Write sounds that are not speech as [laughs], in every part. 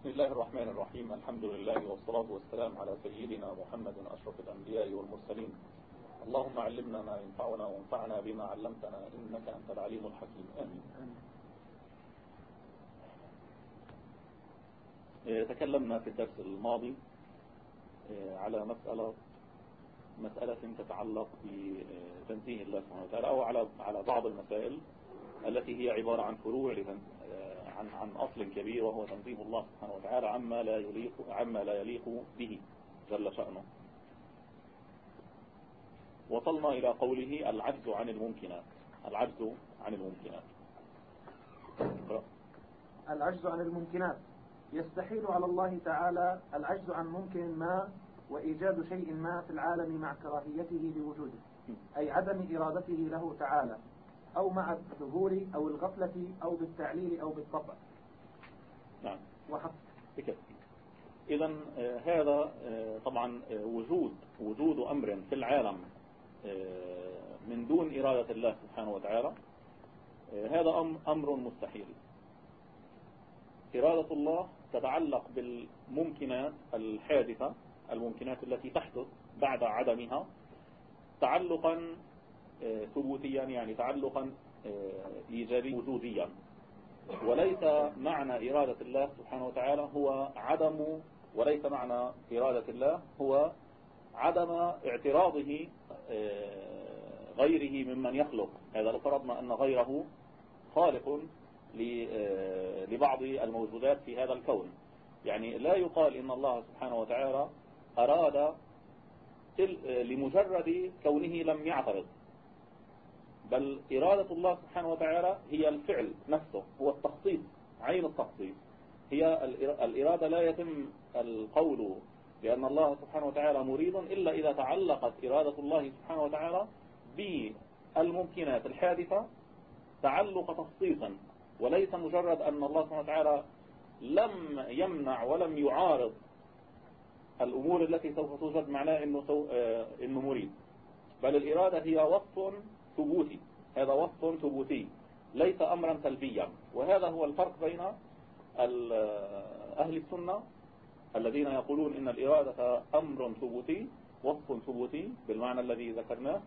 بسم الله الرحمن الرحيم. الحمد لله والصلاة والسلام على سيدنا محمد أشرف الأنبياء والمرسلين. اللهم علمنا ما ينفعنا وانفعنا بما علمتنا إنك أنت العليم الحكيم. آمين. تكلمنا في الدرس الماضي على مسألة مسألة تتعلق بتنزيه الله سبحانه وتعالى أو على على بعض المسائل التي هي عبارة عن فروع عن عن أصل كبير وهو تنزيه الله سبحانه وتعالى عما لا يليق عما لا يليق به جل شأنه. وصلنا إلى قوله العجز عن الممكنات. العجز عن الممكنات. العجز عن الممكنات. يستحيل على الله تعالى العجز عن ممكن ما وإيجاد شيء ما في العالم مع كراهيته لوجوده أي عدم إرادته له تعالى. أو مع الظهور أو الغفلة أو بالتعليل أو بالطبع. نعم. وحق. بكذا إذا آه، هذا آه، طبعا آه، وجود وجود أمر في العالم من دون إرادة الله سبحانه وتعالى هذا أمر مستحيل. إرادة الله تتعلق بالممكنات الحادثة الممكنات التي تحدث بعد عدمها تعلقا ثبوتيا يعني تعلقا إيجابي وجوديا. وليس معنى إرادة الله سبحانه وتعالى هو عدم وليس معنى إرادة الله هو عدم اعتراضه آه، غيره ممن يخلق. هذا لو فرضنا أن غيره خالق آه، لبعض الموجودات في هذا الكون. يعني لا يقال إن الله سبحانه وتعالى أراد آه، لمجرد كونه لم يعترض. بل إرادة الله سبحانه وتعالى هي الفعل نفسه هو التخصيص عين التخصيص هي الإرادة لا يتم القول لأن الله سبحانه وتعالى مريد إلا إذا تعلقت إرادة الله سبحانه وتعالى بالممكنات الحادثة تعلق تخصيصا وليس مجرد أن الله سبحانه وتعالى لم يمنع ولم يعارض الأمور التي سوف توجد معناه إنه, سو... آه، إنه مريد. بل الإرادة هي وصف ثبوتي. هذا وصف ثبوتي. ليس أمرا سلبيا. وهذا هو الفرق بين أهل السنة الذين يقولون إن الإرادة أمر ثبوتي وصف ثبوتي بالمعنى الذي ذكرناه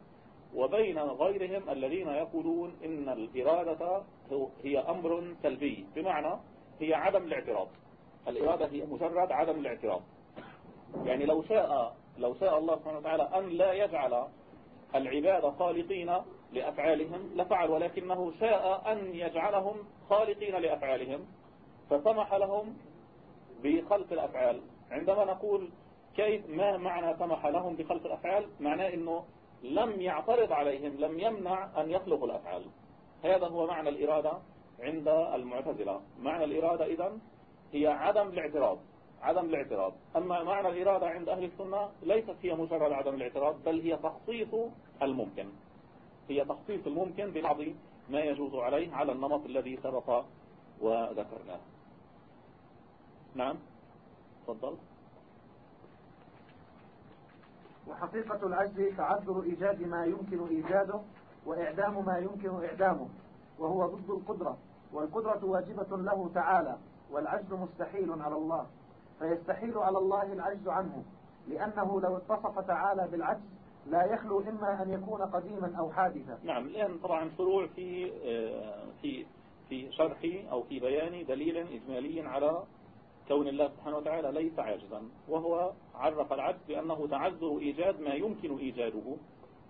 وبين غيرهم الذين يقولون إن الإرادة هي أمر سلبي. بمعنى هي عدم الاعتراض. الإرادة هي مجرد عدم الاعتراض. يعني لو شاء لو شاء الله سبحانه وتعالى أن لا يجعل العباد خالقين لأفعالهم لفعل ولكنه شاء أن يجعلهم خالقين لأفعالهم فسمح لهم بخلق الأفعال. عندما نقول كيف ما معنى سمح لهم بخلق الأفعال؟ معناه أنه لم يعترض عليهم لم يمنع أن يخلقوا الأفعال. هذا هو معنى الإرادة عند المعتزلة. معنى الإرادة إذن هي عدم الاعتراض. عدم الاعتراض. أما معنى الإرادة عند أهل السنة ليست هي مجرد عدم الاعتراض بل هي تخصيص الممكن. هي تخصيص الممكن ببعض ما يجوز عليه على النمط الذي سبق وذكرناه. نعم. تفضل. وحقيقة العجز تعذر إيجاد ما يمكن إيجاده وإعدام ما يمكن إعدامه وهو ضد القدرة والقدرة واجبة له تعالى والعجز مستحيل على الله فيستحيل على الله العجز عنه لأنه لو اتصف تعالى بالعجز لا يخلو إما أن يكون قديما أو حادثا. نعم لأن طبعا شروع في آه، في في شرح أو في بيان دليل إجمالي على كون الله سبحانه وتعالى ليس عاجزا وهو عرف العجز بأنه تعذر إيجاد ما يمكن إيجاده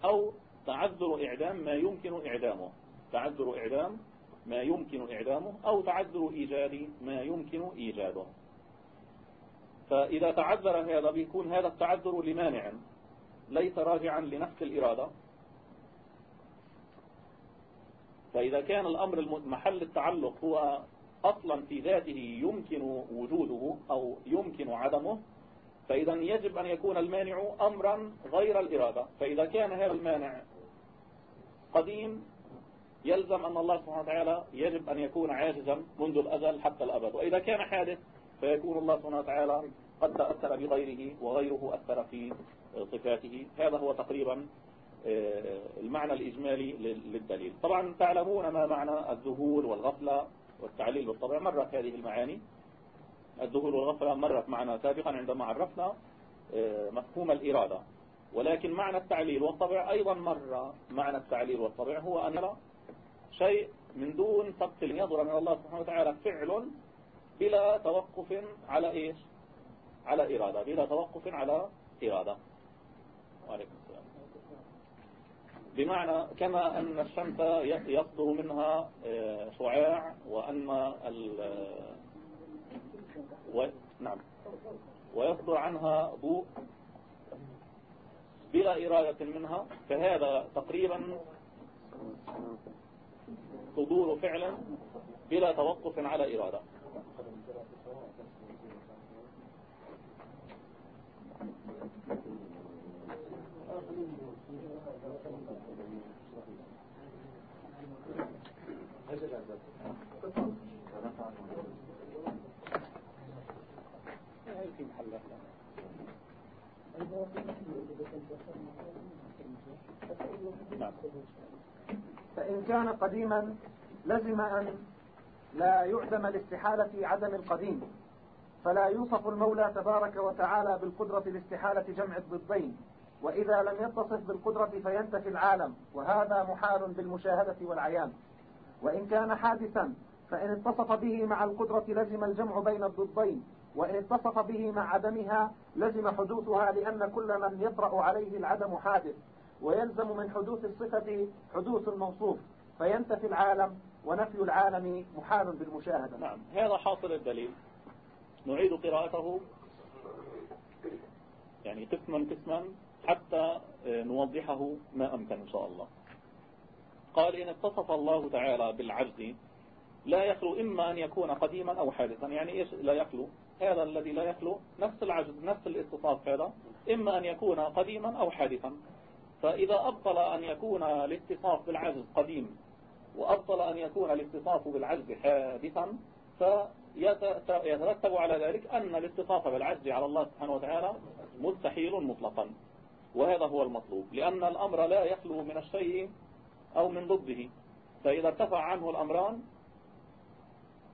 أو تعذر إعدام ما يمكن إعدامه. تعذر إعدام ما يمكن إعدامه أو تعذر إيجاد ما يمكن إيجاده. فإذا تعذر هذا بيكون هذا التعذر لمانع. ليس راجعا لنفس الإرادة. فإذا كان الأمر محل التعلق هو أصلا في ذاته يمكن وجوده أو يمكن عدمه فإذا يجب أن يكون المانع أمرا غير الإرادة. فإذا كان هذا المانع قديم يلزم أن الله سبحانه وتعالى يجب أن يكون عاجزا منذ الأزل حتى الأبد. وإذا كان حادث فيكون الله سبحانه وتعالى قد تأثر بغيره وغيره أثر في صفاته هذا هو تقريبا آه، المعنى الإجمالي للدليل. طبعا تعلمون ما معنى الظهور والغفلة والتعليل بالطبع. مرت هذه المعاني. الذهول والغفلة مرت معنا سابقا عندما عرفنا آه، مفهوم الإرادة. ولكن معنى التعليل والطبع أيضا مر معنى التعليل والطبع. هو أن شيء من دون سبق يظهر من الله سبحانه وتعالى فعل بلا توقف على إيش؟ على إرادة بلا توقف على إرادة. وعليكم السلام. بمعنى كما أن الشمس يصدر منها آه، شعاع وأن ال و... نعم. ويصدر عنها ضوء بلا إرادة منها فهذا تقريبا صدور فعلا بلا توقف على إرادة. فإن كان قديما لزم أن لا يعدم الاستحالة عدم القديم فلا يوصف المولى تبارك وتعالى بالقدرة لاستحالة جمع الضدين وإذا لم يتصف بالقدرة فينتفي العالم وهذا محال بالمشاهدة والعيان. وإن كان حادثا فإن اتصف به مع القدرة لزم الجمع بين الضدين وإن اتصف به مع عدمها لزم حدوثها لأن كل من يطرأ عليه العدم حادث. ويلزم من حدوث الصفة حدوث الموصوف فينتفي العالم ونفي العالم محال بالمشاهدة. نعم هذا حاصل الدليل. نعيد قراءته. يعني قسما قسما حتى نوضحه ما أمكن إن شاء الله. قال إن اتصف الله تعالى بالعجز لا يخلو إما أن يكون قديما أو حادثا. يعني إيش لا يخلو؟ هذا الذي لا يخلو نفس العجز نفس الاتصاف هذا. إما أن يكون قديما أو حادثا. فإذا أبطل أن يكون الاتصاف بالعجز قديم وأبطل أن يكون الاتصاف بالعجز حادثا فيترتب على ذلك أن الاتصاف بالعجز على الله سبحانه وتعالى مستحيل مطلقا. وهذا هو المطلوب لأن الأمر لا يخلو من الشيء أو من ضده. فإذا ارتفع عنه الأمران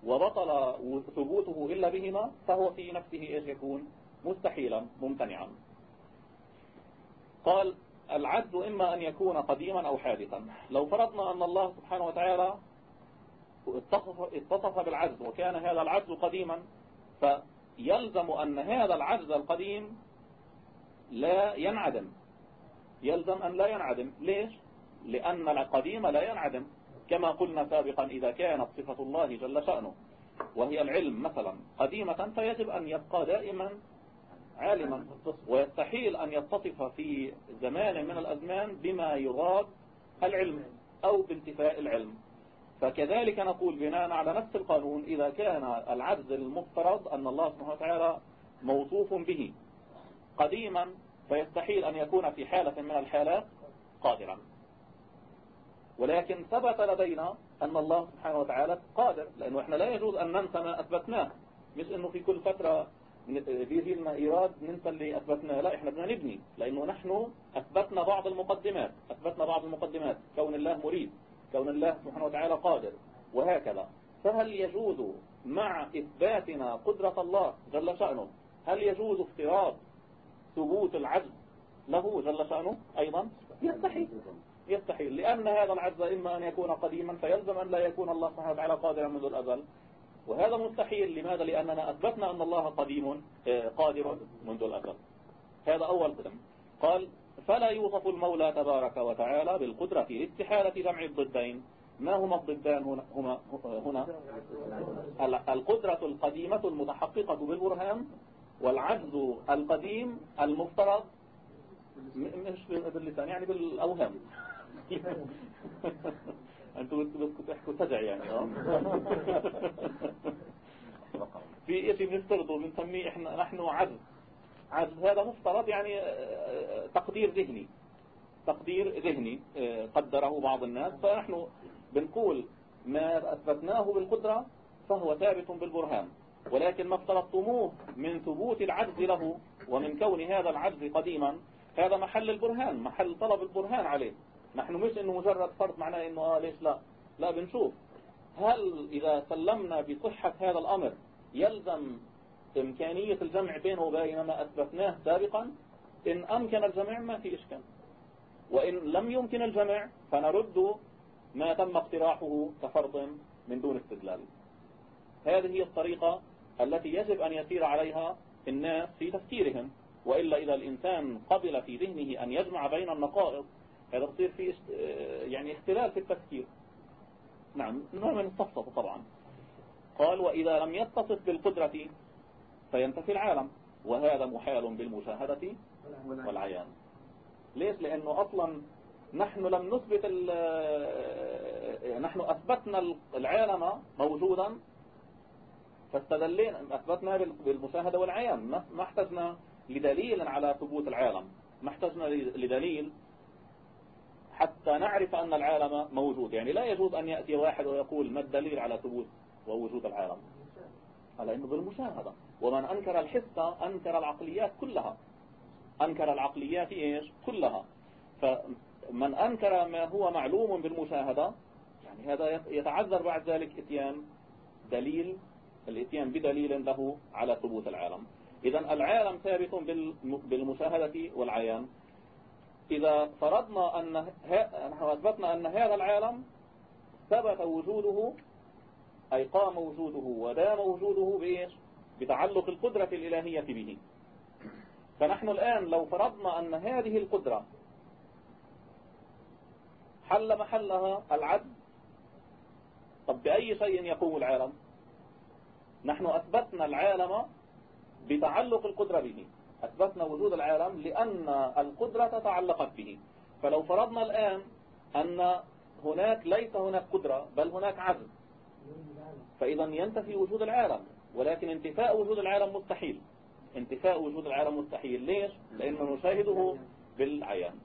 وبطل ثبوته إلا بهما فهو في نفسه إيش يكون؟ مستحيلا ممتنعا. قال العجز إما أن يكون قديما أو حادثا. لو فرضنا أن الله سبحانه وتعالى اتصف بالعجز وكان هذا العجز قديما فيلزم أن هذا العجز القديم لا ينعدم. يلزم أن لا ينعدم. ليش؟ لأن القديم لا ينعدم. كما قلنا سابقا إذا كانت صفة الله جل شأنه وهي العلم مثلا قديمة فيجب أن يبقى دائما عالما ويستحيل أن يتصف في زمان من الأزمان بما يراد العلم أو بانتفاء العلم. فكذلك نقول بناء على نفس القانون إذا كان العجز المفترض أن الله سبحانه وتعالى موصوف به قديما فيستحيل أن يكون في حالة من الحالات قادرا. ولكن ثبت لدينا أن الله سبحانه وتعالى قادر لأنه إحنا لا يجوز أن ننسى ما أثبتناه. مش أنه في كل فترة بيجي لنا إيراد ننسى اللي أثبتناه لا إحنا بدنا نبني لأنه نحن أثبتنا بعض المقدمات أثبتنا بعض المقدمات كون الله مريد كون الله سبحانه وتعالى قادر وهكذا. فهل يجوز مع إثباتنا قدرة الله جل شأنه؟ هل يجوز افتراض ثبوت العجز له جل شأنه؟ أيضا يستحيل. يستحيل. لأن هذا العجز إما أن يكون قديما فيلزم أن لا يكون الله سبحانه وتعالى قادرا منذ الأزل. وهذا مستحيل. لماذا؟ لأننا أثبتنا أن الله قديم آه، قادر منذ الأزل هذا أول قدم. قال فلا يوصف المولى تبارك وتعالى بالقدرة لاستحالة جمع الضدين. ما هما الضدان هنا, هما هنا؟ القدرة القديمة المتحققة بالبرهان والعجز القديم المفترض. مش باللسان يعني بالأوهام. [laughs] أنتوا بدكم تحكوا سجع يعني آه. [laughs] في شيء بنفترضه بنسميه إحنا نحن عجز عجز هذا مفترض يعني آه، تقدير ذهني. تقدير ذهني آه، قدره بعض الناس. فنحن بنقول ما أثبتناه بالقدرة فهو ثابت بالبرهان. ولكن ما افترضتموه من ثبوت العجز له ومن كون هذا العجز قديما هذا محل البرهان محل طلب البرهان عليه. نحن مش إنه مجرد فرض معناه إنه آه ليش لا؟ لا بنشوف. هل إذا سلمنا بصحة هذا الأمر يلزم إمكانية الجمع بينه وبين ما أثبتناه سابقا؟ إن أمكن الجمع ما في إشكال. وإن لم يمكن الجمع فنرد ما تم اقتراحه كفرض من دون استدلال. هذه هي الطريقة التي يجب أن يسير عليها الناس في تفكيرهم وإلا إذا الإنسان قبل في ذهنه أن يجمع بين النقائض هذا تصير في يعني اختلال في التفكير. نعم نوع من الصفصفة طبعا. قال وإذا لم يتصف بالقدرة فينتفي العالم وهذا محال بالمشاهدة والعيان. ليش؟ لأنه أصلا نحن لم نثبت نحن أثبتنا العالم موجودا فاستدلينا أثبتنا بالمشاهدة والعيان. ما احتجنا لدليل على ثبوت العالم. ما احتجنا لدليل حتى نعرف أن العالم موجود. يعني لا يجوز أن يأتي واحد ويقول ما الدليل على ثبوت ووجود العالم؟ على أنه بالمشاهدة. ومن أنكر الحس أنكر العقليات كلها. أنكر العقليات إيش؟ كلها. فمن أنكر ما هو معلوم بالمشاهدة يعني هذا يتعذر بعد ذلك إتيان دليل الإتيان بدليل له على ثبوت العالم. إذا العالم ثابت بالمشاهدة والعيان. إذا فرضنا أن نحن أثبتنا أن هذا العالم ثبت وجوده أي قام وجوده ودام وجوده بإيش؟ بتعلق القدرة الإلهية به. فنحن الآن لو فرضنا أن هذه القدرة حل محلها العدل طب بأي شيء يقوم العالم؟ نحن أثبتنا العالم بتعلق القدرة به. أثبتنا وجود العالم لأن القدرة تعلقت به. فلو فرضنا الآن أن هناك ليس هناك قدرة بل هناك عزم. فإذا ينتفي وجود العالم ولكن انتفاء وجود العالم مستحيل. انتفاء وجود العالم مستحيل. ليش؟ لأنه نشاهده بالعيان.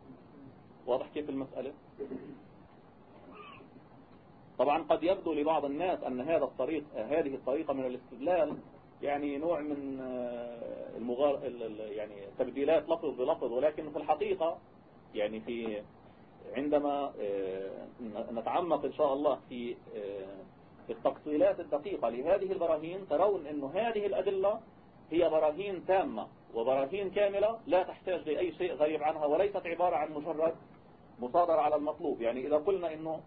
واضح كيف المسألة؟ طبعا قد يبدو لبعض الناس أن هذا الطريق هذه الطريقة من الاستدلال يعني نوع من آه، المغار يعني تبديلات لفظ بلفظ ولكن في الحقيقة يعني في عندما آه، نتعمق إن شاء الله في آه، التفصيلات الدقيقة لهذه البراهين ترون أن هذه الأدلة هي براهين تامة وبراهين كاملة لا تحتاج لأي شيء غريب عنها وليست عبارة عن مجرد مصادرة على المطلوب. يعني إذا قلنا أنه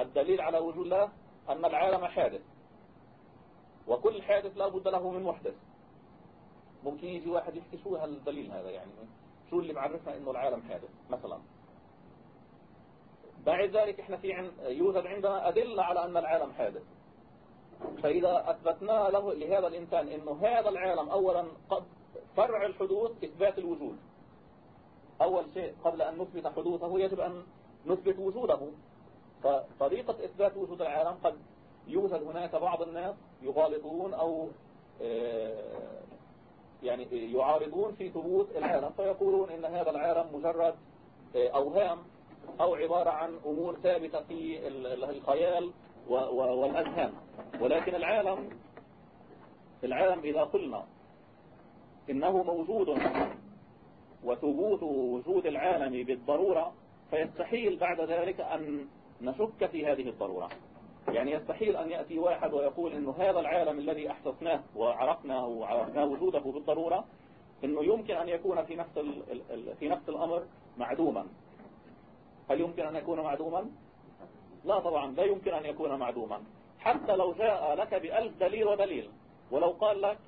الدليل على وجود الله أن العالم حادث وكل حادث لا بد له من محدث ممكن يجي واحد يحكي شو هالدليل هذا يعني؟ شو اللي معرفنا إنه العالم حادث مثلا؟ بعد ذلك إحنا في عن يوجد عندنا أدلة على أن العالم حادث فإذا أثبتنا له لهذا الإنسان أنه هذا العالم أولا قد فرع الحدوث إثبات الوجود. أول شيء قبل أن نثبت حدوثه يجب أن نثبت وجوده. فطريقة إثبات وجود العالم قد يوجد هناك بعض الناس يغالطون أو آه، يعني يعارضون في ثبوت العالم فيقولون إن هذا العالم مجرد آه، أوهام أو عبارة عن أمور ثابتة في الخيال والأذهان. ولكن العالم العالم إذا قلنا إنه موجود وثبوت وجود العالم بالضرورة فيستحيل بعد ذلك أن نشك في هذه الضرورة. يعني يستحيل أن يأتي واحد ويقول إنه هذا العالم الذي أحسسناه وعرفناه وعرفنا وجوده بالضرورة إنه يمكن أن يكون في نفس في نفس الأمر معدوما. هل يمكن أن يكون معدوما؟ لا طبعا لا يمكن أن يكون معدوما. حتى لو جاء لك بألف دليل ودليل ولو قال لك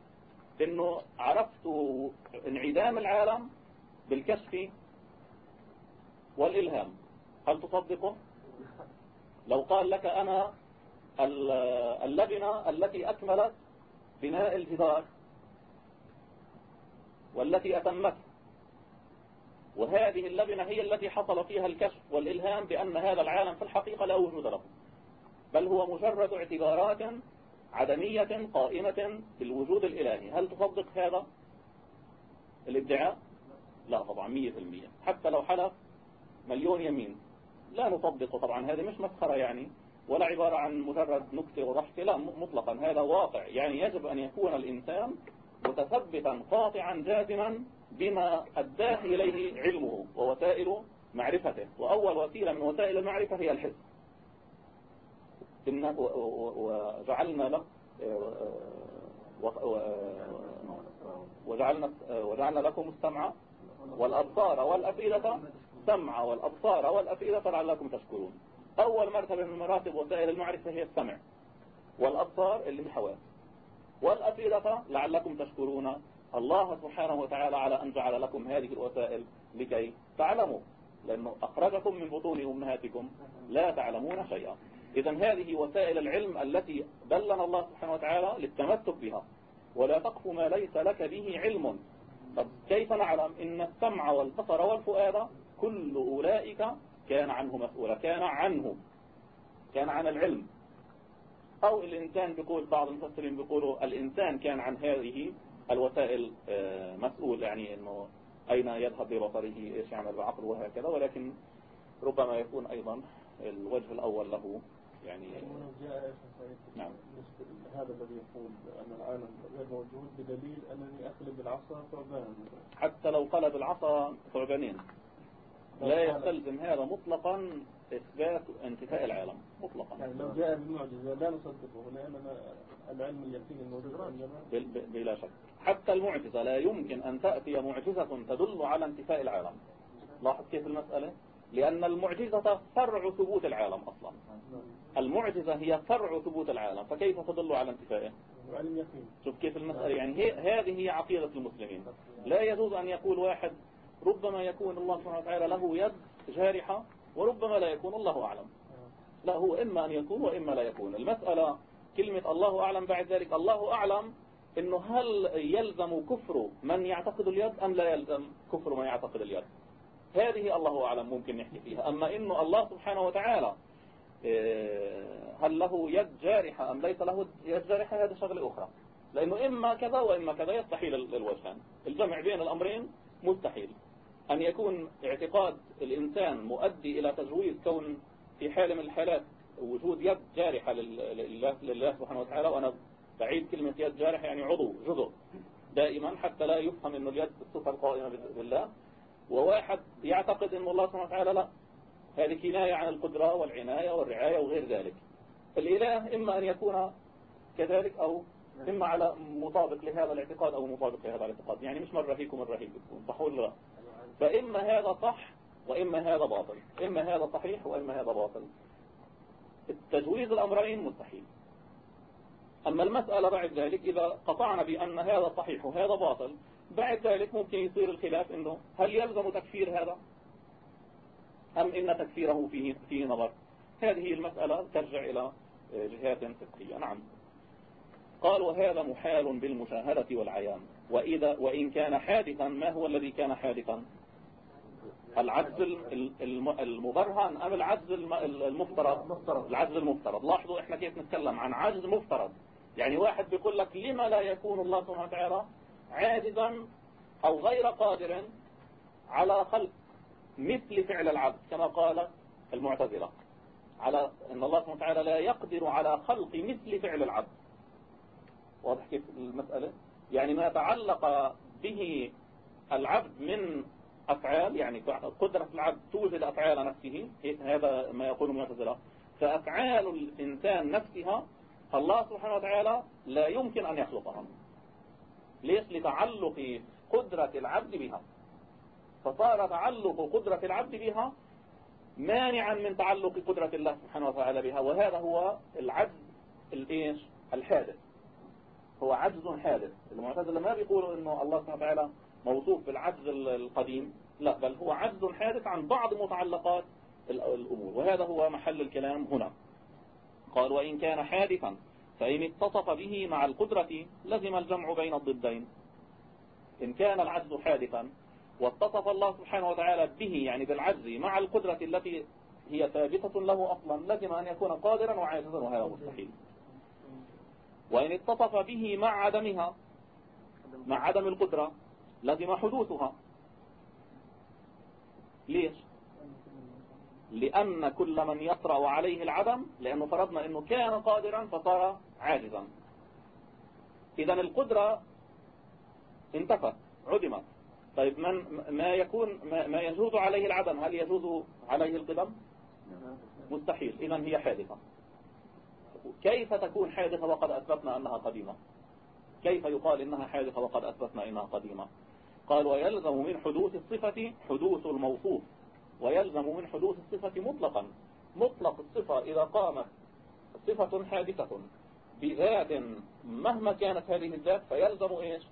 إنه عرفت انعدام العالم بالكشف والإلهام هل تصدقه؟ لو قال لك أنا اللبنة التي أكملت بناء الجدار والتي أتمته وهذه اللبنة هي التي حصل فيها الكشف والإلهام بأن هذا العالم في الحقيقة لا وجود له بل هو مجرد اعتبارات عدمية قائمة بالوجود الإلهي. هل تصدق هذا الادعاء؟ لا طبعا مية في المية. حتى لو حلف مليون يمين. لا نطبقه طبعا هذه مش مسخرة يعني. ولا عبارة عن مجرد نكتة وضحكة لا مطلقا. هذا واقع. يعني يجب أن يكون الإنسان متثبتا قاطعا جازما بما أداه إليه علمه ووسائل معرفته. وأول وسيلة من وسائل المعرفة هي الحس وجعلنا له وجعلنا, وجعلنا لكم السمع والأبصار والأفئدة سمع والأبصار والأفئدة لعلكم تشكرون. أول مرتبة من مراتب وسائل المعرفة هي السمع والأبصار اللي الحواس والأفئدة لعلكم تشكرون. الله سبحانه وتعالى على أن جعل لكم هذه الوسائل لكي تعلموا لأنه أخرجكم من بطون أمهاتكم لا تعلمون شيئا. إذا هذه وسائل العلم التي دلنا الله سبحانه وتعالى للتمسك بها. ولا تقف ما ليس لك به علم. طب كيف نعلم إن السمع والبصر والفؤاد كل أولئك كان عنه مسؤولا كان عنه كان عن العلم. أو الإنسان بيقول بعض المفسرين بيقولوا الإنسان كان عن هذه الوسائل آه، مسؤول يعني أنه أين يذهب ببصره إيش يعمل بعقله وهكذا. ولكن ربما يكون أيضا الوجه الأول له يعني نعم. هذا الذي يقول أن العالم غير موجود بدليل أنني أقلب العصا ثعبانا حتى لو قلب العصا ثعبانين. لا يستلزم هذا مطلقا إثبات انتفاء العالم مطلقا. يعني لو جاء بالمعجزة لا نصدقه لأننا العلم اليقين الموجود بلا شك. حتى المعجزة لا يمكن أن تأتي معجزة تدل على انتفاء العالم. لاحظ كيف المسألة؟ لأن المعجزة فرع ثبوت العالم أصلا. المعجزة هي فرع ثبوت العالم فكيف تدل على انتفائه شوف كيف المسألة يعني هي هذه هي عقيدة المسلمين. لا يجوز أن يقول واحد ربما يكون الله سبحانه وتعالى له يد جارحة وربما لا يكون الله أعلم. لا هو إما أن يكون وإما لا يكون. المسألة كلمة الله أعلم بعد ذلك. الله أعلم إنه هل يلزم كفر من يعتقد اليد أم لا يلزم كفر من يعتقد اليد؟ هذه الله أعلم ممكن نحكي فيها. أما إنه الله سبحانه وتعالى آه، هل له يد جارحة أم ليس له يد جارحة؟ هذا شغلة أخرى. لأنه إما كذا وإما كذا يستحيل الوجهان. الجمع بين الأمرين مستحيل. أن يكون اعتقاد الإنسان مؤدي إلى تجويز كون في حال من الحالات وجود يد جارحة لله, لله سبحانه وتعالى وأنا بعيد كلمة يد جارحة يعني عضو جزء دائما حتى لا يفهم أن اليد الصفة القائمة بالله. وواحد يعتقد أن الله سبحانه وتعالى لا. هذه كناية عن القدرة والعناية والرعاية وغير ذلك. الإله إما أن يكون كذلك أو إما على مطابق لهذا الاعتقاد أو مطابق لهذا الاعتقاد. يعني مش مرة هيك ومرة هيك صح ولا لا فإما هذا صح وإما هذا باطل. إما هذا صحيح وإما هذا باطل. التجويز الأمرين مستحيل. أما المسألة بعد ذلك إذا قطعنا بأن هذا صحيح وهذا باطل بعد ذلك ممكن يصير الخلاف أنه هل يلزم تكفير هذا؟ أم إن تكفيره فيه, فيه نظر؟ هذه المسألة ترجع إلى جهات فقهية. نعم. قال وهذا محال بالمشاهدة والعيان. وإذا وإن كان حادثا ما هو الذي كان حادثا؟ العجز المبرهن أم العجز المفترض. العجز المفترض. لاحظوا إحنا كيف نتكلم عن عجز مفترض. يعني واحد بيقول لك لما لا يكون الله سبحانه وتعالى عاجزا أو غير قادر على خلق مثل فعل العبد كما قال المعتزلة. على أن الله سبحانه وتعالى لا يقدر على خلق مثل فعل العبد. واضح كيف المسألة؟ يعني ما تعلق به العبد من أفعال يعني قدرة العبد توجد أفعال نفسه هذا ما يقول المعتزلة. فأفعال الإنسان نفسها الله سبحانه وتعالى لا يمكن أن يخلقها ليش؟ لتعلق قدرة العبد بها. فصار تعلق قدرة العبد بها مانعا من تعلق قدرة الله سبحانه وتعالى بها. وهذا هو العجز الإيش؟ الحادث. هو عجز حادث. المعتزلة ما بيقولوا إنه الله سبحانه وتعالى موصوف بالعجز القديم لا بل هو عجز حادث عن بعض متعلقات الأمور وهذا هو محل الكلام هنا. قال وإن كان حادثا فإن اتصف به مع القدرة لزم الجمع بين الضدين. إن كان العجز حادثا واتصف الله سبحانه وتعالى به يعني بالعجز مع القدرة التي هي ثابتة له أصلا لزم أن يكون قادرا وعاجزا وهذا مستحيل وإن اتصف به مع عدمها مع عدم القدرة لزم حدوثها. ليش؟ لأن كل من يطرأ عليه العدم لأنه فرضنا أنه كان قادرا فصار عاجزا. إذا القدرة انتفت عدمت. طيب من ما يكون ما, يجوز عليه العدم هل يجوز عليه القدم؟ مستحيل. إذا هي حادثة. كيف تكون حادثة وقد أثبتنا أنها قديمة؟ كيف يقال إنها حادثة وقد أثبتنا إنها قديمة؟ قال ويلزم من حدوث الصفة حدوث الموصوف. ويلزم من حدوث الصفة مطلقا. مطلق الصفة إذا قامت صفة حادثة بذات مهما كانت هذه الذات فيلزم إيش؟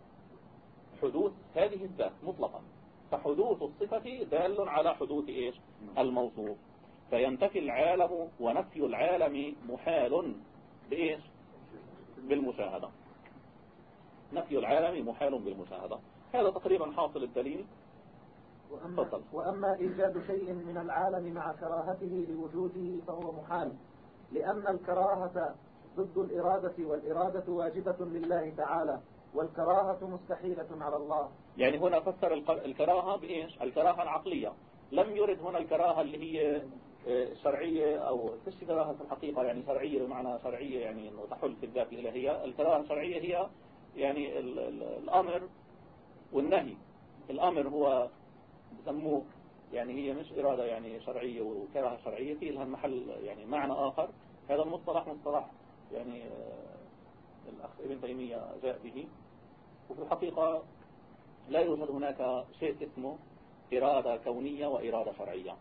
حدوث هذه الذات مطلقا. فحدوث الصفة دال على حدوث إيش؟ الموصوف. فينتفي العالم ونفي العالم محال بإيش؟ بالمشاهدة. نفي العالم محال بالمشاهدة. هذا تقريبا حاصل الدليل. وأما, وأما إيجاد شيء من العالم مع كراهته لوجوده فهو محال لأن الكراهة ضد الإرادة والإرادة واجبة لله تعالى والكراهة مستحيلة على الله. يعني هنا فسر الكراهة بإيش؟ الكراهة العقلية. لم يرد هنا الكراهة اللي هي آه، شرعية أو فيش كراهة في الحقيقة؟ يعني شرعية بمعنى شرعية يعني أنه تحل في الذات الإلهية. الكراهة الشرعية هي يعني ال ال الأمر والنهي. الأمر هو بسموه يعني هي مش إرادة يعني شرعية وكراهة شرعية في لها محل يعني معنى آخر. هذا المصطلح مصطلح يعني آه، الأخ ابن تيمية جاء به. وفي الحقيقة لا يوجد هناك شيء اسمه إرادة كونية وإرادة شرعية.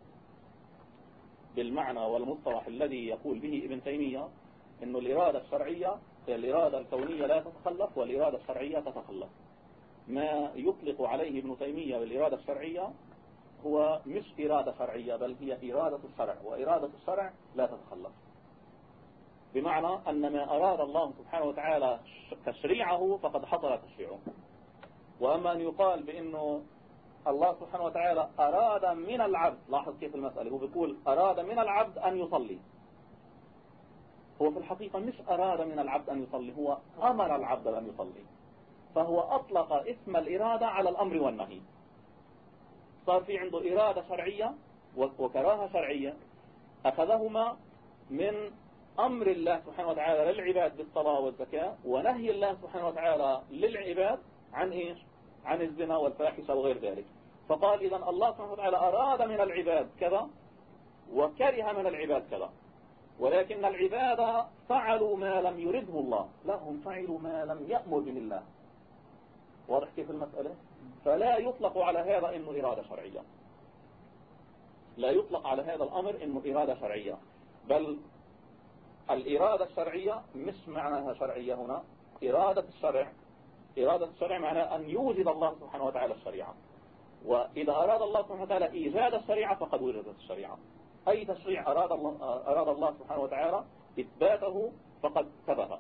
بالمعنى والمصطلح الذي يقول به ابن تيمية أن الإرادة الشرعية الإرادة الكونية لا تتخلف والإرادة الشرعية تتخلف. ما يطلق عليه ابن تيمية بالإرادة الشرعية هو مش إرادة شرعية بل هي إرادة الشرع وإرادة الشرع لا تتخلف. بمعنى أن ما أراد الله سبحانه وتعالى تشريعه فقد حصل تشريعه. وأما أن يقال بأنه الله سبحانه وتعالى أراد من العبد لاحظ كيف المسألة هو بيقول أراد من العبد أن يصلي. هو في الحقيقة مش أراد من العبد أن يصلي هو أمر العبد أن يصلي. فهو أطلق اسم الإرادة على الأمر والنهي. صار في عنده إرادة شرعية وكراهة شرعية أخذهما من أمر الله سبحانه وتعالى للعباد بالصلاة والزكاة ونهي الله سبحانه وتعالى للعباد عن إيش؟ عن الزنا والفاحشة وغير ذلك. فقال إذا الله سبحانه وتعالى أراد من العباد كذا وكره من العباد كذا. ولكن العباد فعلوا ما لم يرده الله. لا هم فعلوا ما لم يأمر به الله. واضح كيف المسألة؟ فلا يطلق على هذا إنه إرادة شرعية. لا يطلق على هذا الأمر إنه إرادة شرعية. بل الإرادة الشرعية مش معناها شرعية هنا. إرادة الشرع إرادة الشرع معناها أن يوجد الله سبحانه وتعالى الشريعة. وإذا أراد الله سبحانه وتعالى إيجاد الشريعة فقد وجدت الشريعة. أي تشريع أراد الله, أراد الله سبحانه وتعالى إثباته فقد ثبت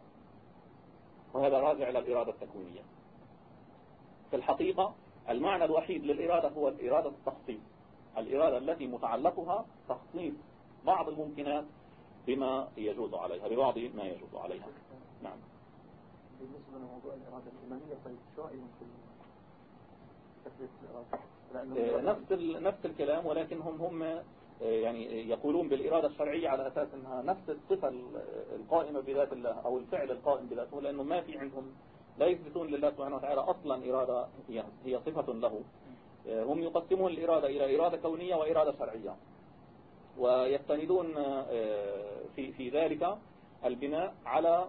وهذا راجع إلى الإرادة التكوينية. في الحقيقة المعنى الوحيد للإرادة هو الإرادة التخصيص الإرادة التي متعلقها تخصيص بعض الممكنات بما يجوز عليها ببعض ما يجوز عليها. نعم. بالنسبة لموضوع الإرادة الإيمانية طيب شو رأيهم في نفس نفس الكلام ولكن هم هم آه، يعني يقولون بالإرادة الشرعية على أساس أنها نفس الصفة القائمة بذات الله أو الفعل القائم بذاته لأنه ما في عندهم لا يثبتون لله سبحانه وتعالى أصلا إرادة هي صفة له. آه، هم يقسمون الإرادة إلى إرادة كونية وإرادة شرعية. ويستندون آه، في في ذلك البناء على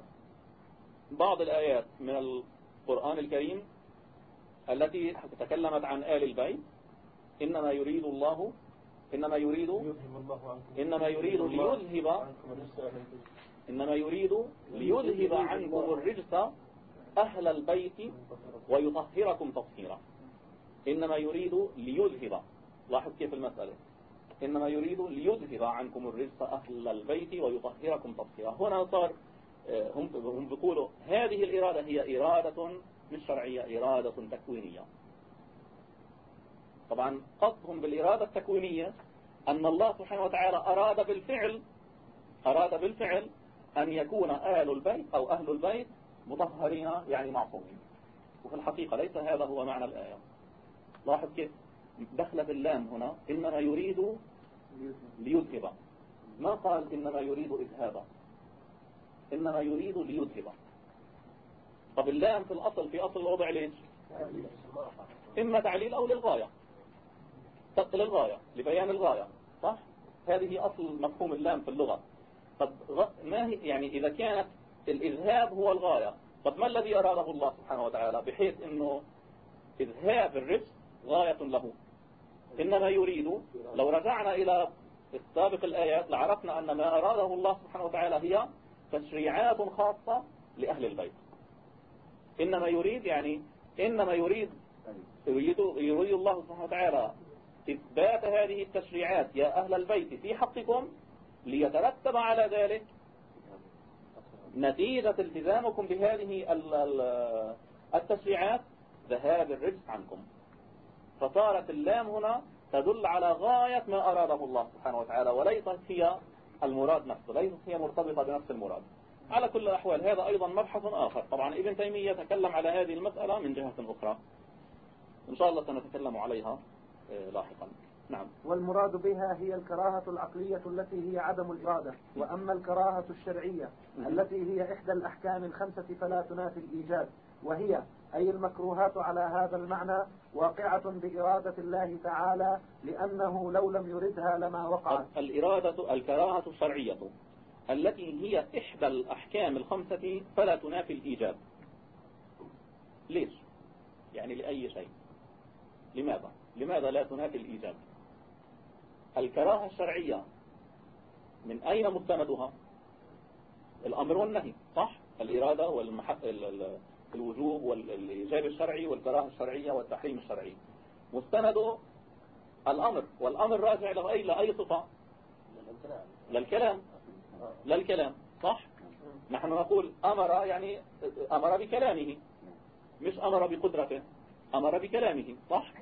بعض الآيات من القرآن الكريم التي تكلمت عن آل البيت. إنما يريد الله إنما يريد إنما يريد ليذهب إنما يريد ليذهب عنكم الرجس أهل البيت ويطهركم تطهيرا. إنما يريد ليذهب. لاحظ كيف المسألة. إنما يريد ليذهب عنكم الرجس أهل البيت ويطهركم تطهيرا. هنا صار آه، هم هم بيقولوا هذه الإرادة هي إرادة مش شرعية إرادة تكوينية. طبعا قصدهم بالإرادة التكوينية أن الله سبحانه وتعالى أراد بالفعل أراد بالفعل أن يكون أهل البيت أو أهل البيت مطهرين يعني معصومين. وفي الحقيقة ليس هذا هو معنى الآية. لاحظ كيف؟ دخلت اللام هنا إنما يريد ليذهب. ما قال إنما يريد إذهابا إنما يريد ليذهب. طب اللام في الأصل في أصل الوضع ليش؟ إما تعليل أو للغاية. للغاية لبيان الغاية. صح؟ هذه أصل مفهوم اللام في اللغة. طب ما هي يعني إذا كانت الإذهاب هو الغاية. طب ما الذي أراده الله سبحانه وتعالى بحيث أنه إذهاب الرزق غاية له؟ إنما يريد لو رجعنا إلى السابق الآيات لعرفنا أن ما أراده الله سبحانه وتعالى هي تشريعات خاصة لأهل البيت. إنما يريد يعني إنما يريد يريد, يريد الله سبحانه وتعالى إثبات هذه التشريعات يا أهل البيت في حقكم ليترتب على ذلك نتيجة التزامكم بهذه التشريعات ذهاب الرجس عنكم. فصارت اللام هنا تدل على غاية ما أراده الله سبحانه وتعالى وليست هي المراد نفسه ليست هي مرتبطة بنفس المراد. على كل الأحوال هذا أيضا مبحث آخر. طبعا ابن تيمية يتكلم على هذه المسألة من جهة أخرى. إن شاء الله سنتكلم عليها آه، لاحقا. نعم والمراد بها هي الكراهة العقلية التي هي عدم الإرادة وأما الكراهة الشرعية التي هي إحدى الأحكام الخمسة فلا تنافي الإيجاد وهي أي المكروهات على هذا المعنى واقعة بإرادة الله تعالى لأنه لو لم يردها لما وقعت الإرادة الكراهة الشرعية التي هي إحدى الأحكام الخمسة فلا تنافي الإيجاب ليش؟ يعني لأي شيء لماذا؟ لماذا لا تنافي الإيجاب؟ الكراهة الشرعية من أين مستندها؟ الأمر والنهي صح؟ الإرادة والمحق الوجوب والإيجاب الشرعي والكراهة الشرعية والتحريم الشرعي. مستند الأمر والأمر راجع لأي لأي صفة؟ للكلام. للكلام صح؟ نحن نقول أمر يعني أمر بكلامه مش أمر بقدرته أمر بكلامه صح؟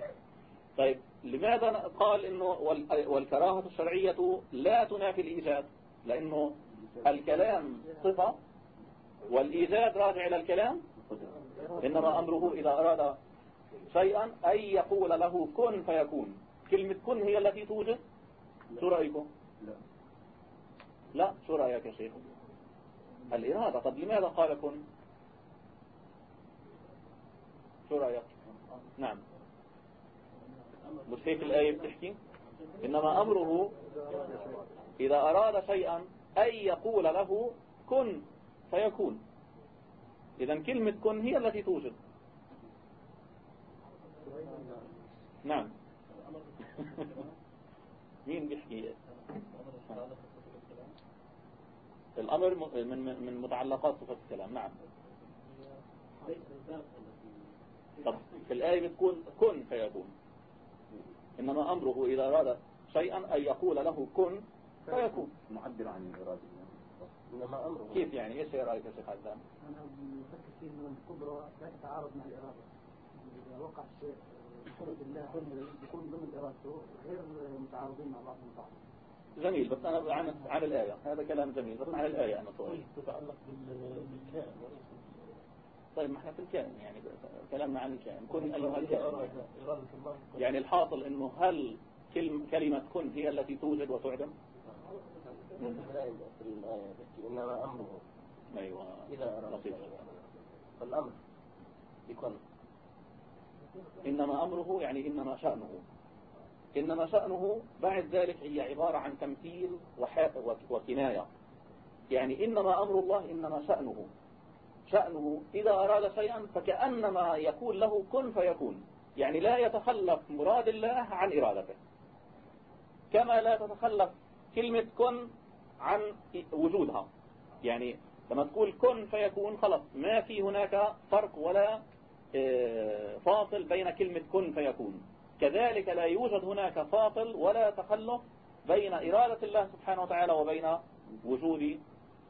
طيب لماذا قال إنه والكراهة الشرعية لا تنافي الإيجاد؟ لأنه الكلام صفة والإيجاد راجع إلى الكلام إنما أمره إذا أراد شيئا أن يقول له كن فيكون. كلمة كن هي التي توجد؟ شو رأيكم؟ لا شو رأيك يا شيخ؟ الإرادة. طب لماذا قال كن؟ شو رأيك؟ نعم. مش هيك الآية بتحكي؟ إنما أمره إذا أراد شيئا أن يقول له كن فيكون. إذا كلمة كن هي التي توجد. نعم. [laughs] مين بيحكي؟ الأمر من من متعلقات صفة الكلام. نعم. طب في الآية بتكون كن فيكون. إنما أمره إذا أراد شيئا أن يقول له كن فيكون. معبر عن الإرادة إنما أمره. كيف يعني؟ إيش رأيك يا شيخ عزام؟ أنا بفكر فيه إنه القدرة لا تتعارض مع الإرادة. إذا وقع الشيء بقدرة الله بيكون ضمن إرادته غير متعارضين مع بعضهم بعض جميل بس أنا عن عن الآية. هذا كلام جميل بس عن الآية أنا طويل تتعلق بالكائن طيب ما إحنا في الكائن يعني كلامنا عن الكائن كن أيها الكائن يعني الحاصل إنه هل كلمة كن هي التي توجد وتعدم؟ إنما أمره أيوة. إذا أراد فالأمر يكون. إنما أمره يعني إنما شأنه. إنما شأنه بعد ذلك هي عبارة عن تمثيل وكناية. يعني إنما أمر الله إنما شأنه. شأنه إذا أراد شيئا فكأنما يقول له كن فيكون. يعني لا يتخلف مراد الله عن إرادته. كما لا تتخلف كلمة كن عن وجودها. يعني لما تقول كن فيكون خلص ما في هناك فرق ولا آه، فاصل بين كلمة كن فيكون. كذلك لا يوجد هناك فاصل ولا تخلف بين إرادة الله سبحانه وتعالى وبين وجود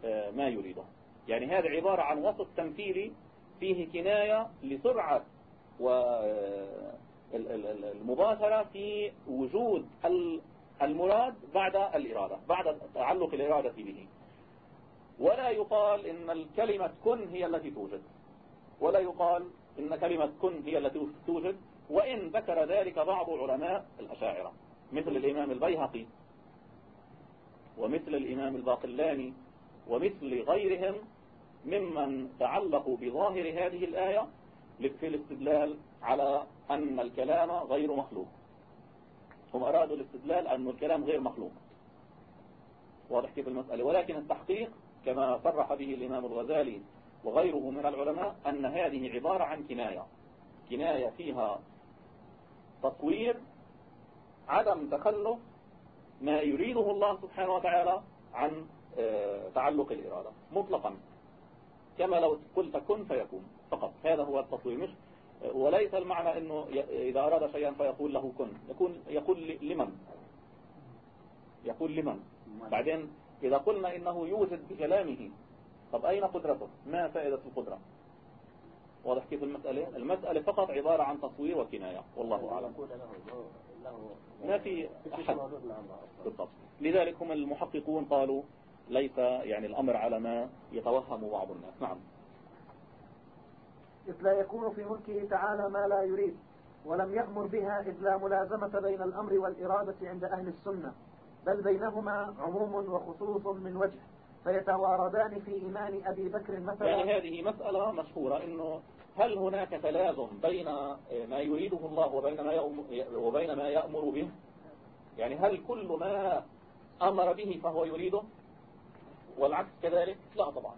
آه، ما يريده. يعني هذا عبارة عن وسط تمثيلي فيه كناية لسرعة والمباشرة آه، في وجود المراد بعد الإرادة بعد تعلق الإرادة به. ولا يقال إن الكلمة كن هي التي توجد. ولا يقال إن كلمة كن هي التي توجد. وإن ذكر ذلك بعض علماء الأشاعرة مثل الإمام البيهقي ومثل الإمام الباقلاني ومثل غيرهم ممن تعلقوا بظاهر هذه الآية في الاستدلال على أن الكلام غير مخلوق. هم أرادوا الاستدلال أن الكلام غير مخلوق. واضح كيف المسألة؟ ولكن التحقيق كما صرح به الإمام الغزالي وغيره من العلماء أن هذه عبارة عن كناية. كناية فيها تصوير عدم تخلف ما يريده الله سبحانه وتعالى عن آه، تعلق الإرادة مطلقا. كما لو قلت كن فيكون فقط. هذا هو التصوير مش وليس المعنى أنه إذا أراد شيئا فيقول له كن. يكون يقول لمن؟ يقول لمن؟ بعدين إذا قلنا إنه يوجد بكلامه طب أين قدرته؟ ما فائدة القدرة؟ واضح كيف المسألة؟ المسألة فقط عبارة عن تصوير وكناية والله أعلم. ما في أحد. بالضبط. لذلك هم المحققون قالوا ليس يعني الأمر على ما يتوهم بعض الناس. نعم. إذ لا يكون في ملكه تعالى ما لا يريد ولم يأمر بها إذ لا ملازمة بين الأمر والإرادة عند أهل السنة بل بينهما عموم وخصوص من وجه فيتواردان في إيمان أبي بكر مثلا. يعني هذه مسألة مشهورة إنه هل هناك تلازم بين ما يريده الله وبين ما وبين ما يأمر به؟ يعني هل كل ما أمر به فهو يريده؟ والعكس كذلك؟ لا طبعا.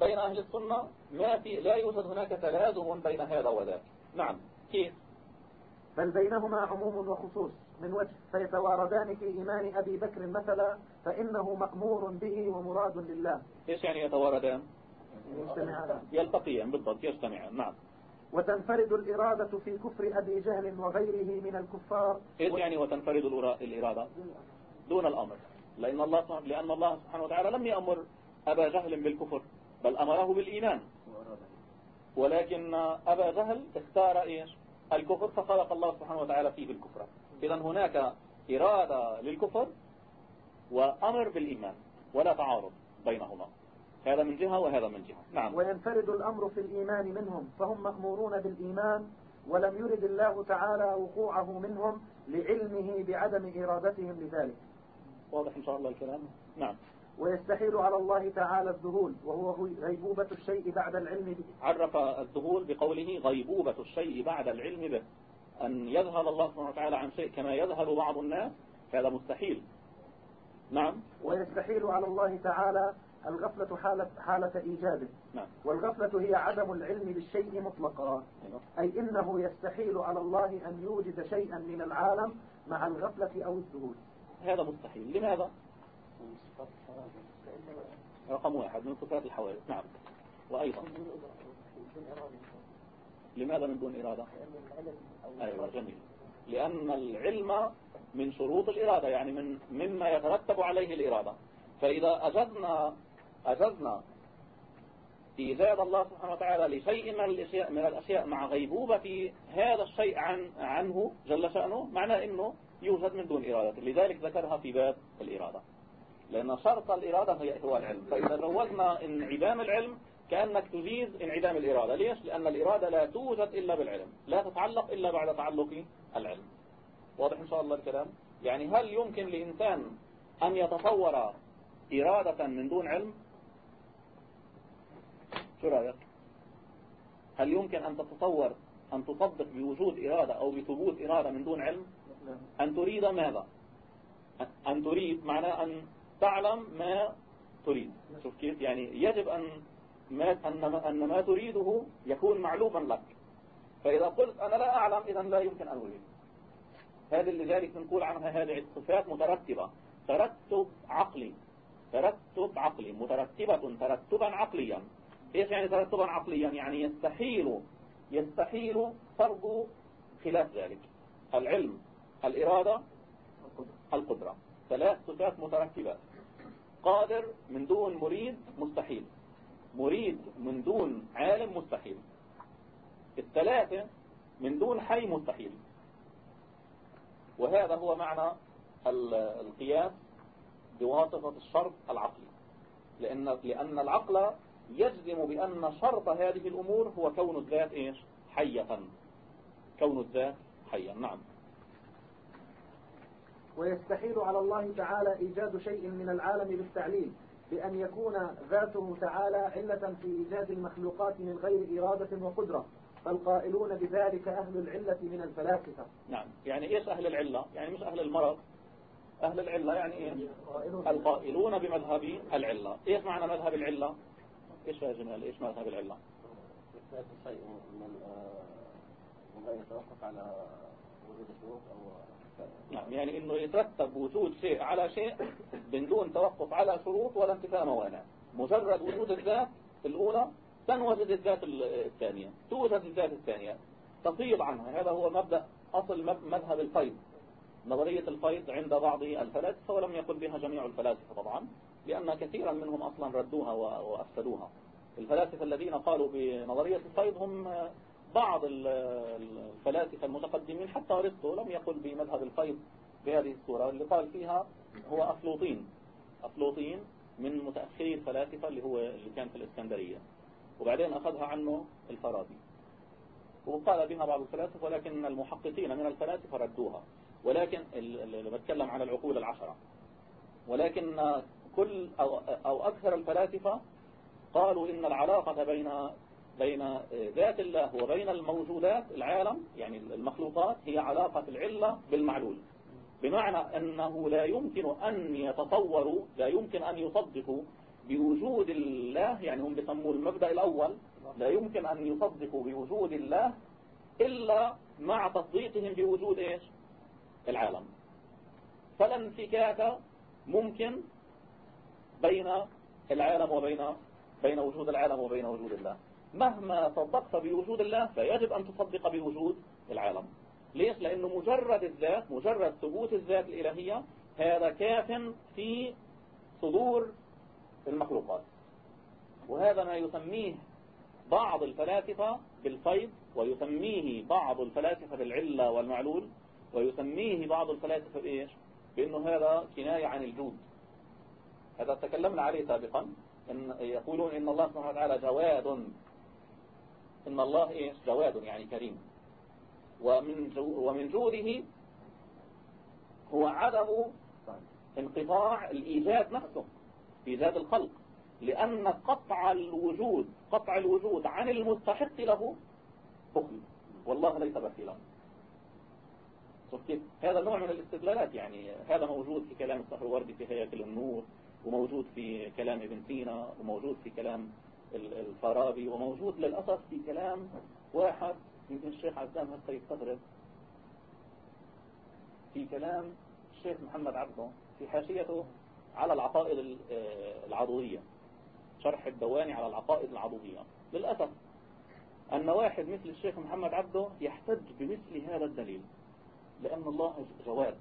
بين أهل السنة ما في لا يوجد هناك تلازم بين هذا وذاك. نعم. كيف؟ بل بينهما عموم وخصوص. من وجه فيتواردان في إيمان أبي بكر مثلا فإنه مأمور به ومراد لله إيش يعني يتواردان؟ يلتقيان بالضبط يجتمعان نعم. وتنفرد الإرادة في كفر أبي جهل وغيره من الكفار. إيش يعني وتنفرد الإرادة؟ دون الأمر. لأن الله لأن الله سبحانه وتعالى لم يأمر أبا جهل بالكفر بل أمره بالإيمان. ولكن أبا جهل اختار إيش؟ الكفر فخلق الله سبحانه وتعالى فيه الكفر إذا هناك إرادة للكفر وأمر بالإيمان ولا تعارض بينهما. هذا من جهة وهذا من جهة. نعم. وينفرد الأمر في الإيمان منهم فهم مأمورون بالإيمان ولم يرد الله تعالى وقوعه منهم لعلمه بعدم إرادتهم لذلك. واضح إن شاء الله الكلام. نعم. ويستحيل على الله تعالى الذهول وهو غيبوبة الشيء بعد العلم به. عرف الذهول بقوله غيبوبة الشيء بعد العلم به. أن يذهل الله سبحانه وتعالى عن شيء كما يذهل بعض الناس هذا مستحيل. نعم. ويستحيل على الله تعالى الغفلة حالة, حالة إيجابه. نعم. والغفلة هي عدم العلم بالشيء مطلقا. نعم. أي إنه يستحيل على الله أن يوجد شيئا من العالم مع الغفلة أو الذهول. هذا مستحيل. لماذا؟ رقم واحد من صفات الحوادث نعم. وأيضا. لماذا من دون إرادة؟ أيوة جميل. لأن العلم من شروط الإرادة يعني من مما يترتب عليه الإرادة. فإذا أجزنا أجزنا إيجاد الله سبحانه وتعالى لشيء من الأشياء, من الأشياء مع غيبوبة هذا الشيء عن عنه جل شأنه معنى أنه يوجد من دون إرادة. لذلك ذكرها في باب الإرادة. لأن شرط الإرادة هو العلم. فإذا زوجنا انعدام العلم كأنك تجيز انعدام الإرادة. ليش؟ لأن الإرادة لا توجد إلا بالعلم. لا تتعلق إلا بعد تعلق العلم. واضح إن شاء الله الكلام؟ يعني هل يمكن لإنسان أن يتصور إرادة من دون علم؟ شو رأيك؟ هل يمكن أن تتصور أن تصدق بوجود إرادة أو بثبوت إرادة من دون علم؟ أن تريد ماذا؟ أن تريد معناه أن تعلم ما تريد. شوف كيف؟ يعني يجب أن ما أن أن ما تريده يكون معلوما لك. فإذا قلت أنا لا أعلم إذا لا يمكن أن أريد. هذه لذلك نقول عنها هذه الصفات مترتبة. ترتب عقلي. ترتب عقلي. مترتبة ترتبا عقليا. إيش يعني ترتبا عقليا؟ يعني يستحيل يستحيل فرض خلاف ذلك. العلم. الإرادة القدرة. ثلاث صفات متركبات. قادر من دون مريد مستحيل. مريد من دون عالم مستحيل. الثلاثة من دون حي مستحيل. وهذا هو معنى القياس بواسطة الشرط العقلي. لأن, لأن العقل يجزم بأن شرط هذه الأمور هو كون الذات إيش؟ حية. كون الذات حيا نعم. ويستحيل على الله تعالى إيجاد شيء من العالم بالتعليل بأن يكون ذاته تعالى علة في إيجاد المخلوقات من غير إرادة وقدرة فالقائلون بذلك أهل العلة من الفلاسفة. نعم يعني إيش أهل العلة؟ يعني مش أهل المرض. أهل العلة يعني إيه القائلون بمذهب العلة. إيش معنى مذهب العلة؟ إيش يا جمال إيش مذهب العلة؟ إثبات من من غير يتوقف على وجود الشروط أو نعم يعني إنه يترتب وجود شيء على شيء من دون توقف على شروط ولا انتفاء موانع. مجرد وجود الذات الأولى تنوجد الذات الثانية توجد الذات الثانية. تفيض عنها هذا هو مبدأ أصل مذهب الفيض. نظرية الفيض عند بعض الفلاسفة ولم يقل بها جميع الفلاسفة طبعا لأن كثيرا منهم أصلا ردوها وأفسدوها. الفلاسفة الذين قالوا بنظرية الفيض هم بعض الفلاسفة المتقدمين حتى أرسطو لم يقل بمذهب الفيض بهذه الصورة اللي قال فيها هو أفلوطين أفلوطين من متأخري الفلاسفة اللي هو اللي كان في الإسكندرية. وبعدين أخذها عنه الفارابي وقال بها بعض الفلاسفة ولكن المحققين من الفلاسفة ردوها. ولكن اللي بتكلم عن العقول العشرة. ولكن كل أو, أو أكثر الفلاسفة قالوا إن العلاقة بين بين ذات الله وبين الموجودات العالم يعني المخلوقات هي علاقة العلة بالمعلول. بمعنى أنه لا يمكن أن يتصوروا لا يمكن أن يصدقوا بوجود الله يعني هم بيسموه المبدأ الأول لا يمكن أن يصدقوا بوجود الله إلا مع تصديقهم بوجود إيش؟ العالم. فلا انفكاك ممكن بين العالم وبين بين وجود العالم وبين وجود الله. مهما صدقت بوجود الله فيجب أن تصدق بوجود العالم. ليش؟ لأنه مجرد الذات مجرد ثبوت الذات الإلهية هذا كاف في صدور المخلوقات. وهذا ما يسميه بعض الفلاسفة بالفيض ويسميه بعض الفلاسفة بالعلة والمعلول ويسميه بعض الفلاسفة بإيش؟ بأنه هذا كناية عن الجود. هذا تكلمنا عليه سابقا إن يقولون إن الله سبحانه وتعالى جواد إن الله إيش جواد يعني كريم. ومن ومن جوده هو عدم انقطاع الإيجاد نفسه إيجاد الخلق لأن قطع الوجود قطع الوجود عن المستحق له بخل والله ليس بخيلا. كيف؟ هذا نوع من الاستدلالات يعني هذا موجود في كلام الصهروردي في هياكل النور وموجود في كلام ابن سينا وموجود في كلام الفارابي وموجود للأسف في كلام واحد يمكن الشيخ عزام هسه يستغرب في كلام الشيخ محمد عبده في حاشيته على العقائد العضوية شرح الدواني على العقائد العضوية. للأسف أن واحد مثل الشيخ محمد عبده يحتج بمثل هذا الدليل لأن الله جواد.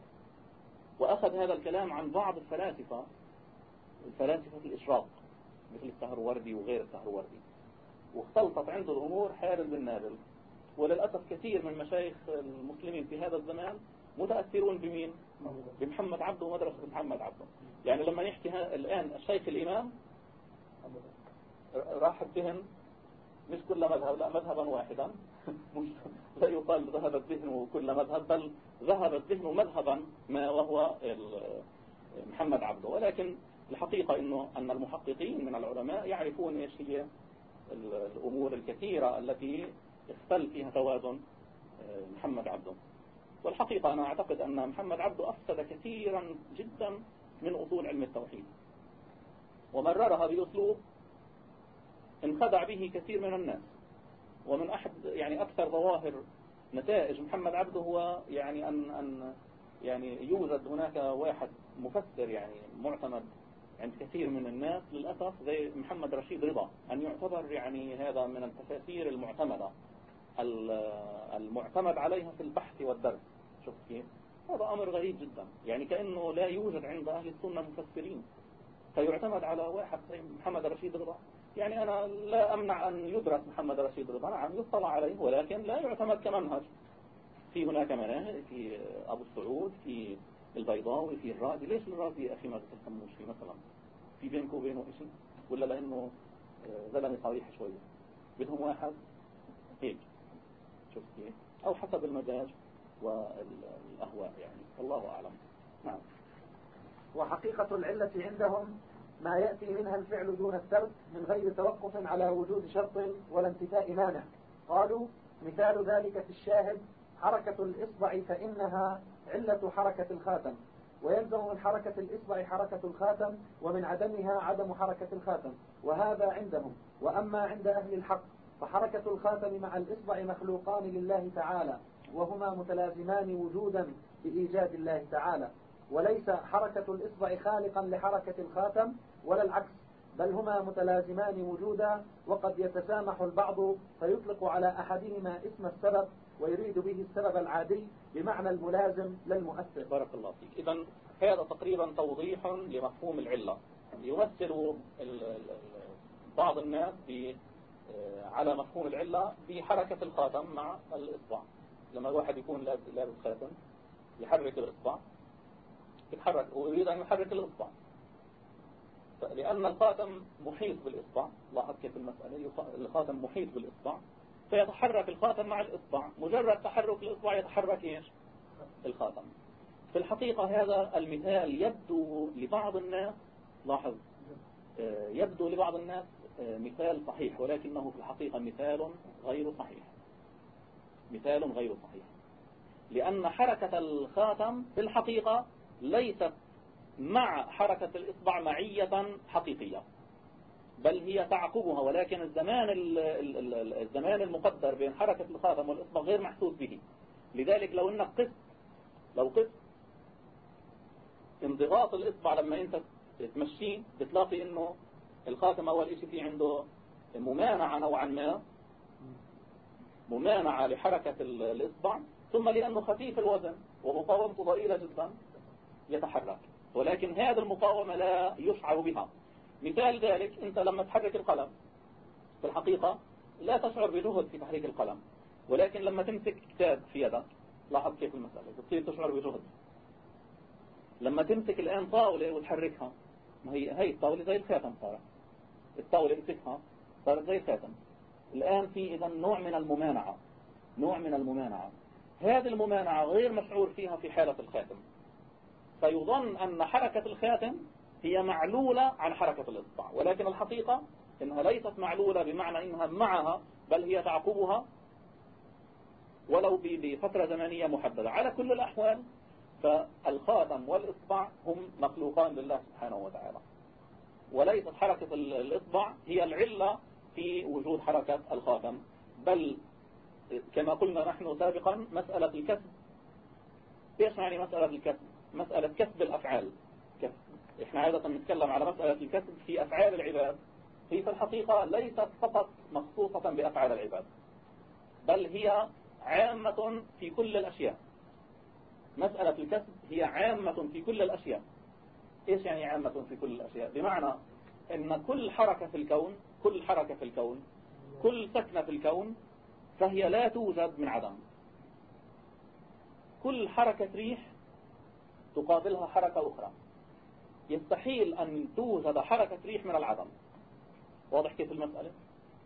وأخذ هذا الكلام عن بعض الفلاسفة الفلاسفة الإشراق. مثل السهروردي وغير السهروردي واختلطت عنده الأمور حارل بالنابل وللأسف كثير من مشايخ المسلمين في هذا الزمان متأثرون بمين؟ بمحمد عبده ومدرسة محمد عبده. يعني لما يحكي الآن الشيخ الإمام راح اتهم مش كل مذهب لا مذهبا واحدا. [laughs] لا يقال ذهب الذهن كل مذهب بل ذهب الذهن مذهبا ما وهو محمد عبده. ولكن الحقيقة إنه أن المحققين من العلماء يعرفون إيش هي الأمور الكثيرة التي اختل فيها توازن محمد عبده. والحقيقة أنا أعتقد أن محمد عبده أفسد كثيرا جدا من أصول علم التوحيد. ومررها بأسلوب انخدع به كثير من الناس. ومن أحد يعني أكثر ظواهر نتائج محمد عبده هو يعني أن, أن يعني يوجد هناك واحد مفسر يعني معتمد عند كثير من الناس للأسف زي محمد رشيد رضا أن يعتبر يعني هذا من التفاسير المعتمدة المعتمد عليها في البحث والدرس. شوف كيف؟ هذا أمر غريب جدا. يعني كأنه لا يوجد عند أهل السنة مفسرين. فيعتمد على واحد زي محمد رشيد رضا. يعني أنا لا أمنع أن يدرس محمد رشيد رضا نعم يطلع عليه ولكن لا يعتمد كمنهج. في هناك مناهج في أبو السعود في البيضاوي في الرازي ليش الرازي يا أخي ما تفهموش فيه مثلا. في بينكم وبينه شيء ولا لأنه زلمه صريح شوية. بدهم واحد هيك. شوف كيف أو حسب المزاج والأهواء يعني. الله أعلم. نعم. وحقيقة العلة عندهم ما يأتي منها الفعل دون الترك من غير توقف على وجود شرط ولا انتفاء مانع. قالوا مثال ذلك في الشاهد حركة الإصبع فإنها علة حركة الخاتم ويلزم من حركة الإصبع حركة الخاتم ومن عدمها عدم حركة الخاتم. وهذا عندهم وأما عند أهل الحق فحركة الخاتم مع الإصبع مخلوقان لله تعالى وهما متلازمان وجودا بإيجاد الله تعالى. وليس حركة الإصبع خالقا لحركة الخاتم ولا العكس بل هما متلازمان وجودا وقد يتسامح البعض فيطلق على أحدهما اسم السبب ويريد به السبب العادي بمعنى الملازم للمؤثر. بارك الله فيك. إذا هذا تقريبا توضيح لمفهوم العلة. يمثل بعض الناس آه، على مفهوم العلة بحركة الخاتم مع الإصبع. لما الواحد يكون لابس خاتم يحرك الإصبع يتحرك ويريد أن يحرك الإصبع. لأن الخاتم محيط بالإصبع لاحظ كيف المسألة الخاتم محيط بالإصبع. فيتحرك الخاتم مع الإصبع. مجرد تحرك الإصبع يتحرك إيش؟ الخاتم في الحقيقة هذا المثال يبدو لبعض الناس لاحظ آه، يبدو لبعض الناس آه، مثال صحيح ولكنه في الحقيقة مثال غير صحيح. مثال غير صحيح. لأن حركة الخاتم في الحقيقة ليست مع حركة الإصبع معية حقيقية. بل هي تعقبها ولكن الزمان الزمان المقدر بين حركة الخاتم والإصبع غير محسوس به. لذلك لو إنك قست لو قست انضغاط الإصبع لما أنت تمشيه بتلاقي إنه الخاتم أول شيء في عنده ممانعة نوعا ما ممانعة لحركة الإصبع ثم لأنه خفيف الوزن ومقاومته ضئيلة جدا يتحرك. ولكن هذه المقاومة لا يشعر بها. مثال ذلك أنت لما تحرك القلم في الحقيقة لا تشعر بجهد في تحريك القلم ولكن لما تمسك كتاب في يدك لاحظ كيف المسألة تصير تشعر بجهد؟ لما تمسك الآن طاولة وتحركها ما هي هي الطاولة زي الخاتم صارت الطاولة امسكها صارت زي الخاتم. الآن في إذا نوع من الممانعة نوع من الممانعة. هذه الممانعة غير مشعور فيها في حالة الخاتم. فيظن أن حركة الخاتم هي معلولة عن حركة الإصبع ولكن الحقيقة إنها ليست معلولة بمعنى إنها معها بل هي تعقبها ولو بفترة زمنية محددة. على كل الأحوال فالخاتم والإصبع هم مخلوقان لله سبحانه وتعالى. وليست حركة الإصبع هي العلة في وجود حركة الخاتم. بل كما قلنا نحن سابقا مسألة الكسب. إيش يعني مسألة الكسب؟ مسألة كسب الأفعال. إحنا عادة نتكلم على مسألة الكسب في أفعال العباد. هي في الحقيقة ليست فقط مخصوصة بأفعال العباد بل هي عامة في كل الأشياء. مسألة الكسب هي عامة في كل الأشياء. إيش يعني عامة في كل الأشياء؟ بمعنى أن كل حركة في الكون كل حركة في الكون كل سكنة في الكون فهي لا توجد من عدم. كل حركة ريح تقابلها حركة أخرى. يستحيل أن توجد حركة ريح من العدم واضح كيف المسألة؟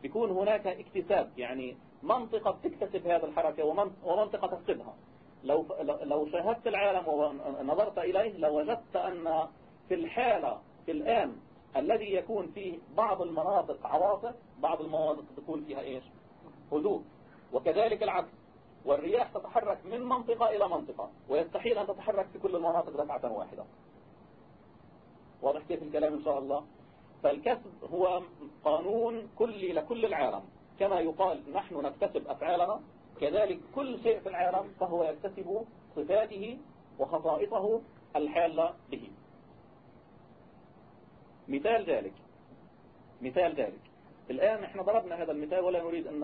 بيكون هناك اكتساب يعني منطقة تكتسب هذه الحركة ومنطقة تفقدها. لو لو شاهدت العالم ونظرت إليه لوجدت أن في الحالة في الآن الذي يكون فيه بعض المناطق عواصف بعض المناطق تكون فيها إيش؟ هدوء. وكذلك العكس والرياح تتحرك من منطقة إلى منطقة ويستحيل أن تتحرك في كل المناطق دفعة واحدة. واضح كيف الكلام إن شاء الله؟ فالكسب هو قانون كلي لكل العالم. كما يقال نحن نكتسب أفعالنا كذلك كل شيء في العالم فهو يكتسب صفاته وخصائصه الحالة به. مثال ذلك مثال ذلك. الآن إحنا ضربنا هذا المثال ولا نريد أن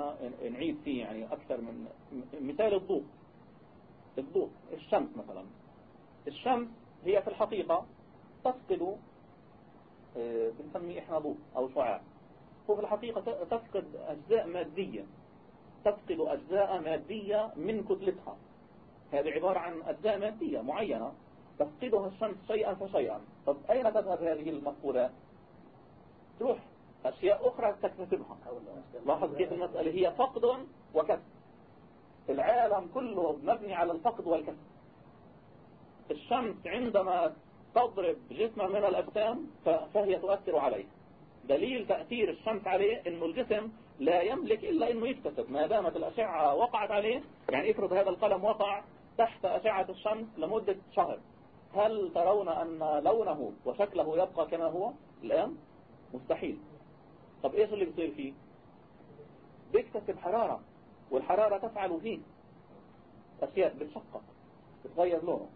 نعيد فيه يعني أكثر من مثال الضوء الضوء الشمس مثلا. الشمس هي في الحقيقة تفقد آه، بنسميه إحنا ضوء أو شعاع. هو في الحقيقة تفقد أجزاء مادية تفقد أجزاء مادية من كتلتها. هذه عبارة عن أجزاء مادية معينة تفقدها الشمس شيئا فشيئا. طب أين تذهب هذه المفقودات تروح أشياء أخرى تكتسبها. لاحظ كيف المسألة هي فقد وكسب. العالم كله مبني على الفقد والكسب. الشمس عندما تضرب جسم من الأجسام فهي تؤثر عليه. دليل تأثير الشمس عليه إنه الجسم لا يملك إلا إنه يكتسب. ما دامت الأشعة وقعت عليه يعني افرض هذا القلم وقع تحت أشعة الشمس لمدة شهر. هل ترون أن لونه وشكله يبقى كما هو؟ الآن مستحيل. طب إيش اللي بيصير فيه؟ بيكتسب حرارة والحرارة تفعل فيه أشياء بتشقق بتغير لونه.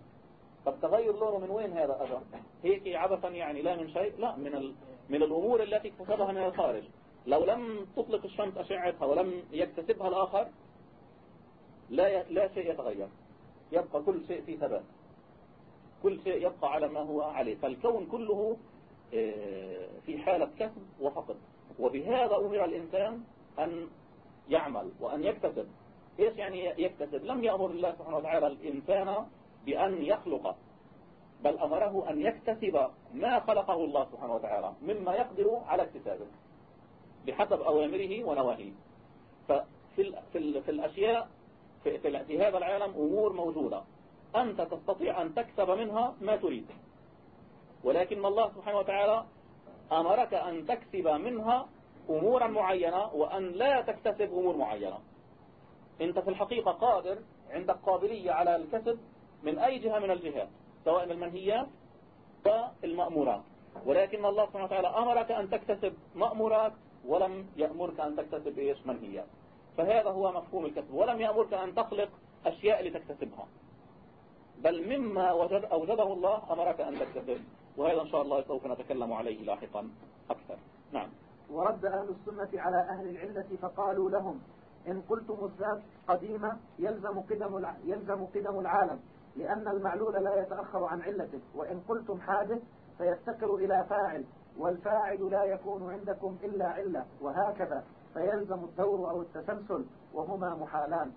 طب تغير لونه من وين هذا أجا هيك عبثا يعني لا من شيء لا من ال... من الأمور التي اكتسبها من الخارج. لو لم تطلق الشمس أشعتها ولم يكتسبها الآخر لا لا شيء يتغير. يبقى كل شيء في ثبات. كل شيء يبقى على ما هو عليه. فالكون كله آه، في حالة كسب وفقد. وبهذا أمر الإنسان أن يعمل وأن يكتسب. إيش يعني يكتسب؟ لم يأمر الله سبحانه وتعالى الإنسان بأن يخلق بل أمره أن يكتسب ما خلقه الله سبحانه وتعالى مما يقدر على اكتسابه بحسب أوامره ونواهيه. ففي في, في الأشياء في, في, في هذا العالم أمور موجودة. أنت تستطيع أن تكسب منها ما تريد. ولكن الله سبحانه وتعالى أمرك أن تكسب منها أمورا معينة وأن لا تكتسب أمور معينة. أنت في الحقيقة قادر عندك قابلية على الكسب من أي جهة من الجهات سواء المنهيات والمأمورات ولكن الله سبحانه وتعالى أمرك أن تكتسب مأمورات ولم يأمرك أن تكتسب إيش؟ منهيات فهذا هو مفهوم الكسب ولم يأمرك أن تخلق أشياء لتكتسبها. بل مما وجد أوجده الله أمرك أن تكتسب. وهذا إن شاء الله سوف نتكلم عليه لاحقا أكثر. نعم. ورد أهل السنة على أهل العلة فقالوا لهم إن قلتم الذات قديمة يلزم قدم يلزم قدم العالم. لأن المعلول لا يتأخر عن علته وإن قلتم حادث فيفتقر إلى فاعل والفاعل لا يكون عندكم إلا علة وهكذا فيلزم الدور أو التسلسل وهما محالان.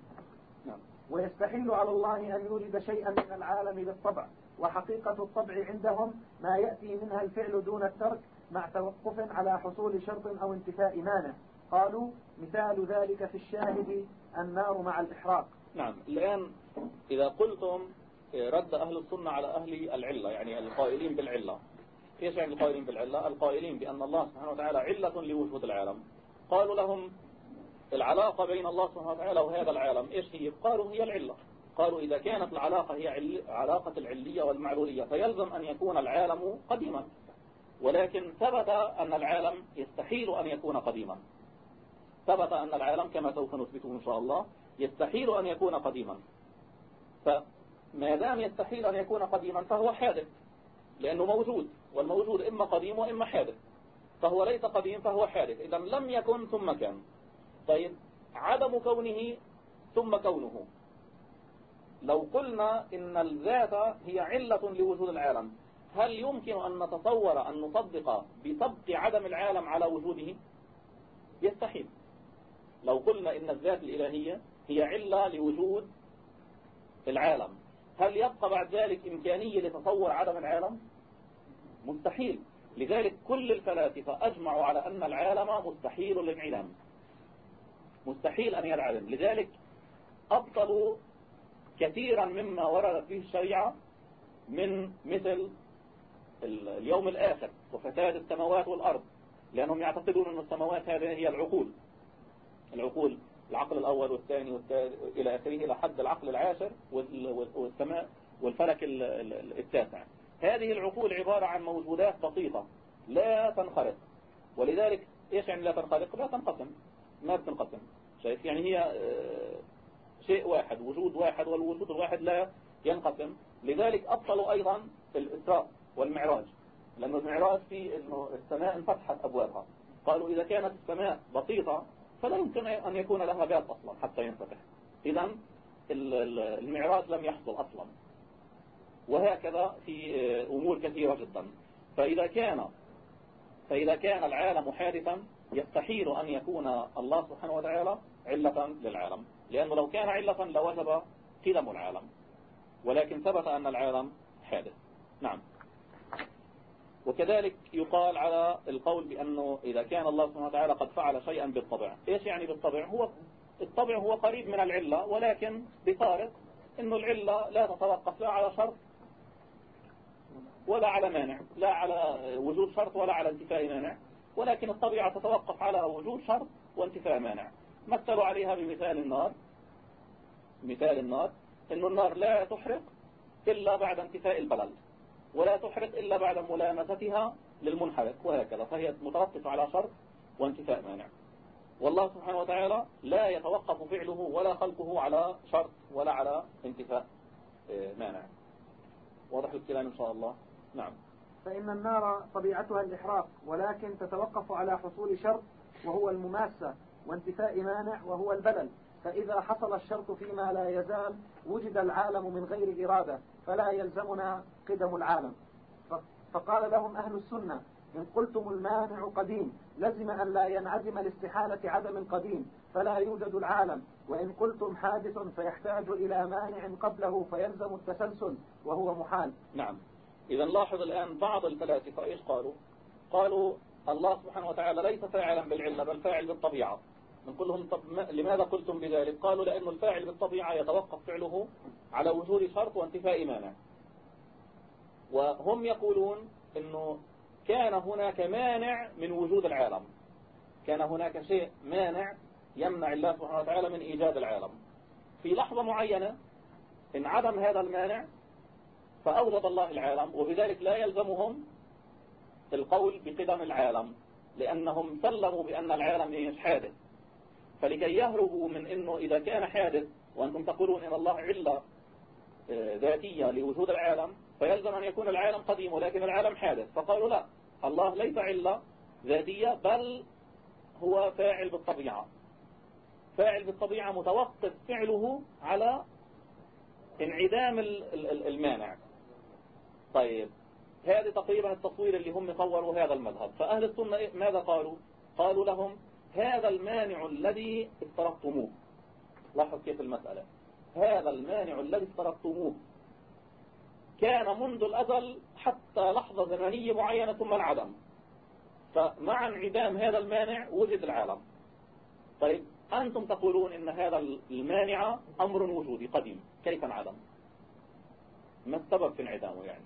نعم. ويستحيل على الله أن يوجد شيئا من العالم بالطبع وحقيقة الطبع عندهم ما يأتي منها الفعل دون الترك مع توقف على حصول شرط أو انتفاء مانع. قالوا مثال ذلك في الشاهد النار مع الإحراق. نعم. الآن إذا قلتم رد أهل السنة على أهل العلة يعني القائلين بالعلة. إيش يعني القائلين بالعلة؟ القائلين بأن الله سبحانه وتعالى علة لوجود العالم. قالوا لهم العلاقة بين الله سبحانه وتعالى وهذا العالم إيش هي؟ قالوا هي العلة. قالوا إذا كانت العلاقة هي عل... علاقة العلية والمعلولية فيلزم أن يكون العالم قديما. ولكن ثبت أن العالم يستحيل أن يكون قديما. ثبت أن العالم كما سوف نثبته إن شاء الله يستحيل أن يكون قديما. فما دام يستحيل أن يكون قديما فهو حادث لأنه موجود والموجود إما قديم وإما حادث. فهو ليس قديم فهو حادث. إذا لم يكن ثم كان. طيب عدم كونه ثم كونه. لو قلنا إن الذات هي علة لوجود العالم هل يمكن أن نتصور أن نصدق بسبق عدم العالم على وجوده؟ يستحيل. لو قلنا إن الذات الإلهية هي علة لوجود العالم. هل يبقى بعد ذلك إمكانية لتصور عدم العالم؟ مستحيل. لذلك كل الفلاسفة أجمعوا على أن العالم مستحيل للعلم. مستحيل أن ينعلم لذلك أبطلوا كثيرا مما وردت فيه الشريعة من مثل اليوم الآخر وفساد السماوات والأرض لأنهم يعتقدون أن السماوات هذه هي العقول. العقول. العقل الأول والثاني والثالث إلى آخره إلى حد العقل العاشر والسماء والفلك التاسع. هذه العقول عبارة عن موجودات بسيطة لا تنخرط. ولذلك إيش يعني لا تنخرط؟ لا تنقسم. ما بتنقسم. شايف؟ يعني هي آه، شيء واحد وجود واحد والوجود الواحد لا ينقسم. لذلك أبطلوا أيضا الإسراء والمعراج. لأنه المعراج في أنه السماء انفتحت أبوابها. قالوا إذا كانت السماء بسيطة فلا يمكن أن يكون لها باب أصلا حتى ينفتح. إذا المعراج لم يحصل أصلا. وهكذا في أمور كثيرة جدا. فإذا كان فإذا كان العالم حادثا يستحيل أن يكون الله سبحانه وتعالى علة للعالم. لأنه لو كان علة لوجب قدم العالم. ولكن ثبت أن العالم حادث. نعم. وكذلك يقال على القول بأنه إذا كان الله سبحانه وتعالى قد فعل شيئا بالطبع. إيش يعني بالطبع؟ هو الطبع هو قريب من العلة ولكن بفارق أنه العلة لا تتوقف لا على شرط ولا على مانع لا على وجود شرط ولا على انتفاء مانع ولكن الطبيعة تتوقف على وجود شرط وانتفاء مانع. مثلوا عليها بمثال النار. مثال النار أن النار لا تحرق إلا بعد انتفاء البلل ولا تحرق إلا بعد ملامستها للمنحرق وهكذا. فهي متوقفة على شرط وانتفاء مانع. والله سبحانه وتعالى لا يتوقف فعله ولا خلقه على شرط ولا على انتفاء آه، مانع. واضح الكلام إن شاء الله؟ نعم. فإن النار طبيعتها الإحراق ولكن تتوقف على حصول شرط وهو المماسة وانتفاء مانع وهو البلل فإذا حصل الشرط فيما لا يزال وجد العالم من غير إرادة فلا يلزمنا قدم العالم. فقال لهم أهل السنة إن قلتم المانع قديم لزم أن لا ينعدم لاستحالة عدم القديم فلا يوجد العالم. وإن قلتم حادث فيحتاج إلى مانع قبله فيلزم التسلسل وهو محال. نعم. إذا نلاحظ الآن بعض الفلاسفة إيش قالوا؟ قالوا الله سبحانه وتعالى ليس فاعلا بالعلة بل فاعل بالطبيعة. نقول لهم طب لماذا قلتم بذلك؟ قالوا لأن الفاعل بالطبيعة يتوقف فعله على وجود شرط وانتفاء مانع وهم يقولون أنه كان هناك مانع من وجود العالم. كان هناك شيء مانع يمنع الله سبحانه وتعالى من إيجاد العالم. في لحظة معينة إن عدم هذا المانع فأوجد الله العالم وبذلك لا يلزمهم القول بقدم العالم لأنهم سلموا بأن العالم حادث. فلكي يهربوا من أنه إذا كان حادث وأنتم تقولون إن الله علة آه، ذاتية لوجود العالم فيلزم أن يكون العالم قديم ولكن العالم حادث. فقالوا لا الله ليس علة ذاتية بل هو فاعل بالطبيعة. فاعل بالطبيعة متوقف فعله على انعدام المانع. طيب هذه تقريبا التصوير اللي هم صوروا هذا المذهب. فأهل السنة ماذا قالوا؟ قالوا لهم هذا المانع الذي افترضتموه. لاحظ كيف المسألة. هذا المانع الذي افترضتموه. كان منذ الأزل حتى لحظة زمنية معينة ثم انعدم فمع انعدام هذا المانع وجد العالم. طيب أنتم تقولون إن هذا المانع أمر وجودي قديم. كيف انعدم؟ ما السبب في انعدامه يعني؟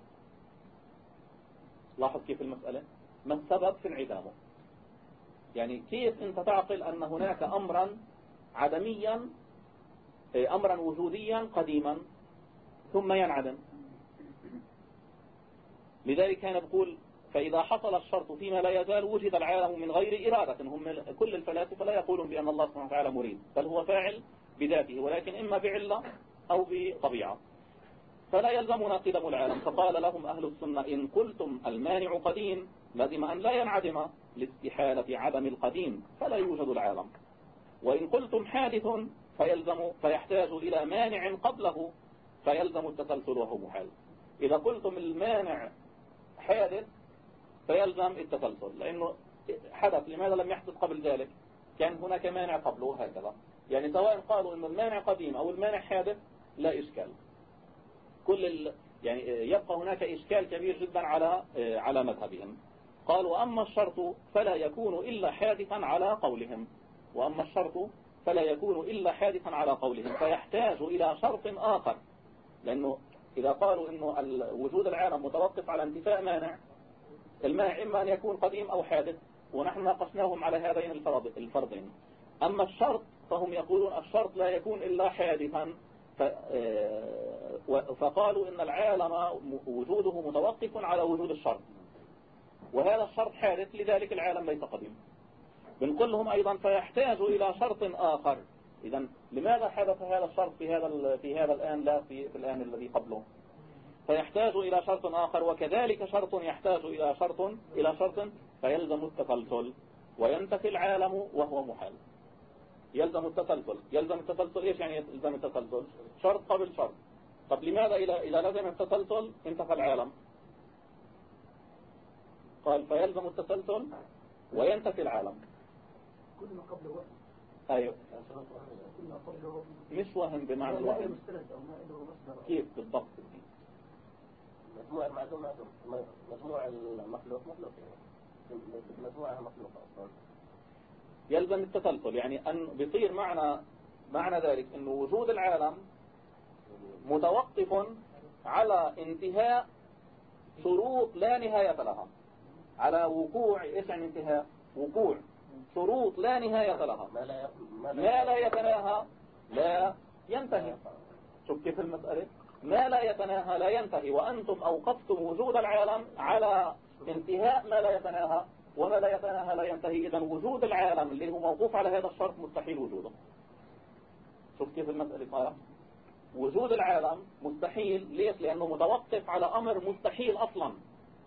لاحظ كيف المسألة؟ ما السبب في انعدامه؟ يعني كيف أنت تعقل أن هناك امرا عدميا إيه، امرا وجوديا قديما ثم ينعدم؟ لذلك كان يقول فإذا حصل الشرط فيما لا يزال وجد العالم من غير إرادة. هم كل الفلاسفة لا يقولون بأن الله سبحانه وتعالى مريد بل هو فاعل بذاته ولكن إما بعلة أو بطبيعة. فلا يلزمنا قدم العالم. فقال لهم أهل السنة إن قلتم المانع قديم لازم أن لا ينعدم لاستحالة عدم القديم فلا يوجد العالم. وإن قلتم حادث فيلزم فيحتاج إلى مانع قبله فيلزم التسلسل وهو محال. إذا قلتم المانع حادث فيلزم التسلسل لأنه حدث لماذا لم يحدث قبل ذلك؟ كان هناك مانع قبله هكذا يعني سواء قالوا أن المانع قديم أو المانع حادث لا إشكال. كل ال... يعني يبقى هناك إشكال كبير جدا على على مذهبهم. قالوا أما الشرط فلا يكون إلا حادثا على قولهم. وأما الشرط فلا يكون إلا حادثا على قولهم فيحتاج إلى شرط آخر. لأنه إذا قالوا أنه وجود العالم متوقف على انتفاء مانع المانع إما أن يكون قديم أو حادث ونحن ناقشناهم على هذين الفرضين. أما الشرط فهم يقولون الشرط لا يكون إلا حادثا آه، فقالوا إن العالم وجوده متوقف على وجود الشرط. وهذا الشرط حادث لذلك العالم ليس قديم. بنقول لهم أيضا فيحتاج إلى شرط آخر. إذا لماذا حدث هذا الشرط في هذا في هذا الآن؟ لا في, في الآن الذي قبله. فيحتاج إلى شرط آخر وكذلك شرط يحتاج إلى شرط إلى شرط فيلزم التسلسل. وينتفي العالم وهو محال. يلزم التسلسل. يلزم التسلسل إيش يعني يلزم التسلسل؟ شرط قبل شرط. طب لماذا إذا لزم التسلسل انتفى العالم؟ قال فيلزم التسلسل وينتفي العالم. كل ما قبله وهم أيوه. كل ما قبله مش وهم بمعنى الوهم كيف بالضبط؟ مجموع المعدوم معدوم. مجموع المخلوق مخلوق. مجموعة مخلوقة أصلا. يلزم التسلسل يعني أن بيصير معنى معنى ذلك أن وجود العالم متوقف على انتهاء شروط لا نهاية لها. على وقوع إيش يعني انتهاء؟ وقوع. شروط لا نهاية لها. ما لا يتناهى لا ينتهي. شوف كيف المسألة. ما لا يتناهى لا ينتهي. وأنتم أوقفتم وجود العالم على انتهاء ما لا يتناهى. وما لا يتناهى لا ينتهي. إذا وجود العالم اللي هو موقوف على هذا الشرط مستحيل وجوده. شوف كيف المسألة صارت وجود العالم مستحيل. ليش؟ لأنه متوقف على أمر مستحيل أصلا.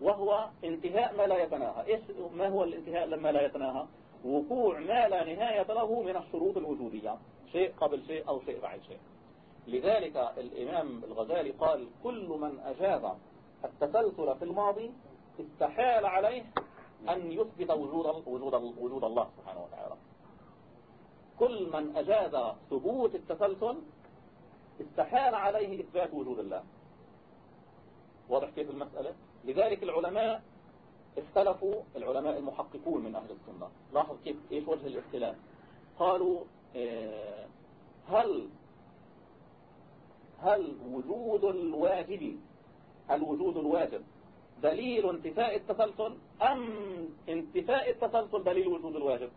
وهو انتهاء ما لا يتناهى. إيش ما هو الانتهاء لما لا يتناهى؟ وقوع ما لا نهاية له من الشروط الوجودية. شيء قبل شيء أو شيء بعد شيء. لذلك الإمام الغزالي قال كل من أجاز التسلسل في الماضي استحال عليه أن يثبت وجود وجود وجود الله سبحانه وتعالى. كل من أجاز ثبوت التسلسل استحال عليه إثبات وجود الله. واضح كيف المسألة؟ لذلك العلماء اختلفوا العلماء المحققون من أهل السنة. لاحظ كيف إيش وجه الاختلاف؟ قالوا آه، هل هل وجود الواجب الوجود الواجب دليل انتفاء التسلسل أم انتفاء التسلسل دليل وجود الواجب؟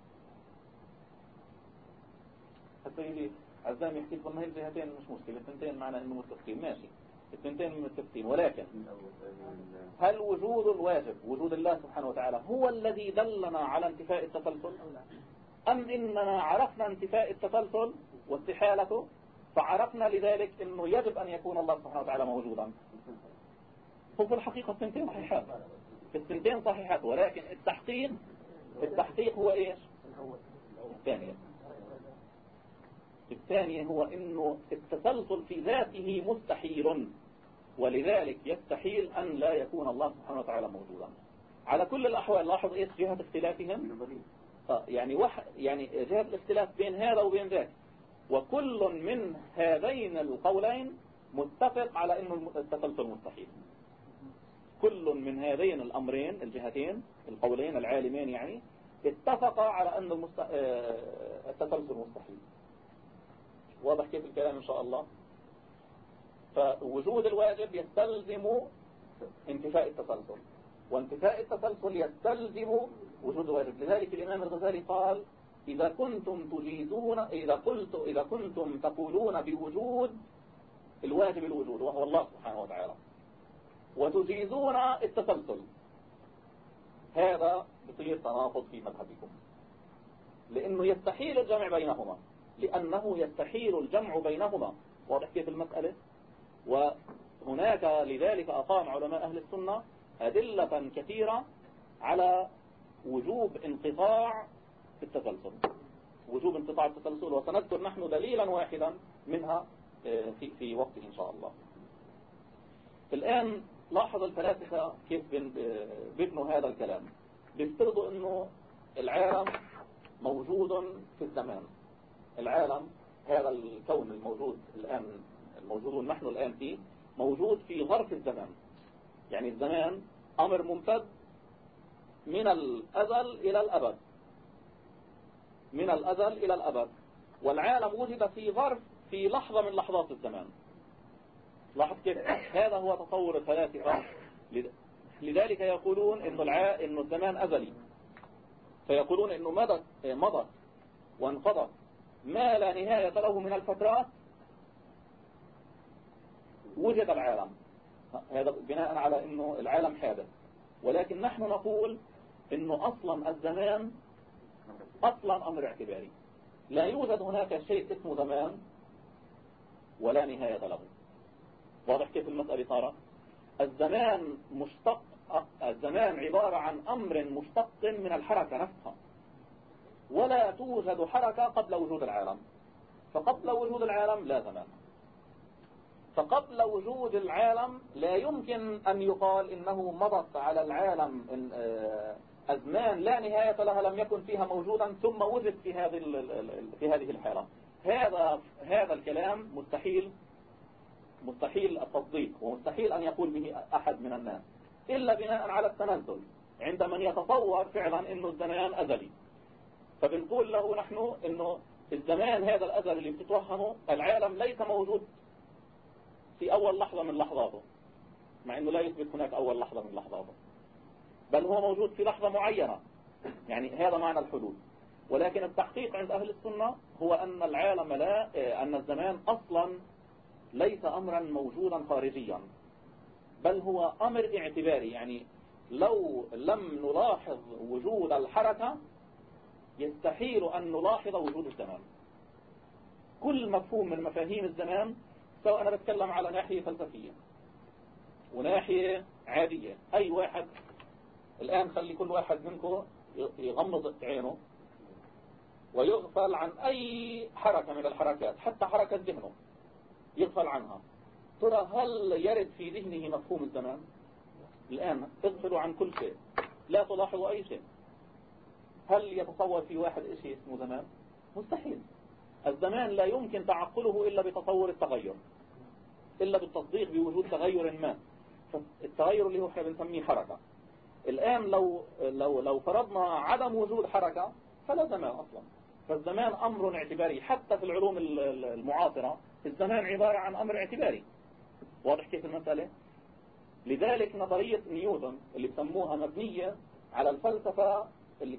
السيدي عزام يحكي لكم هاي الجهتين مش مشكلة الثنتين معنا إنه متفقين ماشي. الثنتين متفقين ولكن هل وجود الواجب وجود الله سبحانه وتعالى هو الذي دلنا على انتفاء التسلسل؟ أم إننا عرفنا انتفاء التسلسل واستحالته فعرفنا لذلك أنه يجب أن يكون الله سبحانه وتعالى موجودا. هو في الحقيقة الثنتين صحيحات. الثنتين صحيحات ولكن التحقيق التحقيق هو إيش؟ الثانية. الثانية هو أنه التسلسل في ذاته مستحيل. ولذلك يستحيل أن لا يكون الله سبحانه وتعالى موجودا. على كل الأحوال لاحظ إيش؟ جهة اختلافهم؟ آه يعني وح يعني جهة الاختلاف بين هذا وبين ذاك. وكل من هذين القولين متفق على أنه التسلسل مستحيل كل من هذين الأمرين الجهتين القولين العالمين يعني اتفقا على أن المست... آه، التسلسل مستحيل واضح كيف الكلام إن شاء الله؟ فوجود الواجب يستلزم انتفاء التسلسل وانتفاء التسلسل يستلزم وجود الواجب. لذلك الإمام الغزالي قال إذا كنتم تجيزون إذا قلت إذا كنتم تقولون بوجود الواجب الوجود وهو الله سبحانه وتعالى وتجيزون التسلسل هذا بصير تناقض في مذهبكم. لأنه يستحيل الجمع بينهما لأنه يستحيل الجمع بينهما. واضح كيف المسألة؟ وهناك لذلك أقام علماء أهل السنة أدلة كثيرة على وجوب انقطاع التسلسل. وجوب انقطاع التسلسل وسنذكر نحن دليلا واحدا منها آه، في, في وقت إن شاء الله. الآن لاحظ الفلاسفة كيف بيبنوا هذا الكلام. بيفترضوا أنه العالم موجود في الزمان. العالم هذا الكون الموجود الآن الموجود نحن الآن فيه موجود في ظرف الزمان. يعني الزمان أمر ممتد من الأزل إلى الأبد. من الأزل إلى الأبد. والعالم وجد في ظرف في لحظة من لحظات الزمان. لاحظ كيف؟ هذا هو تصور الفلاسفة. لذلك يقولون إنه, الع... إنه الزمان أزلي. فيقولون إنه مضت مضت وانقضت. ما لا نهاية له من الفترات وجد العالم. هذا بناء على إنه العالم حادث. ولكن نحن نقول إنه أصلا الزمان أصلا أمر اعتباري. لا يوجد هناك شيء اسمه زمان ولا نهاية له. واضح كيف المسألة صارت؟ الزمان مشتق الزمان عبارة عن أمر مشتق من الحركة نفسها. ولا توجد حركة قبل وجود العالم. فقبل وجود العالم لا زمان. فقبل وجود العالم لا يمكن أن يقال إنه مضت على العالم آه، أزمان. لا نهاية لها لم يكن فيها موجودا ثم وجد في هذه في هذه الحالة هذا هذا الكلام مستحيل مستحيل التصديق ومستحيل أن يقول به أحد من الناس إلا بناء على التنزل عند من يتصور فعلا أنه الزمان أزلي. فبنقول له نحن إنه الزمان هذا الأزل اللي بتتوهمه العالم ليس موجود في أول لحظة من لحظاته مع أنه لا يثبت هناك أول لحظة من لحظاته. بل هو موجود في لحظة معينة يعني هذا معنى الحدود. ولكن التحقيق عند أهل السنة هو أن العالم لا أن الزمان أصلا ليس أمرا موجودا خارجيا بل هو أمر اعتباري. يعني لو لم نلاحظ وجود الحركة يستحيل أن نلاحظ وجود الزمان. كل مفهوم من مفاهيم الزمان سواء أنا بتكلم على ناحية فلسفية وناحية عادية. أي واحد الآن خلي كل واحد منكم يغمض عينه ويغفل عن أي حركة من الحركات حتى حركة ذهنه يغفل عنها. ترى هل يرد في ذهنه مفهوم الزمان؟ الآن اغفلوا عن كل شيء لا تلاحظوا أي شيء. هل يتصور في واحد شيء اسمه زمان؟ مستحيل. الزمان لا يمكن تعقله إلا بتصور التغير. إلا بالتصديق بوجود تغير ما. التغير اللي هو إحنا بنسميه حركة. الآن لو لو لو فرضنا عدم وجود حركة فلا زمان أصلا. فالزمان أمر اعتباري. حتى في العلوم المعاصرة الزمان عبارة عن أمر اعتباري. واضح كيف المسألة؟ لذلك نظرية نيوتن اللي بسموها مبنية على الفلسفة اللي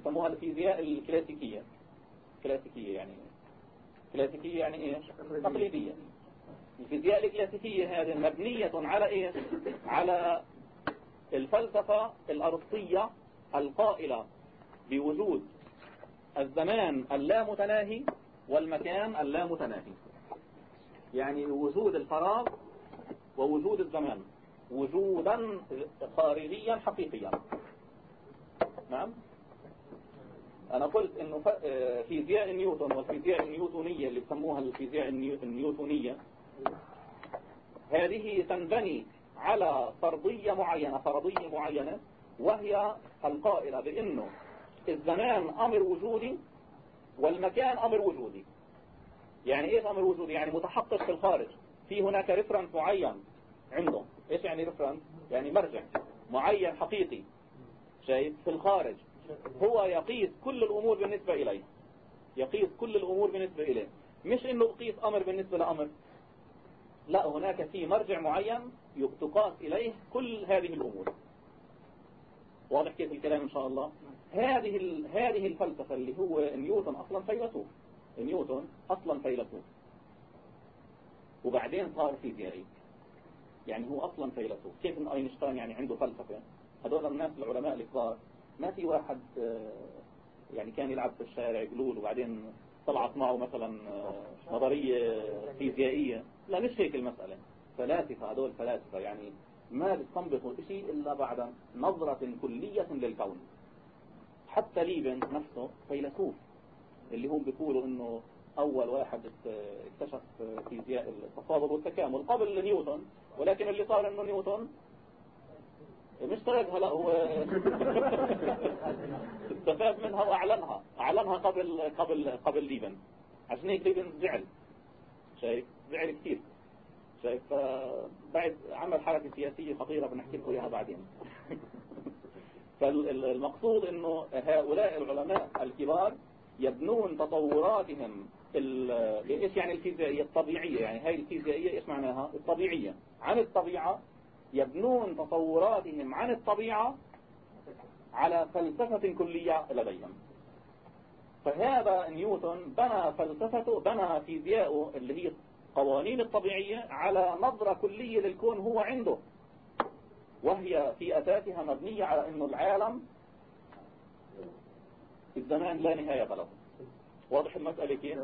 بسموها الفيزياء الكلاسيكية. كلاسيكية يعني كلاسيكية يعني إيه؟ تقليدية. الفيزياء الكلاسيكية هذه مبنية على إيه؟ على الفلسفة الأرسطية القائلة بوجود الزمان اللامتناهي والمكان اللامتناهي. يعني وجود الفراغ ووجود الزمان. وجودا خارجيا حقيقيا. نعم؟ أنا قلت إنه آه، فيزياء نيوتن والفيزياء النيوتونية اللي بسموها الفيزياء النيوتونية. هذه تنبني على فرضية معينة فرضية معينة وهي القائلة بأنه الزمان أمر وجودي والمكان أمر وجودي. يعني إيش أمر وجودي؟ يعني متحقق في الخارج. في هناك reference معين عنده إيش يعني reference يعني مرجع معين حقيقي. شايف؟ في الخارج. هو يقيس كل الأمور بالنسبة إليه. يقيس كل الأمور بالنسبة إليه. مش إنه يقيس أمر بالنسبة لأمر. لا هناك في مرجع معين تقاس إليه كل هذه الأمور. واضح كيف الكلام إن شاء الله؟ هذه هذه الفلسفة اللي هو نيوتن أصلا فيلسوف. نيوتن أصلا فيلسوف. وبعدين صار فيزيائي. يعني هو أصلا فيلسوف. كيف إن أينشتاين يعني عنده فلسفة؟ هذول الناس العلماء الكبار. ما في واحد آه، يعني كان يلعب في الشارع يقولوا وبعدين طلعت معه مثلا آه، نظرية فيزيائية. لا مش هيك المسألة. فلاسفة هذول فلاسفة يعني ما بيستنبطوا شيء إلا بعد نظرة كلية للكون. حتى ليبن نفسه فيلسوف اللي هم بيقولوا إنه أول واحد اكتشف فيزياء التفاضل والتكامل قبل نيوتن ولكن اللي صار إنه نيوتن مش تركها لا هو [laughs] استفاد منها وأعلنها. أعلنها قبل قبل قبل ليبن. عشان هيك ليبن زعل. شايف؟ زعل كثير. شايف؟ بعد عمل حركة سياسية خطيرة بنحكي لكم إياها بعدين. [laughs] فالمقصود إنه هؤلاء العلماء الكبار يبنون تطوراتهم إيش يعني الفيزيائية؟ الطبيعية. يعني هاي الفيزيائية إيش معناها؟ الطبيعية. عن الطبيعة يبنون تطوراتهم عن الطبيعة على فلسفة كلية لديهم. فهذا نيوتن بنى فلسفته بنى فيزياءه اللي هي القوانين الطبيعية على نظرة كلية للكون هو عنده. وهي في أساسها مبنية على أنه العالم الزمان لا نهاية له. واضح المسألة كيف؟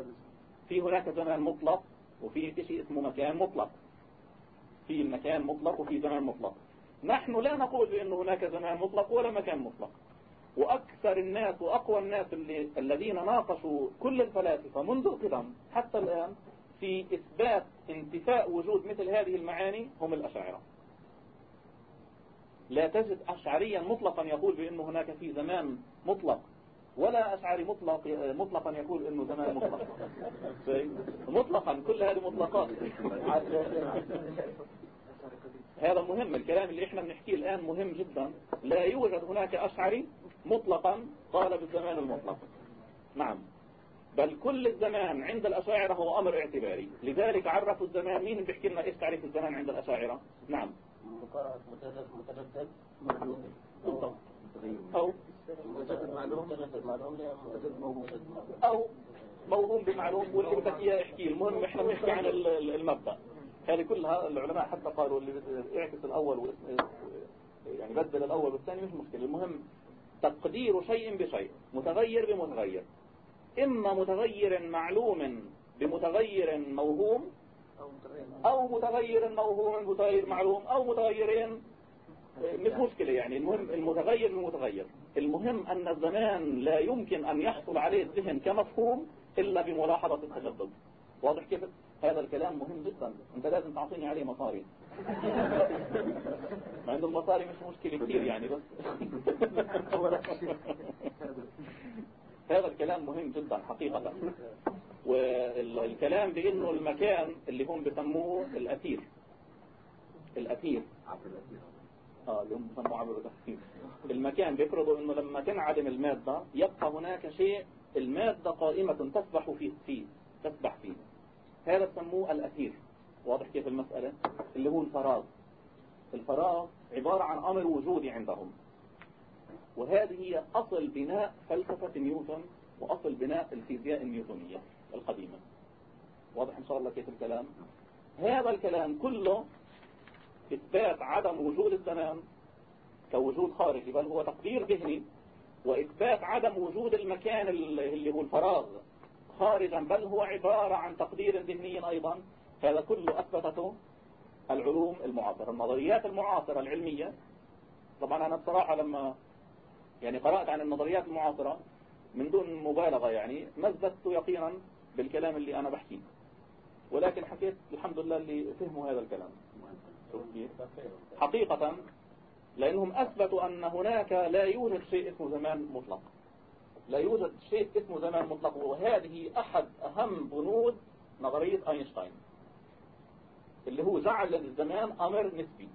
في هناك زمان مطلق وفي شيء اسمه مكان مطلق. في المكان مطلق وفي زمان مطلق. نحن لا نقول بأن هناك زمان مطلق ولا مكان مطلق. وأكثر الناس وأقوى الناس اللي الذين ناقشوا كل الفلاسفة منذ القدم حتى الآن في إثبات انتفاء وجود مثل هذه المعاني هم الأشاعرة. لا تجد أشعريا مطلقا يقول بأن هناك في زمان مطلق ولا أشعري مطلق مطلقا يقول أنه زمان مطلق. مطلقا كل هذه مطلقات. هذا مهم الكلام اللي إحنا بنحكيه الآن مهم جدا. لا يوجد هناك أشعري مطلقا قال بالزمان المطلق. نعم. بل كل الزمان عند الأشاعرة هو أمر اعتباري. لذلك عرفوا الزمان مين بيحكي لنا إيش تعريف الزمان عند الأشاعرة؟ نعم. متردد أو أو موهوم بمعلوم واللي بدك إياه احكي المهم إحنا بنحكي عن المبدأ. هذه كلها العلماء حتى قالوا اللي اعكس الأول يعني بدل الأول والثاني مش مشكلة. المهم تقدير شيء بشيء متغير بمتغير. إما متغير معلوم بمتغير موهوم أو متغير موهوم بمتغير معلوم أو متغيرين مش مشكلة يعني. المهم المتغير المتغير المهم أن الزمان لا يمكن أن يحصل عليه الذهن كمفهوم إلا بملاحظة التجدد. واضح كيف؟ هذا الكلام مهم جدا. أنت لازم تعطيني عليه مصاري. [laughs] مع إنه المصاري مش مشكلة كثير يعني بس. [laughs] هذا الكلام مهم جدا حقيقة. والكلام بإنه المكان اللي هم بسموه الأثير. الأثير. اللي هم بيسموه عبر المكان بيفرضوا إنه لما تنعدم المادة يبقى هناك شيء المادة قائمة تسبح فيه, فيه تسبح فيه. هذا بسموه الأثير. واضح كيف المسألة؟ اللي هو الفراغ. الفراغ عبارة عن أمر وجودي عندهم. وهذه هي أصل بناء فلسفة نيوتن وأصل بناء الفيزياء النيوتنية القديمة. واضح إن شاء الله كيف الكلام؟ هذا الكلام كله إثبات عدم وجود الزمان كوجود خارجي بل هو تقدير ذهني. وإثبات عدم وجود المكان اللي هو الفراغ خارجا بل هو عبارة عن تقدير ذهني أيضا. هذا كله أثبتته العلوم المعاصرة. النظريات المعاصرة العلمية طبعا أنا بصراحة لما يعني قرأت عن النظريات المعاصرة من دون مبالغة يعني ما يقينا بالكلام اللي أنا بحكيه. ولكن حكيت الحمد لله اللي فهموا هذا الكلام. حقيقة لأنهم أثبتوا أن هناك لا يوجد شيء اسمه زمان مطلق. لا يوجد شيء اسمه زمان مطلق وهذه أحد أهم بنود نظرية أينشتاين اللي هو جعل الزمان أمر نسبي.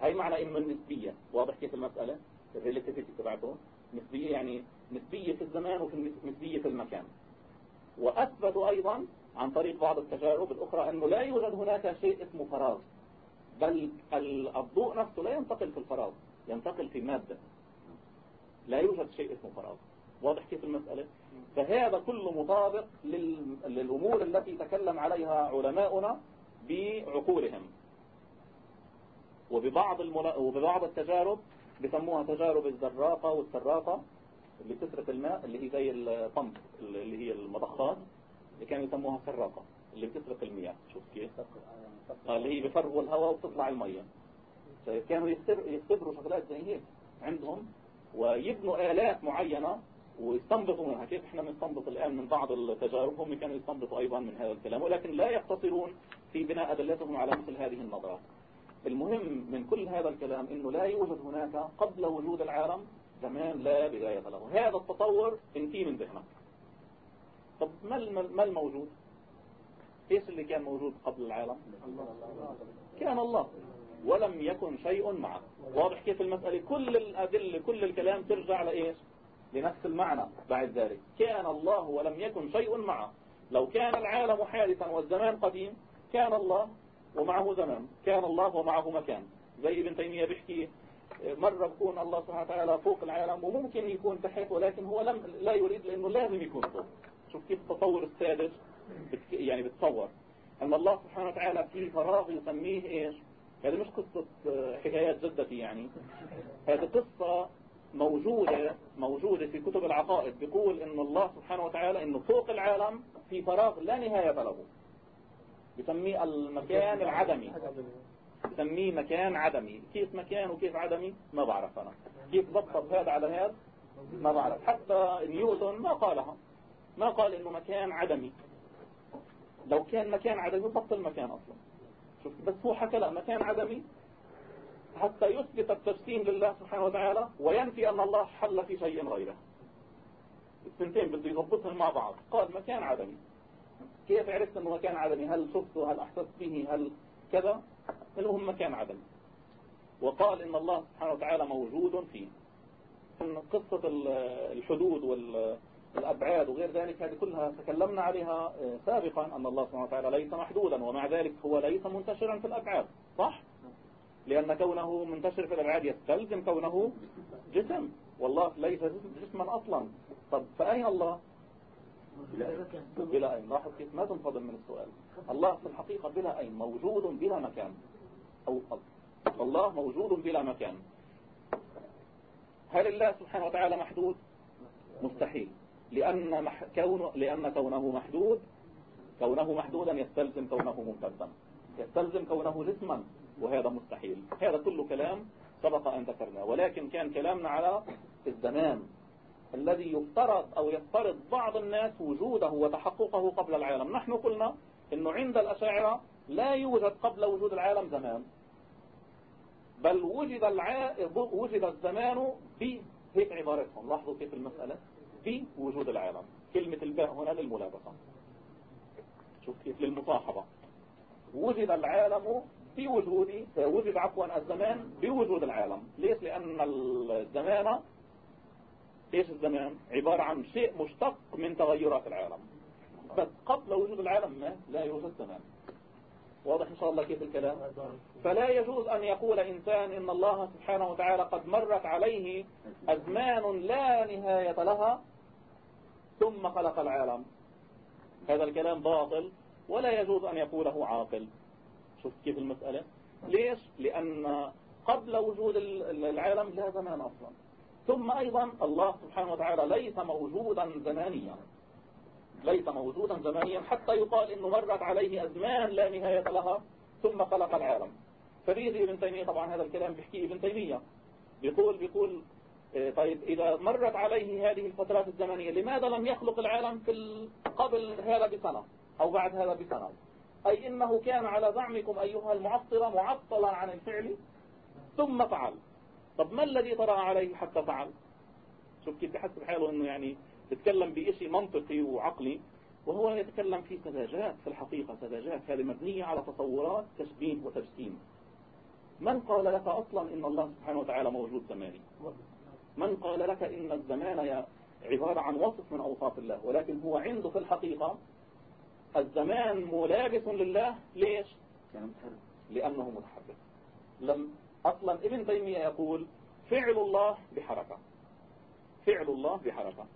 هاي معنى إنه النسبية واضح كيف المسألة؟ الريلاتيفيتي تبعته. نسبية يعني نسبية في الزمان وفي نسبية في المكان. وأثبتوا أيضا عن طريق بعض التجارب الأخرى أنه لا يوجد هناك شيء اسمه فراغ. بل الضوء نفسه لا ينتقل في الفراغ ينتقل في مادة. لا يوجد شيء اسمه فراغ. واضح كيف المسألة؟ فهذا كله مطابق للأمور التي تكلم عليها علماؤنا بعقولهم. وببعض الملا... وببعض التجارب بسموها تجارب الزراقة والسراقة اللي بتسرق الماء اللي هي زي البمب اللي هي المضخات اللي كانوا يسموها سراقة. اللي بتسرق المياه. شوف كيف. اللي هي بفرغوا الهواء وتطلع المية كانوا يختبروا شغلات زي هيك. عندهم ويبنوا آلات معينة ويستنبطوا منها. كيف إحنا بنستنبط الآن من بعض التجارب؟ هم كانوا يستنبطوا أيضا من هذا الكلام. ولكن لا يقتصرون في بناء أدلتهم على مثل هذه النظرات. المهم من كل هذا الكلام إنه لا يوجد هناك قبل وجود العالم زمان لا بداية له. هذا التطور انتي من ذهنك طب ما الموجود؟ إيش اللي كان موجود قبل العالم؟ كان الله. ولم يكن شيء معه. واضح كيف المسألة؟ كل الأدلة كل الكلام ترجع لإيش لنفس المعنى بعد ذلك. كان الله ولم يكن شيء معه. لو كان العالم حادثا والزمان قديم كان الله ومعه زمان. كان الله ومعه مكان. زي ابن تيمية بيحكي مرة بكون الله سبحانه وتعالى فوق العالم وممكن يكون تحت ولكن هو لم لا يريد لأنه لازم يكون فوق. شوف كيف التطور يعني بتصور. أن الله سبحانه وتعالى في فراغ يسميه إيش؟ هذه مش قصة حكايات جدتي يعني. هذه قصة موجودة موجودة في كتب العقائد. بيقول إن الله سبحانه وتعالى إنه فوق العالم في فراغ لا نهاية له. بسميه المكان العدمي. بسميه مكان عدمي. كيف مكان وكيف عدمي؟ ما بعرف أنا. كيف ضبط هذا على هذا؟ ما بعرف. حتى نيوتن ما قالها. ما قال إنه مكان عدمي. لو كان مكان عدمي بطل مكان أصلا. شوف بس هو حكى لا مكان عدمي حتى يثبت التجسيم لله سبحانه وتعالى وينفي أن الله حل في شيء غيره. الثنتين بده يضبطهم مع بعض. قال مكان عدمي. كيف عرفت أنه مكان عدمي؟ هل شفته هل أحسست به؟ هل كذا؟ المهم مكان عدمي. وقال إن الله سبحانه وتعالى موجود فيه. إن قصة الحدود والأبعاد وغير ذلك هذه كلها تكلمنا عليها سابقا أن الله سبحانه وتعالى ليس محدودا ومع ذلك هو ليس منتشرا في الأبعاد صح؟ لأن كونه منتشر في الأبعاد يستلزم كونه جسم والله ليس جسما أصلا. طب فأين الله؟ بلا أين. لاحظ كيف ما تنفضل من السؤال. الله في الحقيقة بلا أين موجود بلا مكان. أو الله موجود بلا مكان. هل الله سبحانه وتعالى محدود؟ مستحيل. لأن, مح... كون... لأن كونه محدود كونه محدودا يستلزم كونه ممتدا يستلزم كونه جسما وهذا مستحيل. هذا كله كلام سبق أن ذكرنا ولكن كان كلامنا على الزمان الذي يفترض أو يفترض بعض الناس وجوده وتحققه قبل العالم. نحن قلنا أنه عند الأشاعرة لا يوجد قبل وجود العالم زمان. بل وجد الع... وجد الزمان في هيك عبارتهم. لاحظوا كيف المسألة. في وجود العالم كلمة الباء هنا للملابسة. شوف كيف للمصاحبة. وجد العالم في وجود وجد عفوا الزمان بوجود العالم. ليش؟ لأن الزمان إيش الزمان؟ عبارة عن شيء مشتق من تغيرات العالم. بس قبل وجود العالم ما؟ لا يوجد زمان واضح إن شاء الله كيف الكلام؟ فلا يجوز أن يقول إنسان إن الله سبحانه وتعالى قد مرت عليه أزمان لا نهاية لها ثم خلق العالم. هذا الكلام باطل ولا يجوز أن يقوله عاقل. شوف كيف المسألة. ليش؟ لأن قبل وجود العالم لا زمان أصلا. ثم أيضا الله سبحانه وتعالى ليس موجودا زمانيا. ليس موجودا زمانيا حتى يقال إنه مرت عليه أزمان لا نهاية لها ثم خلق العالم. فبيجي ابن تيمية طبعا هذا الكلام بيحكيه ابن تيمية. بيقول بيقول طيب إذا مرت عليه هذه الفترات الزمنية لماذا لم يخلق العالم في قبل هذا بسنة أو بعد هذا بسنة؟ أي إنه كان على زعمكم أيها المعطلة معطلا عن الفعل ثم فعل. طب ما الذي طرأ عليه حتى فعل؟ شوف كيف بحسب حاله أنه يعني يتكلم بشيء منطقي وعقلي وهو يتكلم في سذاجات في الحقيقة سذاجات هذه مبنية على تصورات تشبيه وتجسيم من قال لك أصلا إن الله سبحانه وتعالى موجود زماني؟ من قال لك إن الزمان عبارة عن وصف من أوصاف الله ولكن هو عنده في الحقيقة الزمان ملابس لله ليش؟ لأنه متحرك لم أصلا ابن تيمية يقول فعل الله بحركة. فعل الله بحركة.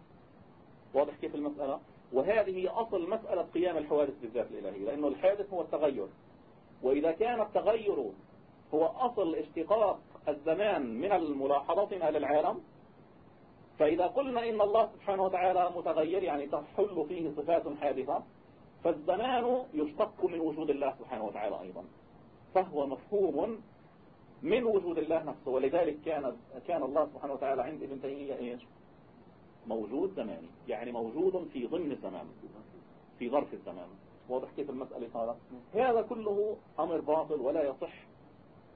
واضح كيف المسألة؟ وهذه هي أصل مسألة قيام الحوادث بالذات الإلهية لأنه الحادث هو التغير. وإذا كان التغير هو أصل اشتقاق الزمان من الملاحظة للعالم فإذا قلنا إن الله سبحانه وتعالى متغير يعني تحل فيه صفات حادثة فالزمان يشتق من وجود الله سبحانه وتعالى أيضا. فهو مفهوم من وجود الله نفسه ولذلك كان كان الله سبحانه وتعالى عند ابن تيمية إيش؟ موجود زماني يعني موجود في ضمن الزمان في ظرف الزمان. واضح كيف المسألة صارت؟ هذا كله أمر باطل ولا يصح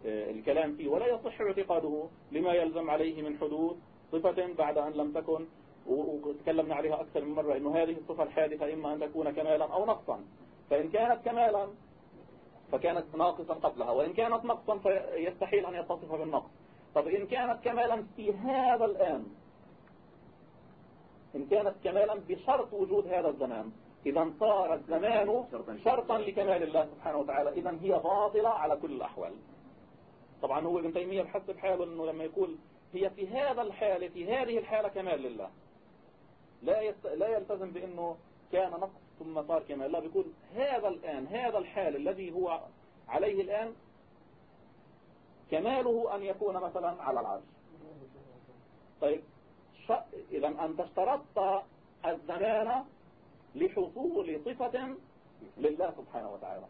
آه، الكلام فيه ولا يصح اعتقاده لما يلزم عليه من حدود صفة بعد أن لم تكن وتكلمنا عليها أكثر من مرة إنه هذه الصفة الحادثة إما أن تكون كمالا أو نقصا. فإن كانت كمالا فكانت ناقصا قبلها وإن كانت نقصا فيستحيل أن يتصف بالنقص. طب إن كانت كمالا في هذا الآن إن كانت كمالا بشرط وجود هذا الزمان إذا صار الزمان شرطا لكمال الله سبحانه وتعالى. إذا هي باطلة على كل الأحوال. طبعا هو ابن تيمية بحسب حاله أنه لما يقول هي في هذا الحالة في هذه الحالة كمال لله. لا يست... لا يلتزم بأنه كان نقص ثم صار كمال. لا بيقول هذا الآن هذا الحال الذي هو عليه الآن كماله أن يكون مثلا على العرش. طيب إذا أنت اشترطت الزمان لحصول صفة لله سبحانه وتعالى.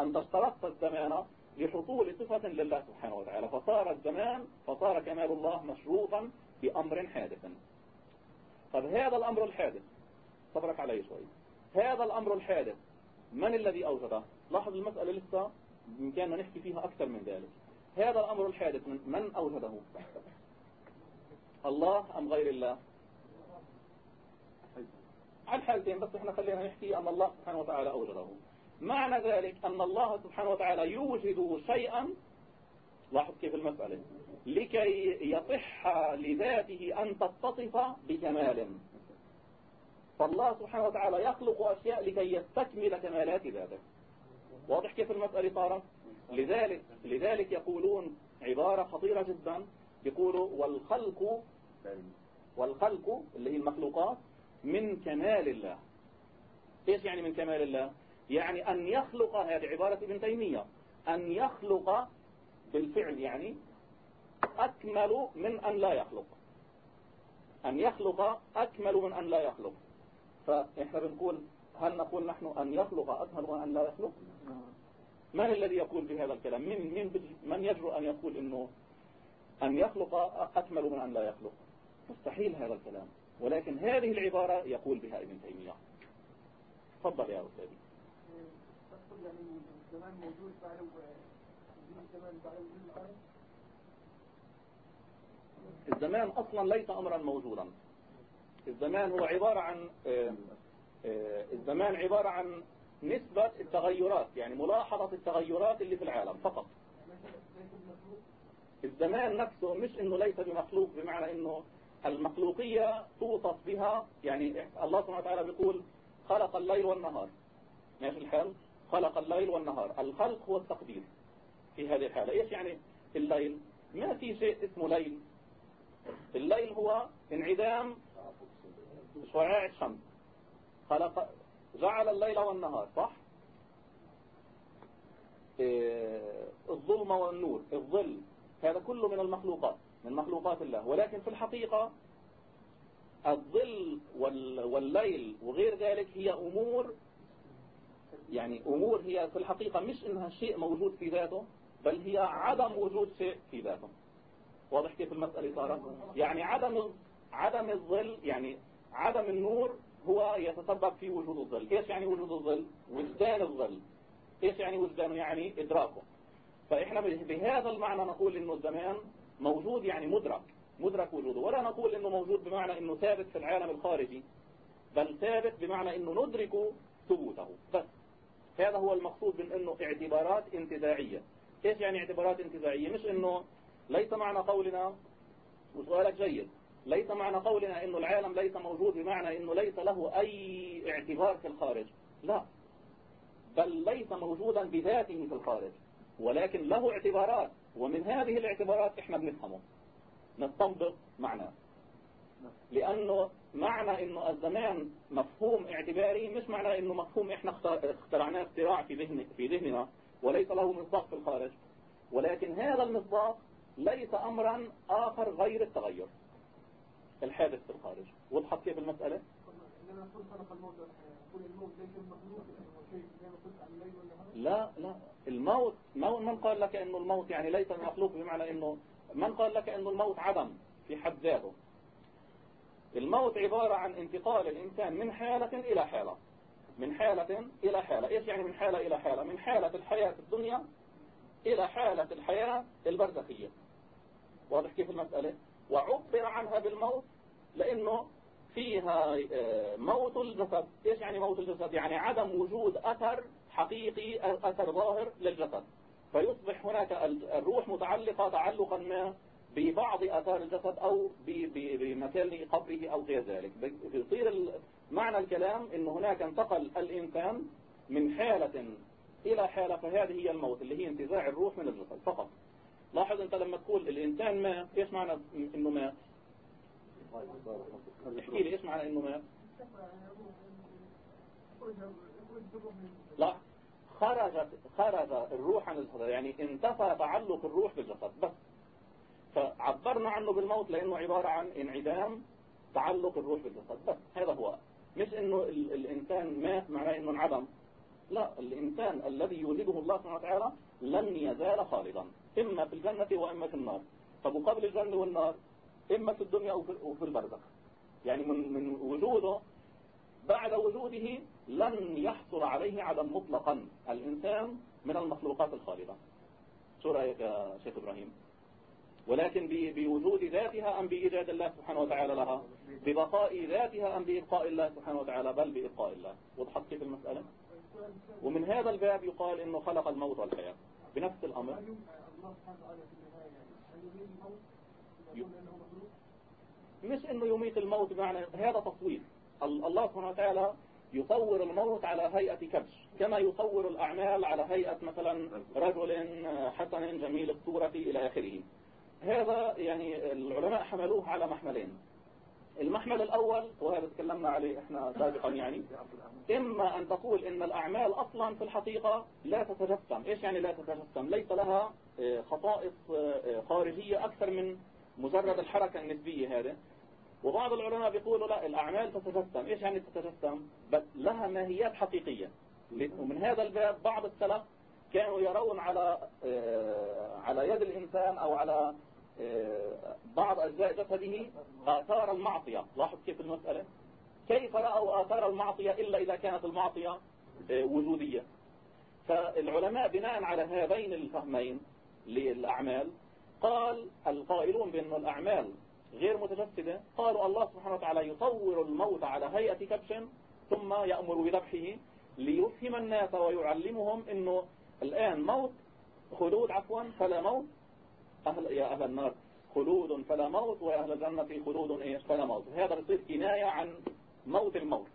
أنت اشترطت الزمان لحصول صفة لله سبحانه وتعالى. فصار الزمان فصار كمال الله مشروطا بأمر حادث. طب هذا الأمر الحادث؟ صبرك علي شوي. هذا الأمر الحادث من الذي أوجده؟ لاحظ المسألة لسه بإمكاننا نحكي فيها أكثر من ذلك. هذا الأمر الحادث من, من أوجده؟ الله أم غير الله؟ على الحالتين بس إحنا خلينا نحكي أن الله سبحانه وتعالى أوجده. معنى ذلك أن الله سبحانه وتعالى يوجد شيئا لاحظ كيف المسألة لكي يصح لذاته أن تتصف بكمال فالله سبحانه وتعالى يخلق أشياء لكي يستكمل كمالات ذاته. واضح كيف المسألة صارت؟ لذلك, لذلك يقولون عبارة خطيرة جدا يقولوا والخلق والخلق اللي هي المخلوقات من كمال الله. إيش يعني من كمال الله؟ يعني أن يخلق هذه عبارة ابن تيمية أن يخلق بالفعل يعني أكمل من أن لا يخلق. أن يخلق أكمل من أن لا يخلق. فإحنا بنقول هل نقول نحن أن يخلق أكمل من أن لا يخلق؟ من الذي يقول بهذا الكلام؟ من, من, من يجرؤ أن يقول إنه أن يخلق أكمل من أن لا يخلق؟ مستحيل هذا الكلام. ولكن هذه العبارة يقول بها ابن تيمية. تفضل يا أستاذي. الزمان موجود الزمان أصلا ليس أمرا موجودا. الزمان هو عبارة عن آه، آه، الزمان عبارة عن نسبة التغيرات يعني ملاحظة التغيرات اللي في العالم فقط. الزمان نفسه مش إنه ليس بمخلوق بمعنى إنه المخلوقية توصف بها يعني الله سبحانه وتعالى بيقول خلق الليل والنهار. ماشي الحال؟ خلق الليل والنهار. الخلق هو التقدير في هذه الحالة. إيش يعني الليل؟ ما في شيء اسمه ليل. الليل هو انعدام شعاع الشمس. خلق جعل الليل والنهار صح؟ إيه الظلمة والنور الظل هذا كله من المخلوقات من مخلوقات الله. ولكن في الحقيقة الظل والليل وغير ذلك هي أمور يعني أمور هي في الحقيقة مش إنها شيء موجود في ذاته بل هي عدم وجود شيء في ذاته. واضح كيف المسألة صارت؟ يعني عدم عدم الظل يعني عدم النور هو يتسبب في وجود الظل. إيش يعني وجود الظل؟ وجدان الظل. إيش يعني وجدانه يعني إدراكه. فإحنا بهذا المعنى نقول إنه الزمان موجود يعني مدرك مدرك وجوده. ولا نقول إنه موجود بمعنى إنه ثابت في العالم الخارجي بل ثابت بمعنى إنه ندرك ثبوته. بس هذا هو المقصود من إنه اعتبارات انتزاعية. إيش يعني اعتبارات انتزاعية؟ مش إنه ليس معنى قولنا وسؤالك جيد ليس معنى قولنا إنه العالم ليس موجود بمعنى إنه ليس له أي اعتبار في الخارج. لا. بل ليس موجودا بذاته في الخارج ولكن له اعتبارات ومن هذه الاعتبارات إحنا بنفهمه. نستنبط معناه. لأنه معنى أنه الزمان مفهوم اعتباري مش معنى أنه مفهوم إحنا اخترعناه اختراع في ذهن في ذهننا وليس له مصداق في الخارج. ولكن هذا المصداق ليس أمرا آخر غير التغير الحادث في الخارج. وضحت كيف المسألة؟ لا لا. الموت من قال لك إنه الموت يعني ليس مخلوق بمعنى انه من قال لك إنه الموت عدم في حد ذاته؟ الموت عبارة عن انتقال الإنسان من حالة إلى حالة. من حالة إلى حالة. إيش يعني من حالة إلى حالة؟ من حالة الحياة الدنيا إلى حالة الحياة البرزخية. واضح كيف المسألة؟ وعبر عنها بالموت لأنه فيها آه، موت الجسد. إيش يعني موت الجسد؟ يعني عدم وجود أثر حقيقي أثر ظاهر للجسد. فيصبح هناك الروح متعلقة تعلقا ما ببعض آثار الجسد أو بمكان قبره أو غير ذلك. بيصير معنى الكلام أن هناك انتقل الإنسان من حالة إلى حالة فهذه هي الموت اللي هي انتزاع الروح من الجسد فقط. لاحظ أنت لما تقول الإنسان مات إيش معنى أنه مات احكي لي إيش معنى أنه مات لا خرجت خرج الروح عن الجسد يعني انتفى تعلق الروح بالجسد بس. فعبرنا عنه بالموت لأنه عبارة عن انعدام تعلق الروح بالجسد. بس هذا هو. مش إنه الإنسان مات معناه إنه انعدم. لا الإنسان الذي يولده الله سبحانه وتعالى لن يزال خالدا. إما في الجنة وإما في النار. فمقابل الجنة والنار إما في الدنيا أو في البرزخ. يعني من من وجوده بعد وجوده لن يحصل عليه عدم مطلقا. الإنسان من المخلوقات الخالدة. شو رأيك يا شيخ إبراهيم؟ ولكن بوجود ذاتها أم بإيجاد الله سبحانه وتعالى لها؟ ببقاء ذاتها أم بإبقاء الله سبحانه وتعالى؟ بل بإبقاء الله. وضحت كيف المسألة؟ ومن هذا الباب يقال إنه خلق الموت والحياة. بنفس الأمر. مش إنه يميت الموت بمعنى هذا تصوير. الله سبحانه وتعالى يصور الموت على هيئة كبش. كما يصور الأعمال على هيئة مثلا رجل حسن جميل الصورة إلى آخره. هذا يعني العلماء حملوه على محملين. المحمل الأول وهذا تكلمنا عليه إحنا سابقا يعني إما أن تقول إن الأعمال أصلا في الحقيقة لا تتجسم. إيش يعني لا تتجسم؟ ليس لها آه، خصائص آه، خارجية أكثر من مجرد الحركة النسبية هذه. وبعض العلماء بيقولوا لا الأعمال تتجسم. إيش يعني تتجسم؟ بل لها ماهيات حقيقية. ومن هذا الباب بعض السلف كانوا يرون على آه، على يد الإنسان أو على بعض أجزاء جسده آثار المعصية. لاحظ كيف المسألة؟ كيف رأوا آثار المعصية إلا إذا كانت المعصية آه، وجودية؟ فالعلماء بناء على هذين الفهمين للأعمال قال القائلون بأن الأعمال غير متجسدة قالوا الله سبحانه وتعالى يصور الموت على هيئة كبش ثم يأمر بذبحه ليفهم الناس ويعلمهم أنه الآن موت خلود عفوا فلا موت أهل يا أهل النار خلود فلا موت ويا أهل الجنة خلود إيش فلا موت. هذا بصير كناية عن موت الموت.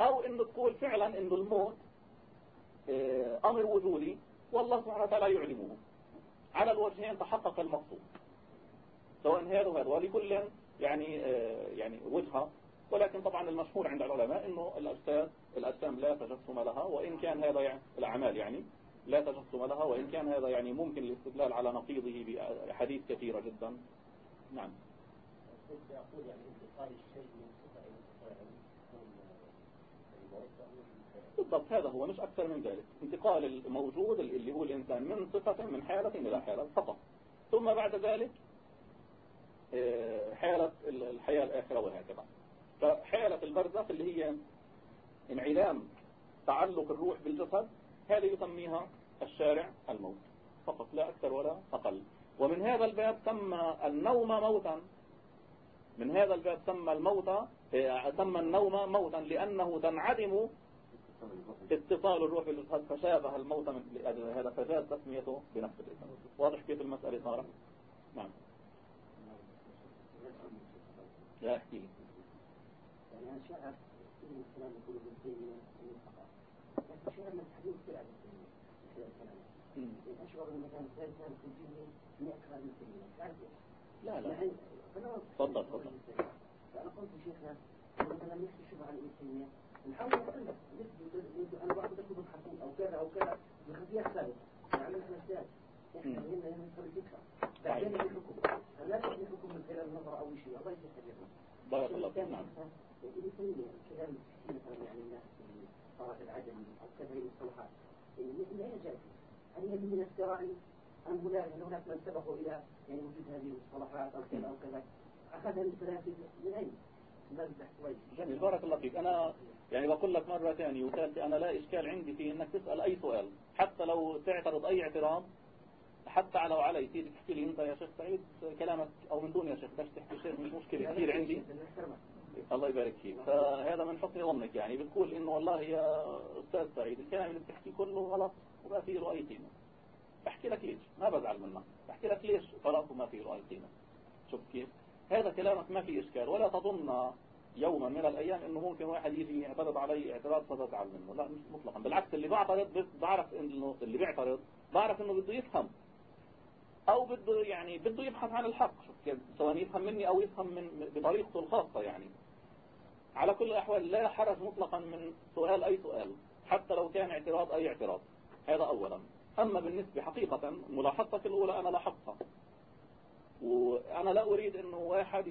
أو إنه تقول فعلا إنه الموت آه، أمر وجودي والله سبحانه وتعالى يعلمه. على الوجهين تحقق المقصود. سواء هذا وهذا. ولكل يعني آه، يعني وجهة. ولكن طبعا المشهور عند العلماء إنه الاجساد الاجسام لا تجسم لها وإن كان هذا يعني الأعمال يعني. لا تجسم لها وإن كان هذا يعني ممكن الاستدلال على نقيضه بحديث كثيرة جدا. نعم. يقول يعني انتقال الشيء من صفة بالضبط هذا هو مش أكثر من ذلك. انتقال الموجود اللي هو الإنسان من صفة من حالة إلى حالة فقط. ثم بعد ذلك آه، حالة الحياة الآخرة وهكذا. فحالة البرزخ اللي هي انعدام تعلق الروح بالجسد هذه يسميها الشارع الموت. فقط لا أكثر ولا أقل. ومن هذا الباب سمى النوم موتا. من هذا الباب سمى الموت آه، سمى النوم موتا لأنه تنعدم اتصال الروح بالجسد فشابه الموت من هذا فجاز تسميته بنفس الاسم. واضح كيف المسألة صارت؟ نعم. لا احكي. لي يعني ان الكلام يقول ابن تيميه من الحديث كثير عن ابن تيميه يعني اشعر ان مثلا الانسان في الدنيا من أكثر من لا لا. تفضل تفضل. فانا قلت لشيخنا مثلا شبه عن تيميه نحاول نقلب نبدو أنا بعض الكتب الحكوم أو كذا أو كذا ثابته يعني إحنا ازداد إحنا هنا نفكر بعدين الحكم لا تحكي الحكم من خلال النظر أو شيء الله يستجيب بارك الله فيك نعم. كلام مثلا يعني الناس في صلاة العدم أو كذا المصطلحات من أين جاءت؟ هل هي من اختراع أم هناك هناك من سبقوا إلى يعني وجود هذه المصطلحات أو كذا أو كذا؟ أخذها من من أين؟ جميل. بارك الله فيك. أنا يعني بقول لك مرة ثانية وثالثة أنا لا إشكال عندي في إنك تسأل أي سؤال. حتى لو تعترض أي اعتراض حتى لو علي تيجي تحكي لي أنت يا شيخ سعيد كلامك أو من دون يا شيخ بس تحكي شيخ مش مشكلة كثير عندي. [laughs] الله يبارك فيك. فهذا من حسن ظنك يعني. بتقول إنه والله يا أستاذ سعيد الكلام اللي بتحكيه كله غلط وما فيه له اي قيمه بحكي لك ليش ما بزعل منك. بحكي لك ليش غلط وما فيه له اي قيمه شوف كيف. هذا كلامك ما فيه إشكال. ولا تظن يوما من الأيام إنه ممكن واحد يجي يعترض علي اعتراض فتزعل منه. لا مش مطلقا. بالعكس اللي بعترض بعرف انه اللي بيعترض بعرف إنه بده يفهم. أو بده يعني بده يبحث عن الحق. سواء يفهم مني أو يفهم من بطريقته الخاصة يعني. على كل الأحوال لا حرج مطلقا من سؤال أي سؤال حتى لو كان اعتراض أي اعتراض. هذا اولا. أما بالنسبة حقيقة ملاحظتك الأولى أنا لاحظتها. وأنا لا أريد إنه واحد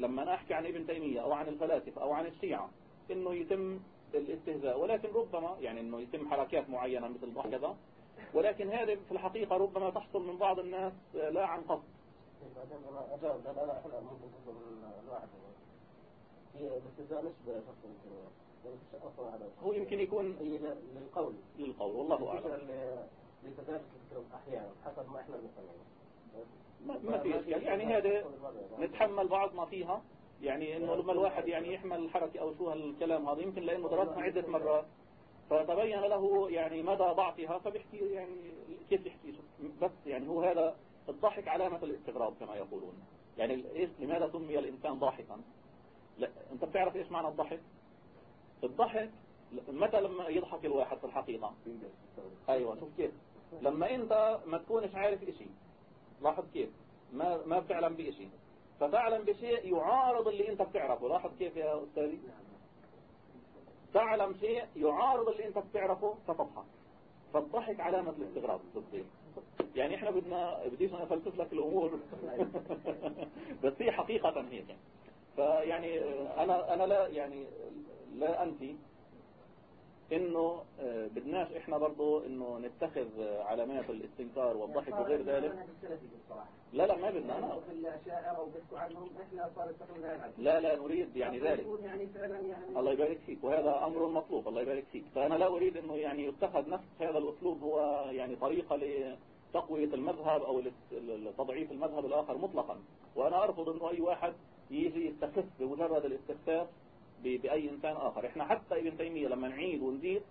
لما أنا أحكي عن ابن تيمية أو عن الفلاسفة أو عن الشيعة إنه يتم الاستهزاء. ولكن ربما يعني إنه يتم حركات معينة مثل كذا ولكن هذه في الحقيقة ربما تحصل من بعض الناس لا عن قصد. هو يمكن يكون للقول للقول والله أعلم. لتدارك أحيانا حسب ما إحنا بنسميه ما في إشكال. يعني هذا نتحمل بعضنا فيها. يعني إنه لما الواحد يعني يحمل الحركة أو شو هالكلام هذا يمكن لأنه درسنا عدة مرات. فتبين له يعني مدى ضعفها فبيحكي يعني كيف يحكي بس يعني هو هذا الضحك علامة الاستغراب كما يقولون. يعني لماذا سمي الإنسان ضاحكا؟ لا أنت بتعرف إيش معنى الضحك؟ الضحك متى لما يضحك الواحد في الحقيقة؟ أيوة شوف كيف. لما أنت ما تكونش عارف إشي لاحظ كيف. ما ما بتعلم بإشي. فتعلم بشيء يعارض اللي أنت بتعرفه. لاحظ كيف يا أستاذي؟ تعلم شيء يعارض اللي أنت بتعرفه فتضحك. فالضحك علامة الاستغراب. تصدق يعني إحنا بدنا بديش أنا أفلسف لك الأمور. [laughs] بس هي حقيقة هيك. فيعني أنا أنا لا يعني لا أنفي إنه آه، بدناش إحنا برضو إنه نتخذ علامات الاستنكار والضحك وغير ذلك. لا لا ما بدنا أنا لا لا نريد يعني ذلك. يعني يعني الله يبارك فيك وهذا أمر مطلوب الله يبارك فيك. فأنا لا أريد إنه يعني يتخذ نفس هذا الأسلوب هو يعني طريقة لتقوية المذهب أو لتضعيف المذهب الآخر مطلقا. وأنا أرفض إنه أي واحد يجي يستخف بمجرد الاستخفاف بأي إنسان آخر. إحنا حتى ابن تيمية لما نعيد ونزيد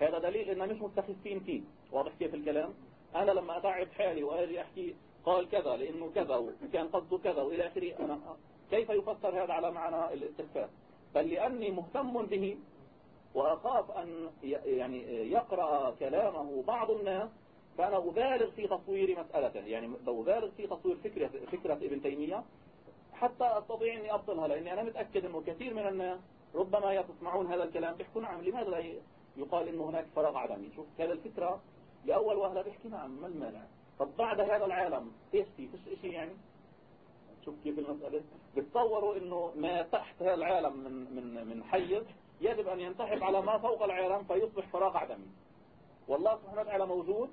هذا دليل إننا مش مستخفين فيه. واضح كيف الكلام؟ أنا لما أتعب حالي وأجي أحكي قال كذا لأنه كذا وكان قصده كذا وإلى آخره أنا كيف يفسر هذا على معنى الاستخفاف؟ بل لأني مهتم به وأخاف أن يعني يقرأ كلامه بعض الناس فأنا أبالغ في تصوير مسألته. يعني أبالغ في تصوير فكرة, فكرة ابن تيمية. حتى أستطيع أني أبطلها لأني أنا متأكد أنه كثير من الناس ربما يسمعون هذا الكلام بيحكوا نعم لماذا لا يقال أنه هناك فراغ عدمي شوف هذا الفكرة لأول وهلة بيحكي نعم ما المانع. طب بعد هذا العالم إيش في فيش شيء يعني؟ شوف كيف المسألة. بتصوروا إنه ما تحت هذا العالم من من من حيز يجب أن ينسحب على ما فوق العالم فيصبح فراغ عدمي. والله سبحانه وتعالى موجود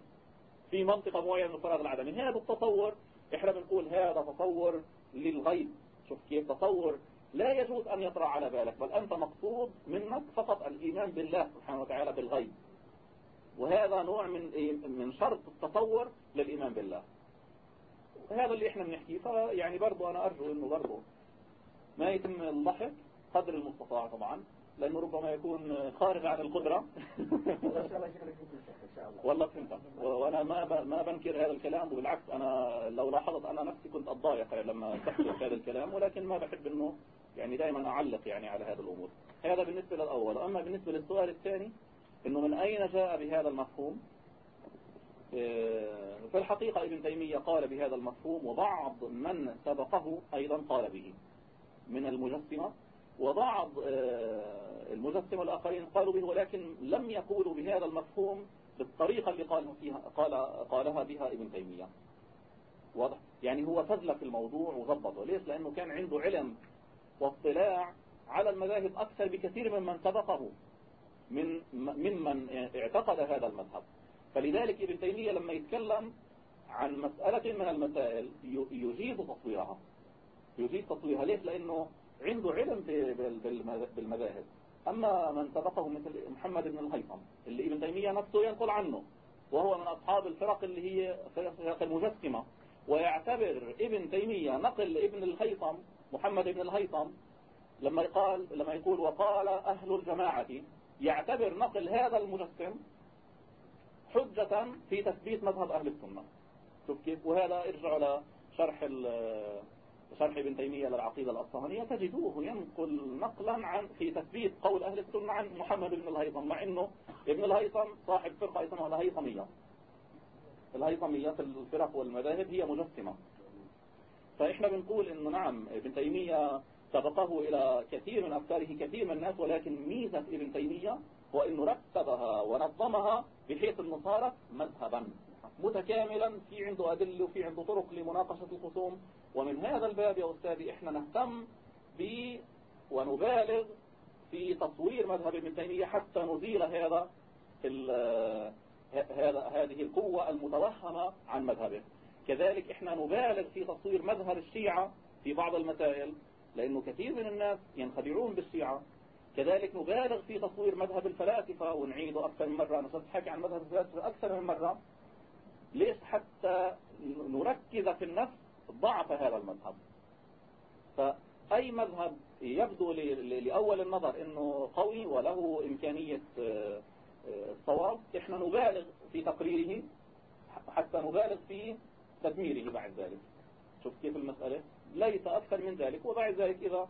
في منطقة معينة من الفراغ العدمي. هذا التصور إحنا بنقول هذا تصور للغيب. شوف كيف تصور لا يجوز أن يطرأ على بالك بل أنت مقصود منك فقط الإيمان بالله سبحانه وتعالى بالغيب. وهذا نوع من؟ من شرط التصور للإيمان بالله. هذا اللي إحنا بنحكيه. فيعني برضو أنا أرجو أنه برضو ما يتم الضحك قدر المستطاع طبعا. لأنه ربما يكون خارج عن القدرة. والله فهمت وأنا ما ما بنكر هذا الكلام وبالعكس أنا لو لاحظت أنا نفسي كنت أتضايق لما تحكي هذا الكلام ولكن ما بحب إنه يعني دائما أعلق يعني على هذا الأمور. هذا بالنسبة للأول. أما بالنسبة للسؤال الثاني إنه من أين جاء بهذا المفهوم؟ آه، في الحقيقة ابن تيمية قال بهذا المفهوم وبعض من سبقه أيضا قال به. من المجسمة وبعض آه، المجسمة الآخرين قالوا به ولكن لم يقولوا بهذا المفهوم بالطريقة اللي قالوا فيها قال قالها بها ابن تيمية. واضح؟ يعني هو في الموضوع وضبطه ليش؟ لأنه كان عنده علم واطلاع على المذاهب أكثر بكثير ممن سبقه من ممن اعتقد هذا المذهب. فلذلك ابن تيمية لما يتكلم عن مسألة من المسائل يجيز تصويرها يجيز تصويرها ليش؟ لأنه عنده علم بالمذاهب. أما من سبقه مثل محمد بن الهيثم اللي ابن تيمية نفسه ينقل عنه وهو من أصحاب الفرق اللي هي فرق المجسمة ويعتبر ابن تيمية نقل ابن الهيثم محمد بن الهيثم لما يقال لما يقول وقال أهل الجماعة يعتبر نقل هذا المجسم حجة في تثبيت مذهب أهل السنة. شوف كيف؟ وهذا ارجع لشرح شرح ابن تيمية للعقيدة الأصفهانية تجدوه ينقل نقلا عن في تثبيت قول أهل السنة عن محمد بن الهيثم مع أنه ابن الهيثم صاحب فرقة اسمها الهيثمية. الهيثمية في الفرق والمذاهب هي مجسمة. فإحنا بنقول أنه نعم ابن تيمية سبقه إلى كثير من أفكاره كثير من الناس ولكن ميزة ابن تيمية هو أنه رتبها ونظمها بحيث أنه صارت مذهبا. متكاملا في عنده أدلة وفي عنده طرق لمناقشة الخصوم. ومن هذا الباب يا أستاذي إحنا نهتم ب ونبالغ في تصوير مذهب ابن تيمية حتى نزيل هذا هذا هذه القوة المتوهمة عن مذهبه. كذلك إحنا نبالغ في تصوير مذهب الشيعة في بعض المسائل لأنه كثير من الناس ينخدعون بالشيعة. كذلك نبالغ في تصوير مذهب الفلاسفة ونعيده أكثر من مرة. أنا صرت عن مذهب الفلاسفة أكثر من مرة. ليش حتى نركز في النفس ضعف هذا المذهب. فأي مذهب يبدو لأول النظر أنه قوي وله إمكانية آه، آه، الصواب إحنا نبالغ في تقريره حتى نبالغ في تدميره بعد ذلك. شوف كيف المسألة. ليس أكثر من ذلك وبعد ذلك إذا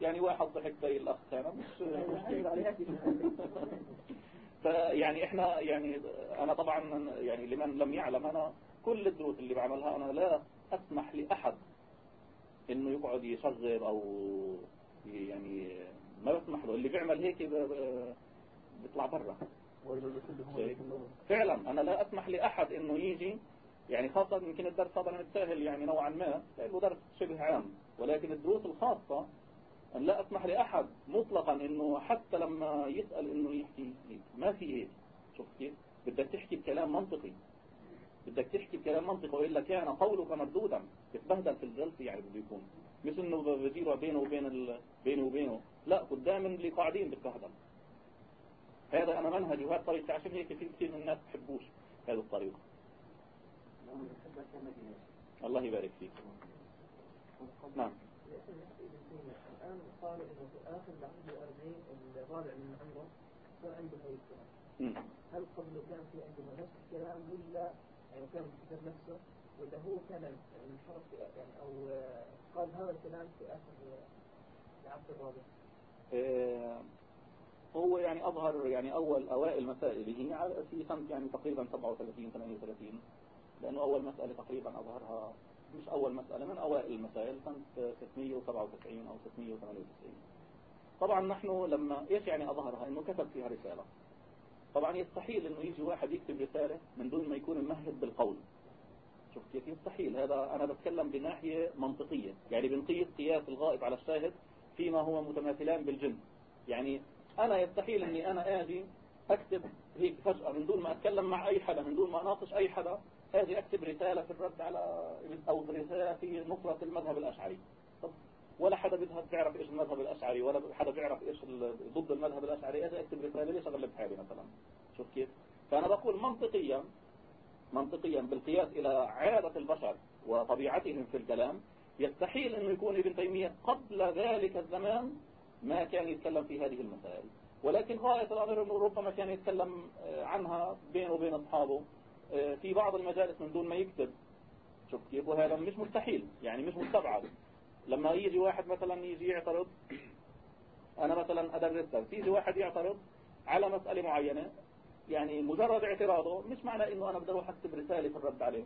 يعني واحد ضحك زي الأخ كان مش [laughs] [laughs] فيعني إحنا يعني أنا طبعا يعني لمن لم يعلم أنا كل الدروس اللي بعملها أنا لا أسمح لأحد إنه يقعد يشغل أو يعني ما بسمح له اللي بيعمل هيك بيطلع برا. فعلا أنا لا أسمح لأحد إنه يجي يعني خاصة يمكن الدرس هذا سهل يعني نوعا ما لأنه درس شبه عام ولكن الدروس الخاصة أن لا أسمح لأحد مطلقا إنه حتى لما يسأل إنه يحكي ما في هيك؟ شوف كيف؟ بدك تحكي بكلام منطقي. بدك تحكي بكلام منطقي وإلا كان قولك مردودا. تتبهدل في الجلسة يعني بده يكون. مش إنه بجيله بينه وبين ال... بينه وبينه. لا قدام اللي قاعدين بتبهدل. هذا أنا منهجي وهذه طريقة عشان هيك في كثير من الناس بحبوش هذه الطريقة الله يبارك فيك. نعم. الآن قال إنه آخر الأربعين الرابع من عمره صار عنده هل قبل كان في عنده نفس الكلام ولا يعني كان الكتاب نفسه ولا هو كان انحرف يعني أو قال هذا الكلام في آخر العهد الرابع؟ إيه هو يعني أظهر يعني أول أوائل مسائله في سنة يعني تقريبا 37 38 لأنه أول مسألة تقريبا أظهرها مش أول مسألة من أوائل المسائل سنة 697 أو 698 طبعا نحن لما إيش يعني أظهرها؟ إنه كتب فيها رسالة. طبعا يستحيل إنه يجي واحد يكتب رسالة من دون ما يكون ممهد بالقول. شوف كيف يستحيل. هذا أنا بتكلم بناحية منطقية. يعني بنقيس قياس الغائب على الشاهد فيما هو متماثلان بالجن. يعني أنا يستحيل إني أنا آجي أكتب هيك فجأة من دون ما أتكلم مع أي حدا من دون ما أناقش أي حدا. هذه أكتب رسالة في الرد على أو رسالة في نصرة المذهب الأشعري. طب ولا حدا بيذهب بيعرف إيش المذهب الأشعري ولا حدا بيعرف إيش ضد المذهب الأشعري. إذا أكتب رسالة ليش أغلب حالي مثلا؟ شوف كيف. فأنا بقول منطقيا منطقيا بالقياس إلى عادة البشر وطبيعتهم في الكلام يستحيل أنه يكون ابن تيمية قبل ذلك الزمان ما كان يتكلم في هذه المسائل. ولكن غاية الأمر أنه ربما كان يتكلم عنها بينه وبين أصحابه. في بعض المجالس من دون ما يكتب شوف كيف وهذا مش مستحيل يعني مش مستبعد. لما يجي واحد مثلا يجي يعترض أنا مثلا أدرس درس يجي واحد يعترض على مسألة معينة يعني مجرد اعتراضه مش معنى إنه أنا بدي أروح أكتب رسالة في الرد عليه.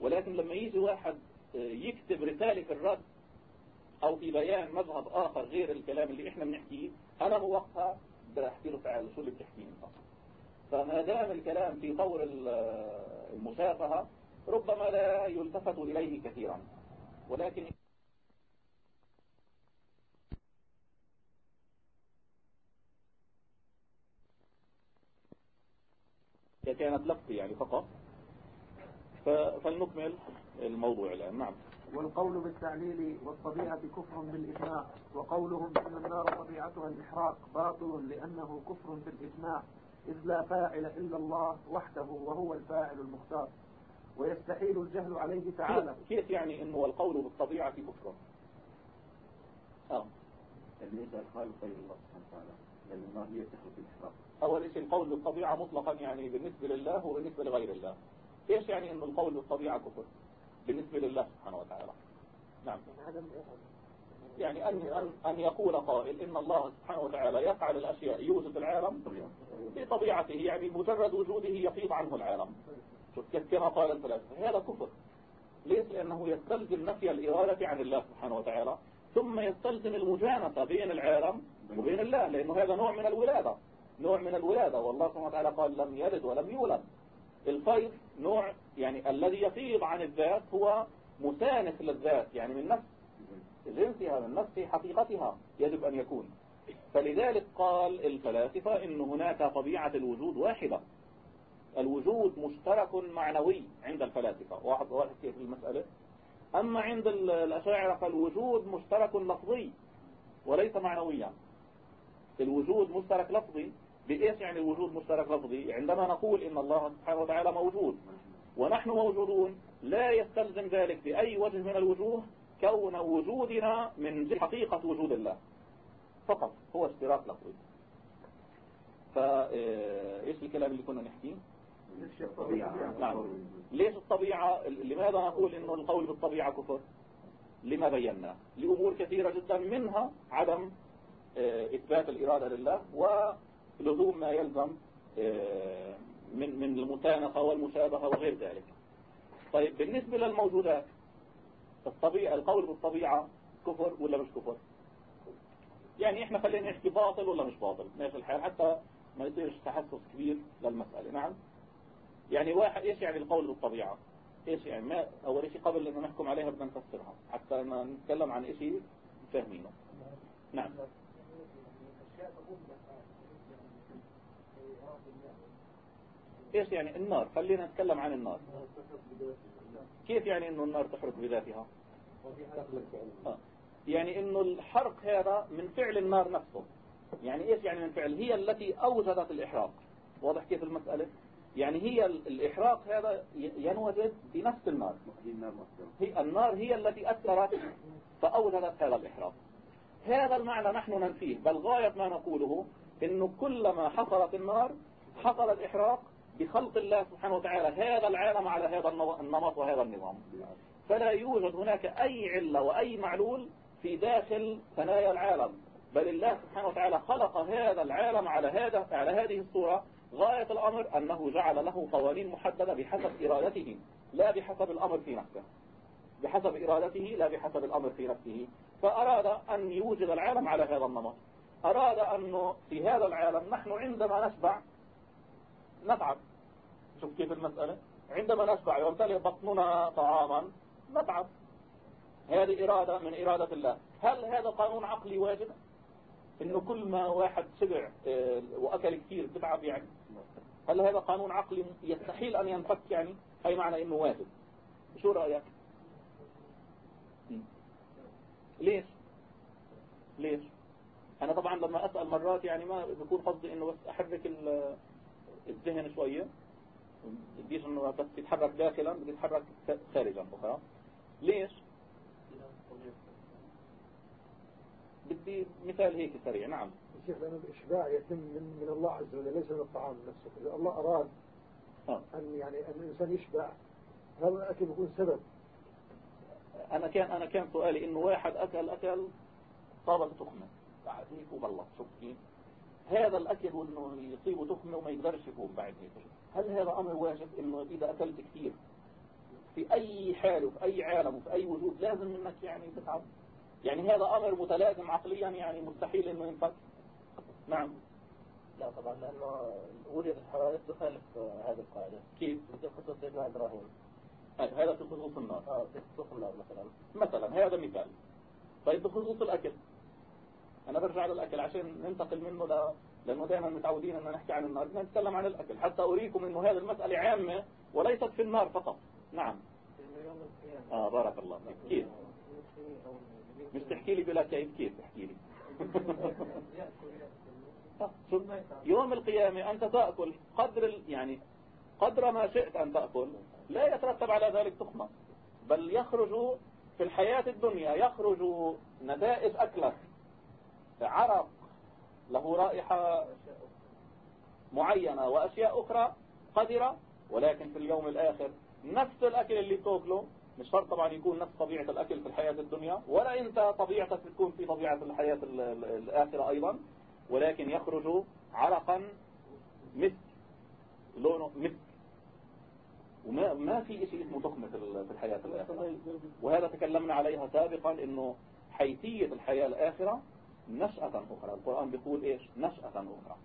ولكن لما يجي واحد يكتب رسالة في الرد أو في بيان مذهب آخر غير الكلام اللي إحنا بنحكيه أنا بوقتها بحكي له تعالى شو اللي بتحكيه أنت؟ فما دام الكلام في طور المشافهة ربما لا يلتفت إليه كثيرا. ولكن كانت لفظ يعني فقط فلنكمل الموضوع الآن. نعم. والقول بالتعليل والطبيعة كفر بالإجماع وقولهم إن النار طبيعتها الإحراق باطل لأنه كفر بالإجماع. إذ لا فاعل إلا الله وحده وهو الفاعل المختار ويستحيل الجهل عليه تعالى. كيف يعني إنه القول بالطبيعة كفر آه. ليس الخالق غير الله سبحانه وتعالى لأن النار هي تخلق الإحراق. أول شيء القول بالطبيعة مطلقا يعني بالنسبة لله وبالنسبة لغير الله. إيش يعني إنه القول بالطبيعة كفر بالنسبة لله سبحانه وتعالى؟ نعم. يعني أن, أن, يقول قائل إن الله سبحانه وتعالى يفعل الأشياء يوجد العالم بطبيعته يعني مجرد وجوده يفيض عنه العالم. كما قال الفلاسفة هذا كفر. ليش لأنه يستلزم نفي الإرادة عن الله سبحانه وتعالى ثم يستلزم المجانسة بين العالم وبين الله لأنه هذا نوع من الولادة. نوع من الولادة. والله سبحانه وتعالى قال لم يلد ولم يولد. الفيض نوع يعني الذي يفيض عن الذات هو مسانف للذات يعني من نفس جنسها من نفس حقيقتها يجب أن يكون. فلذلك قال الفلاسفة إن هناك طبيعة الوجود واحدة. الوجود مشترك معنوي عند الفلاسفة. واحد واحد كيف المسألة؟ أما عند الأشاعرة فالوجود مشترك لفظي وليس معنويا. الوجود مشترك لفظي بإيش يعني الوجود مشترك لفظي؟ عندما نقول إن الله سبحانه وتعالى موجود ونحن موجودون لا يستلزم ذلك بأي وجه من الوجوه كون وجودنا من حقيقة وجود الله. فقط هو اشتراك لفظي فإيش الكلام اللي كنا نحكيه؟ نعم. ليش الطبيعة؟ لماذا نقول إنه القول بالطبيعة كفر؟ لما بينا. لأمور كثيرة جدا منها عدم إثبات الإرادة لله ولزوم ما يلزم من من المتانقة والمشابهة وغير ذلك. طيب بالنسبة للموجودات الطبيعة القول بالطبيعة كفر ولا مش كفر؟ يعني إحنا خلينا نحكي باطل ولا مش باطل ماشي الحال حتى ما يصيرش تحسس كبير للمسألة. نعم؟ يعني واحد إيش يعني القول بالطبيعة؟ إيش يعني؟ ما أول شيء قبل أن نحكم عليها بدنا نفسرها حتى ما نتكلم عن شيء فاهمينه. نعم. إيش يعني النار؟ خلينا نتكلم عن النار. كيف يعني إنه النار تحرق بذاتها؟ آه. يعني إنه الحرق هذا من فعل النار نفسه. يعني إيش يعني من فعل؟ هي التي أوجدت الإحراق. واضح كيف المسألة؟ يعني هي الإحراق هذا ينوجد بنفس النار. هي النار هي التي أثرت فأوجدت هذا الإحراق. هذا المعنى نحن ننفيه. بل غاية ما نقوله إنه كلما حصلت النار حصل الإحراق بخلق الله سبحانه وتعالى هذا العالم على هذا النمط وهذا النظام. فلا يوجد هناك أي علة وأي معلول في داخل ثنايا العالم. بل الله سبحانه وتعالى خلق هذا العالم على هذا على هذه الصورة. غاية الأمر أنه جعل له قوانين محددة بحسب إرادته لا بحسب الأمر في نفسه. بحسب إرادته لا بحسب الأمر في نفسه. فأراد أن يوجد العالم على هذا النمط. أراد أنه في هذا العالم نحن عندما نشبع نتعب شوف كيف المسألة. عندما نشبع ويمتلئ بطننا طعاما نتعب هذه إرادة من إرادة الله. هل هذا قانون عقلي واجب؟ انه كل ما واحد شبع آه، وأكل كثير بتعب يعني. هل هذا قانون عقلي؟ يستحيل أن ينفك يعني. هي معنى إنه واجب؟ شو رأيك؟ ليش؟ ليش؟ أنا طبعا لما أسأل مرات يعني ما بكون قصدي إنه بس أحرك الذهن شوية. بديش إنه بس يتحرك داخلا بدي يتحرك خارجا أخرى ليش؟ بدي مثال هيك سريع نعم. شيخ لأن الإشباع يتم من, من الله عز وجل ليس من الطعام نفسه. إذا الله أراد آه. أن يعني أن الإنسان يشبع هذا الأكل يكون سبب؟ أنا كان أنا كان سؤالي إنه واحد أكل أكل طابق تخمة بعد هيك وبلط شوف كيف هذا الأكل وإنه يصيبه تخمة وما يقدرش يقوم بعد هيك. هل هذا أمر واجب؟ إنه إذا أكلت كثير في أي حال وفي أي عالم وفي أي وجود لازم منك يعني تتعب. يعني هذا أمر متلازم عقليا يعني مستحيل إنه ينفك. نعم. لا طبعا لأنه وجد الحوادث تخالف هذه القاعدة. كيف؟ في خصوص سيدنا إبراهيم. هذا في خصوص النار. آه في خصوص النار مثلا. مثلا هذا مثال. طيب بخصوص الأكل. أنا برجع للأكل عشان ننتقل منه ل... لأنه دائما متعودين أن نحكي عن النار. بدنا نتكلم عن الأكل. حتى أريكم أنه هذه المسألة عامة وليست في النار فقط. نعم. آه بارك الله فيك. كيف؟ مش تحكي لي بلا كيف كيف تحكي لي؟ [laughs] يوم القيامة أنت تأكل قدر يعني قدر ما شئت أن تأكل لا يترتب على ذلك تخمة بل يخرج في الحياة الدنيا يخرج نتائج أكلك. عرق له رائحة معينة وأشياء أخرى قدرة ولكن في اليوم الآخر نفس الأكل اللي تأكله مش شرط طبعا يكون نفس طبيعة الأكل في الحياة الدنيا ولا أنت طبيعتك تكون في طبيعة الحياة الآخرة أيضا ولكن يخرج عرقا مسك لونه مسك وما ما في شيء اسمه تخمة في الحياة الآخرة. وهذا تكلمنا عليها سابقا إنه حيثية الحياة الآخرة نشأة أخرى. القرآن بيقول إيش؟ نشأة أخرى.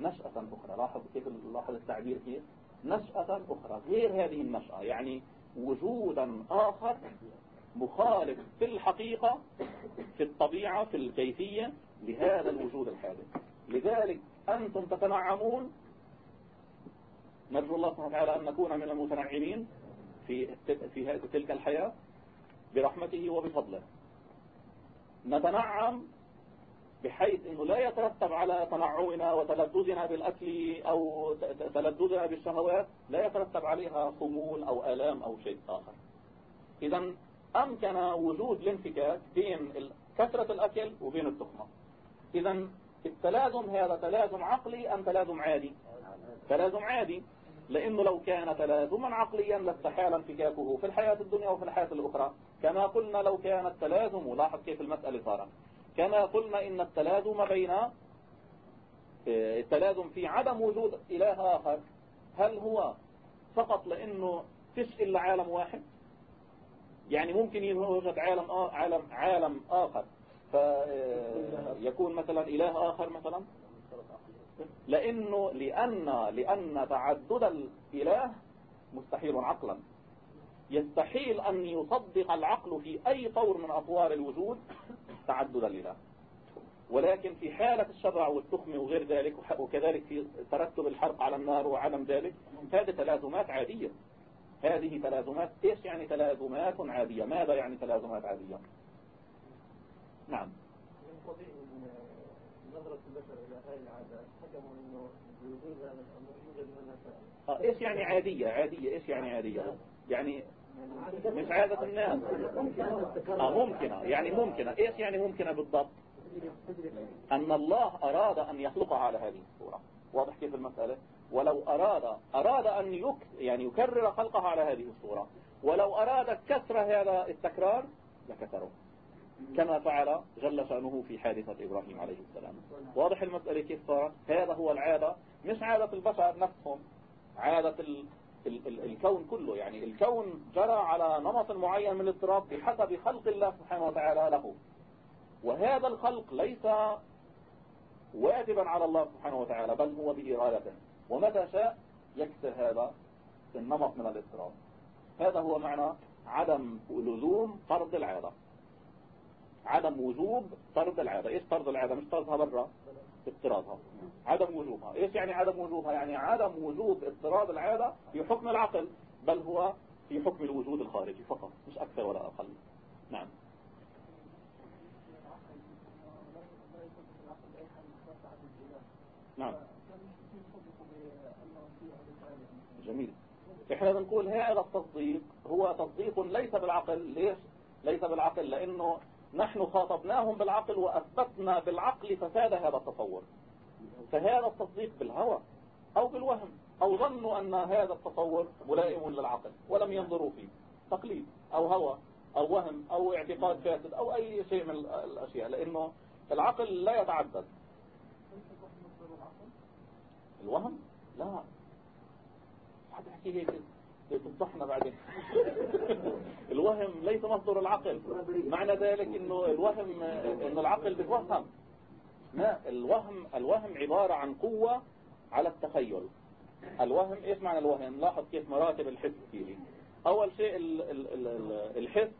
نشأة أخرى. لاحظ كيف لاحظ التعبير كيف؟ نشأة أخرى. غير هذه النشأة يعني وجودا آخر مخالف في الحقيقة في الطبيعة في الكيفية لهذا الوجود الحادث. لذلك أنتم تتنعمون. نرجو الله سبحانه وتعالى أن نكون من المتنعمين في في تلك الحياة برحمته وبفضله. نتنعم بحيث أنه لا يترتب على تنعمنا وتلذذنا بالأكل أو تلذذنا بالشهوات لا يترتب عليها خمول أو آلام أو شيء آخر. إذا أمكن وجود الانفكاك بين كثرة الأكل وبين التخمة. إذا التلازم هذا تلازم عقلي أم تلازم عادي؟ تلازم عادي. لأنه لو كان تلازما عقليا لاستحال انفكاكه في الحياة الدنيا وفي الحياة الأخرى. كما قلنا لو كان التلازم لاحظ كيف المسألة صارت. كما قلنا إن التلازم بين التلازم في عدم وجود إله آخر هل هو فقط لأنه فيش إلا عالم واحد؟ يعني ممكن يوجد عالم عالم عالم آخر. فيكون مثلا إله آخر مثلا؟ لأنه لأن لأن تعدد الإله مستحيل عقلا. يستحيل أن يصدق العقل في أي طور من أطوار الوجود تعدد الإله ولكن في حالة الشرع والتخم وغير ذلك وكذلك في ترتب الحرق على النار وعدم ذلك هذه تلازمات عادية. هذه تلازمات إيش يعني تلازمات عادية؟ ماذا يعني تلازمات عادية؟ نعم. نظرة البشر إلى هذه العادات حكموا إنه بوجود هذا الأمر يوجد منها إيش يعني عادية؟ عادية إيش يعني عادية؟ يعني مش عادة الناس. آه ممكنة. يعني ممكنة. إيش يعني ممكنة بالضبط؟ أن الله أراد أن يخلقها على هذه الصورة. واضح كيف المسألة؟ ولو أراد أراد أن يك يعني يكرر خلقها على هذه الصورة. ولو أراد كسر هذا التكرار لكسره. كما فعل جل شأنه في حادثة إبراهيم عليه السلام. واضح المسألة كيف صارت؟ هذا هو العادة. مش عادة البشر نفسهم. عادة الكون كله. يعني الكون جرى على نمط معين من الاضطراب بحسب خلق الله سبحانه وتعالى له. وهذا الخلق ليس واجبا على الله سبحانه وتعالى بل هو بإرادته. ومتى شاء يكسر هذا النمط من الاضطراب. هذا هو معنى عدم لزوم فرض العادة. عدم وجوب فرض العادة. إيش فرض العادة؟ مش فرضها برا. اضطرادها عدم وجوبها. إيش يعني عدم وجوبها؟ يعني عدم وجوب اضطراد العادة في حكم العقل بل هو في حكم الوجود الخارجي فقط مش أكثر ولا أقل. نعم. نعم. جميل. إحنا بنقول هذا التصديق هو تصديق ليس بالعقل. ليش؟ ليس بالعقل لأنه نحن خاطبناهم بالعقل وأثبتنا بالعقل فساد هذا التصور. فهذا التصديق بالهوى أو بالوهم. أو ظنوا أن هذا التصور ملائم للعقل ولم ينظروا فيه. تقليد أو هوى أو وهم أو اعتقاد فاسد أو أي شيء من الأشياء. لأنه العقل لا يتعدد. الوهم؟ لا. حد يحكي هيك. تفضحنا بعدين. الوهم ليس مصدر العقل. معنى ذلك إنه الوهم إنه العقل بتوهم لا الوهم الوهم عبارة عن قوة على التخيل. الوهم إيش معنى الوهم؟ لاحظ كيف مراتب الحس فيه أول شيء الحس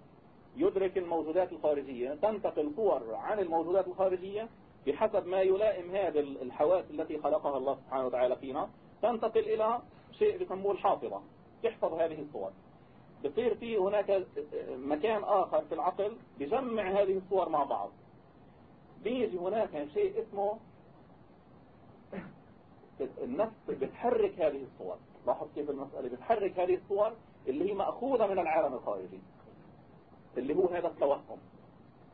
يدرك الموجودات الخارجية. تنتقل صور عن الموجودات الخارجية بحسب ما يلائم هذه الحواس التي خلقها الله سبحانه وتعالى فينا. تنتقل إلى شيء بسموه الحافظة. تحفظ هذه الصور. بصير في هناك مكان آخر في العقل بجمع هذه الصور مع بعض. بيجي هناك شيء اسمه النفس بتحرك هذه الصور. لاحظ كيف المسألة؟ بتحرك هذه الصور اللي هي مأخوذة من العالم الخارجي اللي هو هذا التوهم.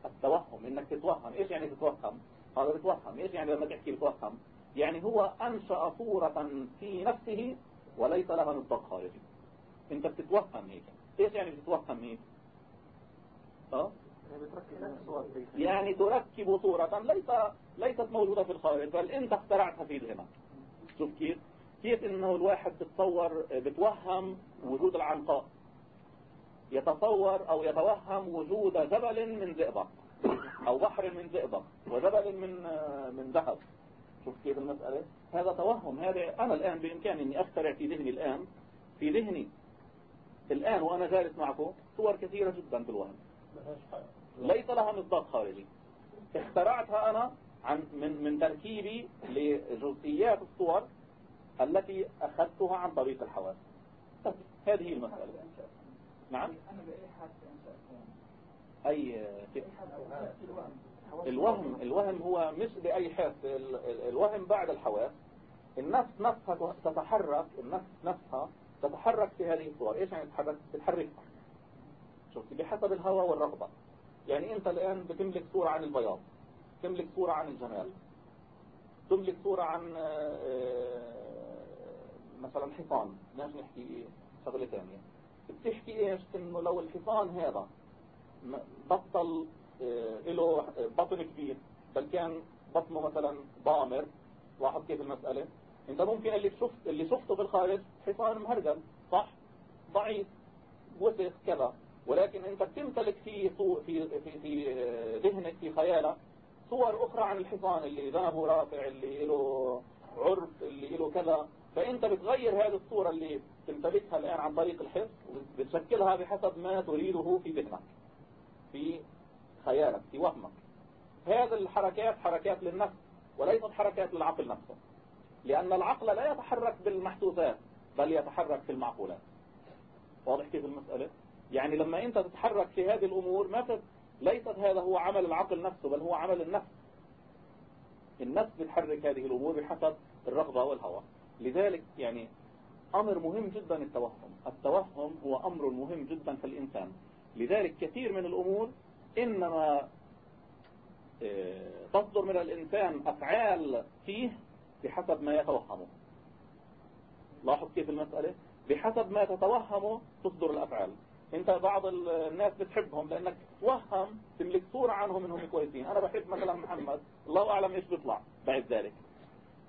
التوهم إنك تتوهم. إيش يعني تتوهم؟ هذا بتوهم. إيش يعني لما تحكي بتوهم؟ يعني هو أنشأ صورة في نفسه وليس لها نطاق خارجي. انت بتتوهم هيك. إيش يعني بتتوهم هيك؟ آه؟ يعني تركب صورة ليس ليست موجودة في الخارج بل انت اخترعتها في ذهنك شوف كيف؟ كيف انه الواحد بتصور بتوهم وجود العنقاء. يتصور أو يتوهم وجود جبل من زئبق أو بحر من زئبق وجبل من من ذهب. شوف كيف المسألة؟ هذا توهم. هذا أنا الآن بإمكاني إني أخترع في ذهني الآن في ذهني. الآن وأنا جالس معكم صور كثيرة جدا في الوهم ليس لها مصداق خارجي. اخترعتها أنا عن من من تركيبي لجزئيات الصور التي أخذتها عن طريق الحواس. هذه المسألة. نعم. أي الوهم الوهم هو مش بأي حاس. الوهم بعد الحواس. النفس نفسها تتحرك النفس نفسها تتحرك في هذه الصور. إيش يعني تتحرك؟ تتحركها شفت بحسب الهوى والرغبة. يعني أنت الآن بتملك صورة عن البياض تملك صورة عن الجمال تملك صورة عن آه، مثلا حصان بدناش نحكي شغلة ثانية. بتحكي إيش؟ إنه لو الحصان هذا بطل آه، له بطن كبير بل كان بطنه مثلا ضامر. لاحظ كيف المسألة؟ انت ممكن اللي شفت اللي شفته بالخارج حصان مهرجل صح؟ ضعيف وسخ كذا. ولكن انت بتمتلك في في في في ذهنك في خيالك صور أخرى عن الحصان اللي ذنبه رافع اللي له عرف اللي له كذا. فأنت بتغير هذه الصورة اللي تمتلكها الآن عن طريق الحفظ وبتشكلها بحسب ما تريده في ذهنك في خيالك في وهمك. هذه الحركات حركات للنفس وليست حركات للعقل نفسه. لأن العقل لا يتحرك بالمحسوسات بل يتحرك في المعقولات. واضح كيف المسألة؟ يعني لما أنت تتحرك في هذه الأمور ما. ليست هذا هو عمل العقل نفسه بل هو عمل النفس. النفس بتحرك هذه الأمور بحسب الرغبة والهوى. لذلك يعني أمر مهم جدا التوهم. التوهم هو أمر مهم جدا في الإنسان. لذلك كثير من الأمور إنما آه، تصدر من الإنسان أفعال فيه بحسب ما يتوهمه. لاحظ كيف المسألة؟ بحسب ما تتوهمه تصدر الأفعال. أنت بعض الناس بتحبهم لأنك توهم تملك صورة عنهم إنهم كويسين. أنا بحب مثلا محمد الله أعلم إيش بيطلع بعد ذلك.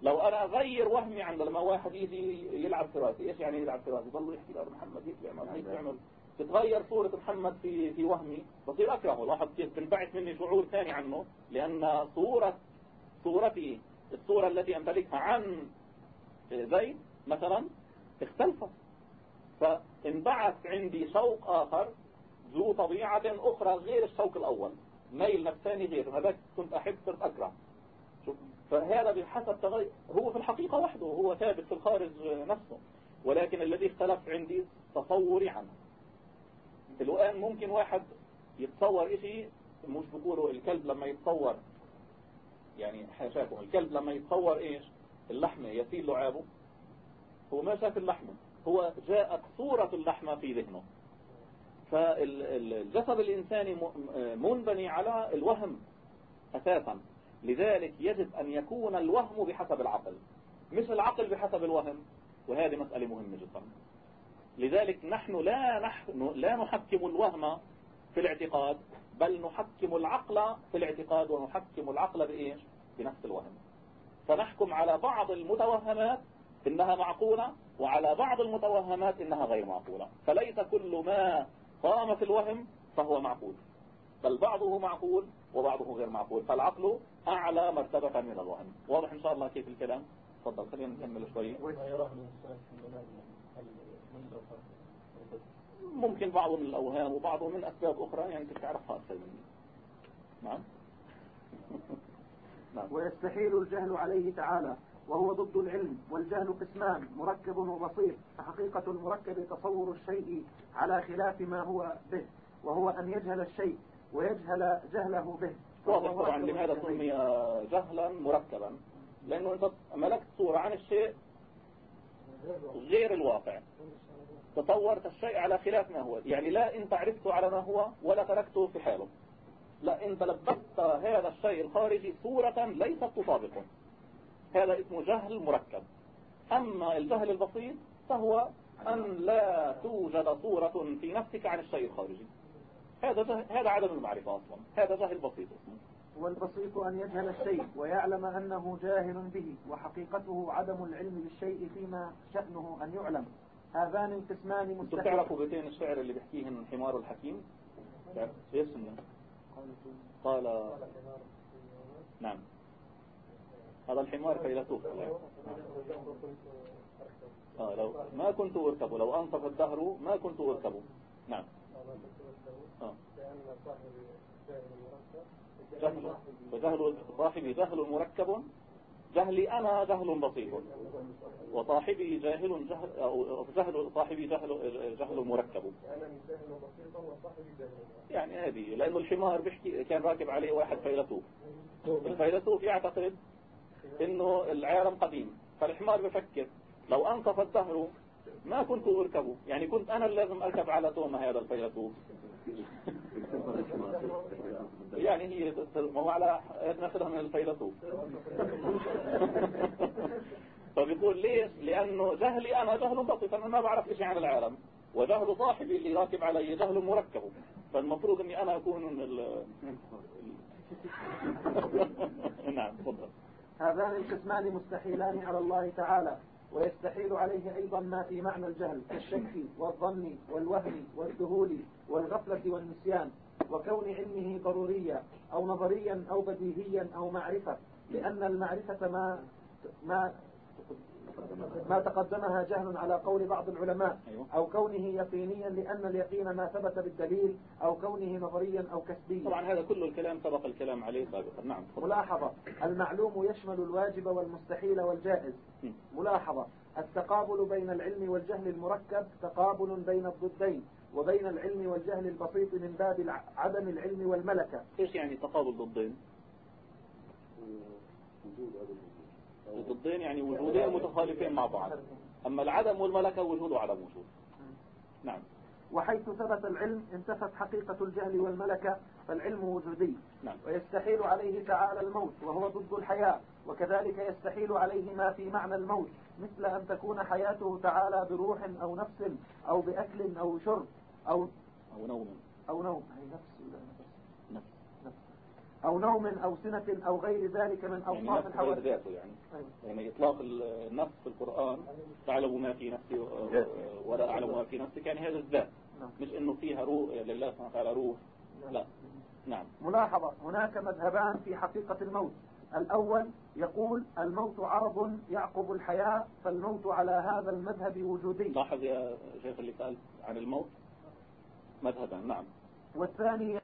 لو أنا أغير وهمي عنه لما واحد يجي يلعب في راسي إيش يعني يلعب في راسي يضل يحكي له محمد هيك بيعمل هيك بيعمل تتغير صورة محمد في في وهمي بصير أكرهه. لاحظ كيف بنبعث مني شعور ثاني عنه لأن صورة صورتي الصورة التي امتلكها عن زيد مثلا اختلفت. فانبعث عندي شوق آخر ذو طبيعة أخرى غير الشوق الأول ميل نفساني غير هذاك كنت أحب صرت أكره شوف فهذا بحسب تغير هو في الحقيقة وحده هو ثابت في الخارج نفسه ولكن الذي اختلف عندي تصوري عنه. الآن ممكن واحد يتصور إشي مش بقولوا الكلب لما يتصور يعني حاشاكم الكلب لما يتصور إيش؟ اللحمة يسيل لعابه. هو ما شاف اللحمة. هو جاءت صورة اللحمة في ذهنه. فالجسد الإنساني منبني على الوهم أساسا. لذلك يجب أن يكون الوهم بحسب العقل. مش العقل بحسب الوهم. وهذه مسألة مهمة جدا. لذلك نحن لا نحن لا نحكم الوهم في الاعتقاد. بل نحكم العقل في الاعتقاد ونحكم العقل بإيش؟ بنفس الوهم. فنحكم على بعض المتوهمات إنها معقولة وعلى بعض المتوهمات إنها غير معقولة. فليس كل ما قام في الوهم فهو معقول. بل بعضه معقول وبعضه غير معقول. فالعقل أعلى مرتبة من الوهم. واضح إن شاء الله كيف الكلام؟ تفضل خلينا نكمل شوي. ممكن بعضه من الأوهام وبعضه من أسباب أخرى يعني تعرفها أكثر مني. نعم؟ نعم. ويستحيل الجهل عليه تعالى وهو ضد العلم والجهل قسمان مركب وبسيط فحقيقة المركب تصور الشيء على خلاف ما هو به وهو أن يجهل الشيء ويجهل جهله به. واضح طبعا لماذا سمي جهلا مركبا لأنه أنت ملكت صورة عن الشيء غير الواقع. تصورت الشيء على خلاف ما هو. يعني لا انت عرفته على ما هو ولا تركته في حاله. لا انت لبست هذا الشيء الخارجي صورة ليست تطابقه هذا اسمه جهل مركب. أما الجهل البسيط فهو أن لا توجد صورة في نفسك عن الشيء الخارجي. هذا هذا عدم المعرفة أصلا. هذا جهل بسيط. والبسيط أن يجهل الشيء ويعلم أنه جاهل به وحقيقته عدم العلم بالشيء فيما شأنه أن يعلم. هذان القسمان مستحيل تعرفوا بيتين الشعر اللي بيحكيهن حمار الحكيم؟ إيش قال نعم. هذا الحمار فيلسوف آه لو ما كنت أركب لو أنصف الدهر ما كنت أركب. نعم. آه. جهل وجهل صاحبي جهل مركب. جهلي أنا جهل بسيط. وصاحبي جاهل جهل أو جهل صاحبي جهل جهل مركب. يعني هذه لأنه الحمار بيحكي كان راكب عليه واحد فيلسوف. الفيلسوف يعتقد إنه العالم قديم. فالحمار بفكر لو انصف الدهر ما كنت أركبه. يعني كنت أنا اللي لازم أركب على تومة هذا الفيلسوف. يعني هي ما هو على ناخذها من الفيلسوف فبيقول ليش لأنه جهلي أنا جهل بسيط أنا ما بعرف شيء عن العالم. وجهل صاحبي اللي راكب علي جهل مركب. فالمفروض إني أنا أكون من ال... [laughs] نعم تفضل. هذان القسمان مستحيلان على الله تعالى ويستحيل عليه أيضا ما في معنى الجهل كالشك والظن والوهم والذهول. والغفلة والنسيان وكون علمه ضروريا أو نظريا أو بديهيا أو معرفة لأن المعرفة ما ما ما تقدمها جهل على قول بعض العلماء أيوه. أو كونه يقينيا لأن اليقين ما ثبت بالدليل أو كونه نظريا أو كسبيا. طبعا هذا كل الكلام سبق الكلام عليه سابقا. نعم ملاحظة المعلوم يشمل الواجب والمستحيل والجائز. ملاحظة التقابل بين العلم والجهل المركب تقابل بين الضدين. وبين العلم والجهل البسيط من باب عدم العلم والملكة. إيش يعني تقابل ضدين؟ ضدين يعني وجودين متخالفين مع بعض. أما العدم والملكة وجود وعدم وجود. نعم. وحيث ثبت العلم انتفت حقيقة الجهل والملكة فالعلم وجودي. نعم. ويستحيل عليه تعالى الموت وهو ضد الحياة. وكذلك يستحيل عليه ما في معنى الموت مثل أن تكون حياته تعالى بروح أو نفس أو بأكل أو شرب. أو أو نوم. أو نوم. أي نفس نفس. نفس. أو نوم أو سنة أو غير ذلك من يعني أوصاف يعني الحوادث. ذاته يعني. يعني إطلاق النفس في القرآن تعلم ما في نفسي ولا أعلم ما في نفسك يعني هذا الذات. نعم. مش إنه فيها روح لله سبحانه وتعالى روح. نعم. لا. نعم. ملاحظة. هناك مذهبان في حقيقة الموت. الأول يقول الموت عرض يعقب الحياة فالموت على هذا المذهب وجودي. لاحظ يا شيخ اللي سأل عن الموت. مذهبا نعم. والثاني